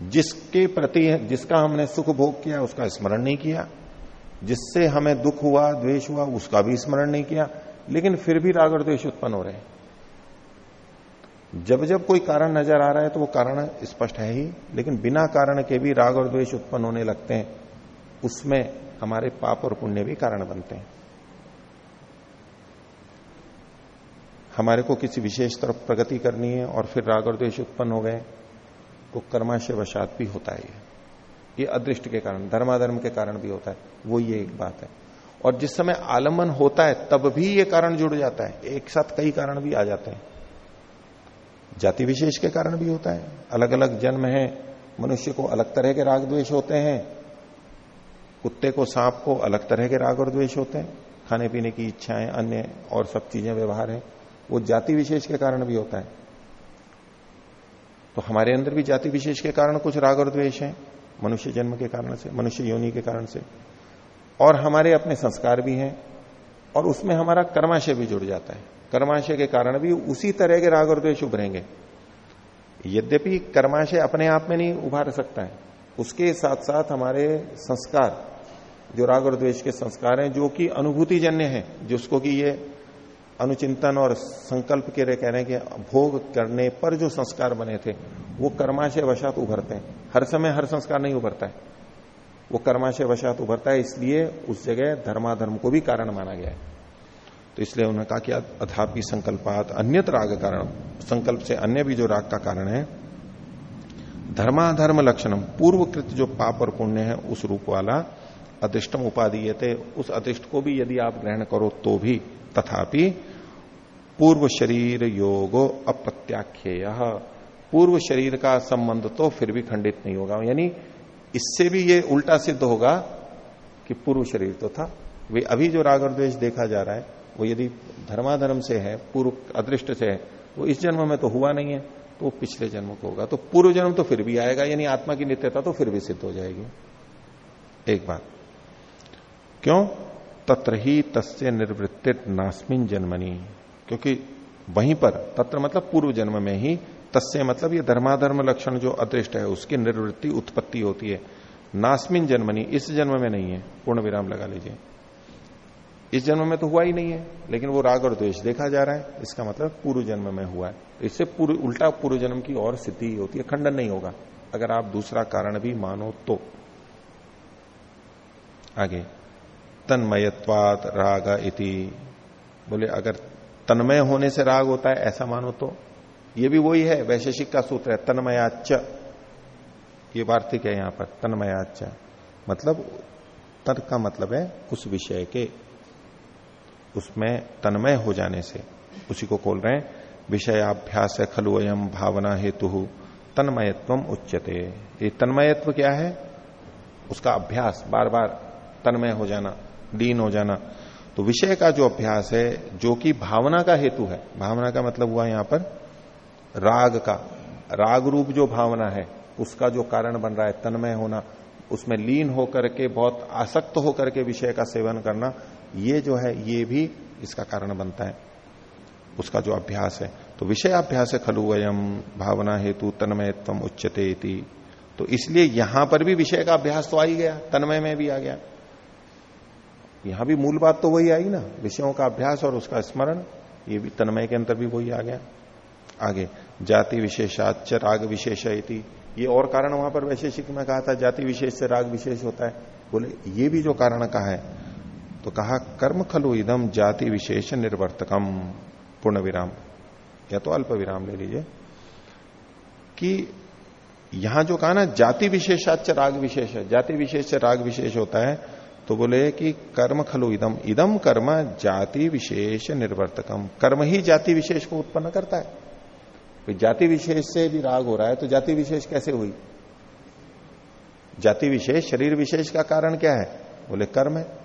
जिसके प्रति, जिसका हमने सुख भोग किया, उसका स्मरण नहीं किया। जिससे हमें दुख हुआ, द्वेष हुआ, उसका भी स्मरण नहीं किया। लेकिन फिर भी राग और द्वेष उत्पन्न हो रहे हैं। जब जब कोई कारण नज़र आ रहा है तो वो कारण स्पष्ट है ही। लेकिन बिना कारण के भी राग और द्वेष उत्पन्न होने लगते हैं। उसमें हमारे पाप और पुण्य भी कारण बनते हैं। हमारे को किसी विशेष तरफ़ प्रगति करनी है और फिर राग और द्वेष उत्पन्न हो गए। तो कर्माशय वशात भी होता है ये ये अदृष्ट के कारण, धर्माधर्म के कारण भी होता है। वो ये एक बात है। और जिस समय आलंबन होता है, तब भी ये कारण जुड़ जाता है। एक साथ कई कारण भी आ जाते हैं। जाति विशेष के कारण भी होता है। अलग अलग जन्म है। मनुष्य को अलग तरह के राग द्वेष होते हैं। कुत्ते को, सांप को अलग तरह के राग और द्वेष होते हैं। खाने पीने की इच्छाएँ, अन्य और सब चीज़ें, व्यवहार है। वो जाति विशेष के कारण भी होता है। तो हमारे अंदर भी जाति विशेष के कारण कुछ राग और द्वेष है, मनुष्य जन्म के कारण से, मनुष्य योनि के कारण से। और हमारे अपने संस्कार भी हैं, और उसमें हमारा कर्माशय भी जुड़ जाता है। कर्माशय के कारण भी उसी तरह के राग और द्वेष उभरेंगे। यद्यपि कर्माशय अपने आप में नहीं उभार सकता है, उसके साथ साथ हमारे संस्कार, जो राग और द्वेष के संस्कार हैं, जो कि अनुभूति जन्य है, जिसको कि ये अनुचिंतन और संकल्प के रहे कह रहे हैं कि भोग करने पर जो संस्कार बने थे, वो कर्माशय वशात उभरते हैं। हर समय हर संस्कार नहीं उभरता है। वो कर्माशय वशात उभरता है, इसलिए उस जगह धर्माधर्म को भी कारण माना गया है। तो इसलिए उन्होंने कहा कि अधापि संकल्पात अन्यत राग कारण संकल्प से अन्य भी जो राग का कारण है, धर्माधर्म लक्षणम, पूर्वकृत जो पाप और पुण्य है, उस रूप वाला अदृष्टम उपाधि उस अदृष्ट को भी यदि आप ग्रहण करो तो भी तथापि पूर्व शरीर योगो अप्रत्याख्येय। पूर्व शरीर का संबंध तो फिर भी खंडित नहीं होगा। यानी इससे भी ये उल्टा सिद्ध होगा कि पूर्व शरीर तो था। वे अभी जो राग और द्वेष देखा जा रहा है, वो यदि धर्माधर्म से है, पूर्व अदृष्ट से है, वो इस जन्म में तो हुआ नहीं है तो पिछले जन्म को होगा। तो पूर्व जन्म तो फिर भी आएगा, यानी आत्मा की नित्यता तो फिर भी सिद्ध हो जाएगी। एक बात। क्यों? तत्र ही तस्य निर्वृत्ति नास्मिन जन्मनी। क्योंकि वहीं पर, तत्र मतलब पूर्व जन्म में ही, तस्य मतलब ये धर्माधर्म लक्षण जो अदृष्ट है, उसकी निर्वृत्ति उत्पत्ति होती है। नास्मिन जन्मनी इस जन्म में नहीं है। पूर्ण विराम लगा लीजिए। इस जन्म में तो हुआ ही नहीं है, लेकिन वो राग और द्वेष देखा जा रहा है। इसका मतलब पूर्व जन्म में हुआ है। इससे पूर्व, उल्टा पूर्व जन्म की और स्थिति होती है, खंडन नहीं होगा। अगर आप दूसरा कारण भी मानो तो। आगे। तन्मयत्वात राग इति। बोले, अगर तन्मय होने से राग होता है, ऐसा मानो तो। ये भी वही है, वैशेषिक का सूत्र है तन्मयाच ये वार्तिक है यहाँ पर तन्मयाच मतलब तर्क का मतलब है उस विषय के, उसमें तन्मय हो जाने से। उसी को खोल रहे हैं, विषयाभ्यास है खलु अयम भावना हेतु तन्मयत्व उच्चते ये तन्मयत्व क्या है? उसका अभ्यास बार बार तन्मय हो जाना, लीन हो जाना। तो विषय का जो अभ्यास है, जो कि भावना का हेतु है, भावना का मतलब हुआ यहाँ पर राग का। राग रूप जो भावना है, उसका जो कारण बन रहा है तन्मय होना, उसमें लीन होकर के, बहुत आसक्त होकर के विषय का सेवन करना, ये जो है, ये भी इसका कारण बनता है। उसका जो अभ्यास है तो विषयाभ्यास है खलु वयम, भावना हेतु तन्मयत्व उच्चते तो इसलिए यहाँ पर भी विषय का अभ्यास तो आ ही गया, तन्मय में भी आ गया। यहाँ भी मूल बात तो वही आई ना, विषयों का अभ्यास और उसका स्मरण, ये भी तन्मय के अंतर भी वही आ गया। आगे, जाति विशेषाच राग विशेष ये और कारण वहाँ पर वैशेषिक में कहा था, जाति विशेष से राग विशेष होता है। बोले, ये भी जो कारण कहा है तो कहा, कर्म खलु इदम जाति विशेष निर्वर्तकम। पूर्ण विराम या तो अल्प विराम ले लीजिए। कि यहाँ जो कहा ना, जाति विशेषाच राग विशेष है, जाति विशेष से राग विशेष होता है तो बोले कि कर्म खलु इदम। इदम कर्म जाति विशेष निर्वर्तकम। कर्म ही जाति विशेष को उत्पन्न करता है। तो जाति विशेष से भी राग हो रहा है तो जाति विशेष कैसे हुई? जाति विशेष, शरीर विशेष का कारण क्या है? बोले कर्म है।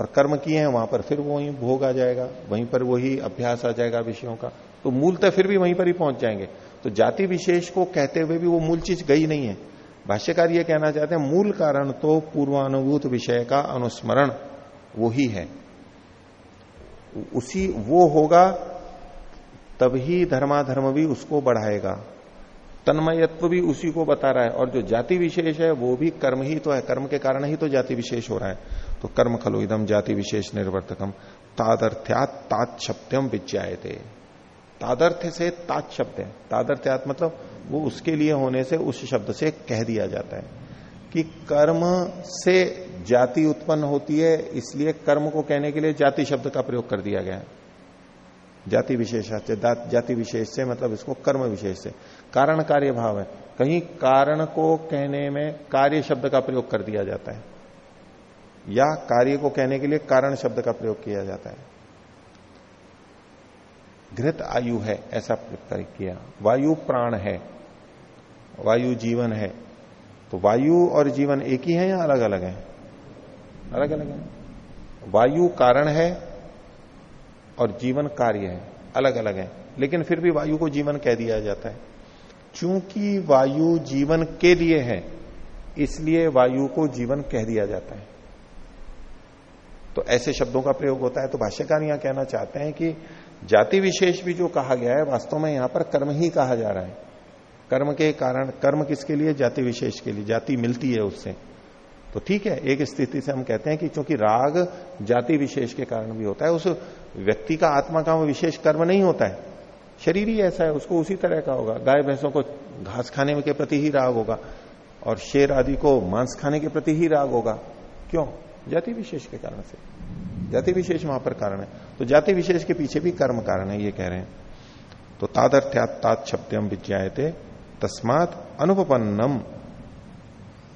और कर्म किए हैं, वहाँ पर फिर वही भोग आ जाएगा, वहीं पर वही अभ्यास आ जाएगा विषयों का। तो मूलतः फिर भी वहीं पर ही पहुँच जाएँगे। तो जाति विशेष को कहते हुए भी वो मूल चीज़ गई नहीं है। भाष्यकार ये कहना चाहते हैं, मूल कारण तो पूर्वानुभूत विषय का अनुस्मरण वो ही। है उसी, वो होगा, तभी धर्माधर्म भी उसको बढ़ाएगा। तन्मयत्व भी उसी को बता रहा है, और जो जाति विशेष है, वो भी कर्म ही तो है, कर्म के कारण ही तो जाति विशेष हो रहा है। तो कर्म खलो इदम जाति विशेष निर्वर्तकम तादर्थ्यात तात शब्दम थे तादर्थ से तात शब्द है तादर्थ्यात मतलब वो उसके लिए होने से उस शब्द से कह दिया जाता है कि कर्म से जाति उत्पन्न होती है, इसलिए कर्म को कहने के लिए जाति शब्द का प्रयोग कर दिया गया है। जाति विशेष जाति विशेष से मतलब इसको कर्म विशेष से। कारण कार्य भाव है। कहीं कारण को कहने में कार्य शब्द का प्रयोग कर दिया जाता है। या कार्य को कहने के लिए कारण शब्द का प्रयोग किया जाता है। घृत आयु है, ऐसा किया। वायु प्राण है। वायु जीवन है। तो वायु और जीवन एक ही है या अलग अलग है? अलग अलग है। वायु कारण है और जीवन कार्य है। अलग अलग है। लेकिन फिर भी वायु को जीवन कह दिया जाता है। चूँकि वायु जीवन के लिए है इसलिए वायु को जीवन कह दिया जाता है। तो ऐसे शब्दों का प्रयोग होता है। तो भाष्यकार यहाँ कहना चाहते हैं कि जाति विशेष भी जो कहा गया है वास्तव में यहाँ पर कर्म ही कहा जा रहा है। कर्म के कारण, कर्म किसके लिए? जाति विशेष के लिए। जाति मिलती है उससे। तो ठीक है, एक स्थिति से हम कहते हैं कि क्योंकि राग जाति विशेष के कारण भी होता है, उस व्यक्ति का आत्मा का वो विशेष कर्म नहीं होता है। शरीर ही ऐसा है, उसको उसी तरह का होगा। गाय भैंसों को घास खाने के प्रति ही राग होगा, और शेर आदि को मांस खाने के प्रति ही राग होगा। क्यों? जाति विशेष के कारण से। जाति विशेष वहाँ पर कारण है। तो जाति विशेष के पीछे भी कर्म कारण है, ये कह रहे हैं। तो तादर्थ्यात तात शब्दम विज्ञाते तस्मात अनुपन्नम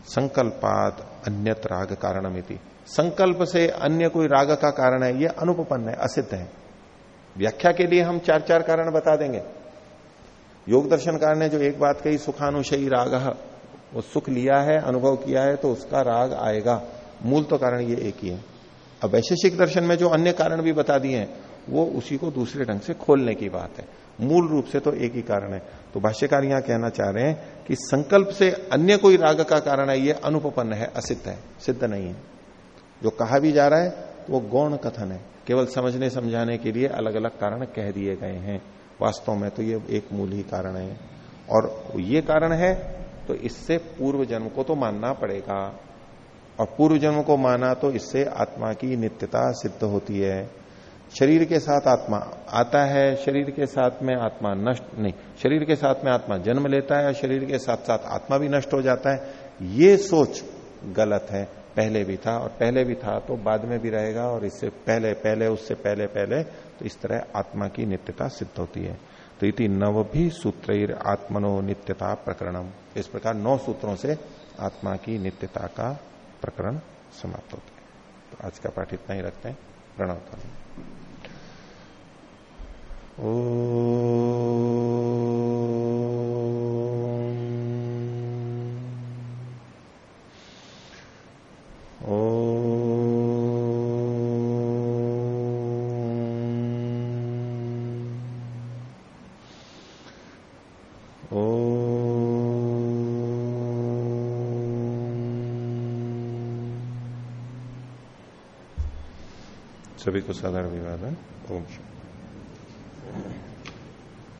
संकल्पात अन्यत राग कारणमिति। संकल्प से अन्य कोई राग का कारण है यह अनुपन्न है, असिद्ध है। व्याख्या के लिए हम चार चार कारण बता देंगे। योग दर्शनकार ने जो एक बात कही, सुखानुशयी राग। वो सुख लिया है, अनुभव किया है तो उसका राग आएगा। मूल तो कारण ये एक ही है। अब वैशेषिक दर्शन में जो अन्य कारण भी बता दिए हैं, वो उसी को दूसरे ढंग से खोलने की बात है। मूल रूप से तो एक ही कारण है। तो भाष्यकार यहाँ कहना चाह रहे हैं कि संकल्प से अन्य कोई राग का कारण है, ये अनुपन्न है, असिद्ध है, सिद्ध नहीं है। जो कहा भी जा रहा है, वो गौण कथन है। केवल समझने समझाने के लिए अलग अलग कारण कह दिए गए हैं। वास्तव में तो ये एक मूल ही कारण है। और ये कारण है तो इससे पूर्व जन्म को तो मानना पड़ेगा। और पूर्व जन्म को माना तो इससे आत्मा की नित्यता सिद्ध होती है। शरीर के साथ आत्मा आता है, शरीर के साथ में आत्मा नष्ट, नहीं, शरीर के साथ में आत्मा जन्म लेता है और शरीर के साथ साथ आत्मा भी नष्ट हो जाता है। ये सोच गलत है, पहले भी था और पहले भी था तो बाद में भी रहेगा और इससे पहले पहले, उससे पहले पहले तो इस तरह आत्मा की नित्यता सिद्ध होती है। तो इति नव भी सूत्र आत्मनो नित्यता प्रकरणम। इस प्रकार नौ सूत्रों से आत्मा की नित्यता का प्रकरण समाप्त होता है। तो आज का पाठ इतना ही रखते हैं। प्रणव सभी को साधारण विवाद है ओम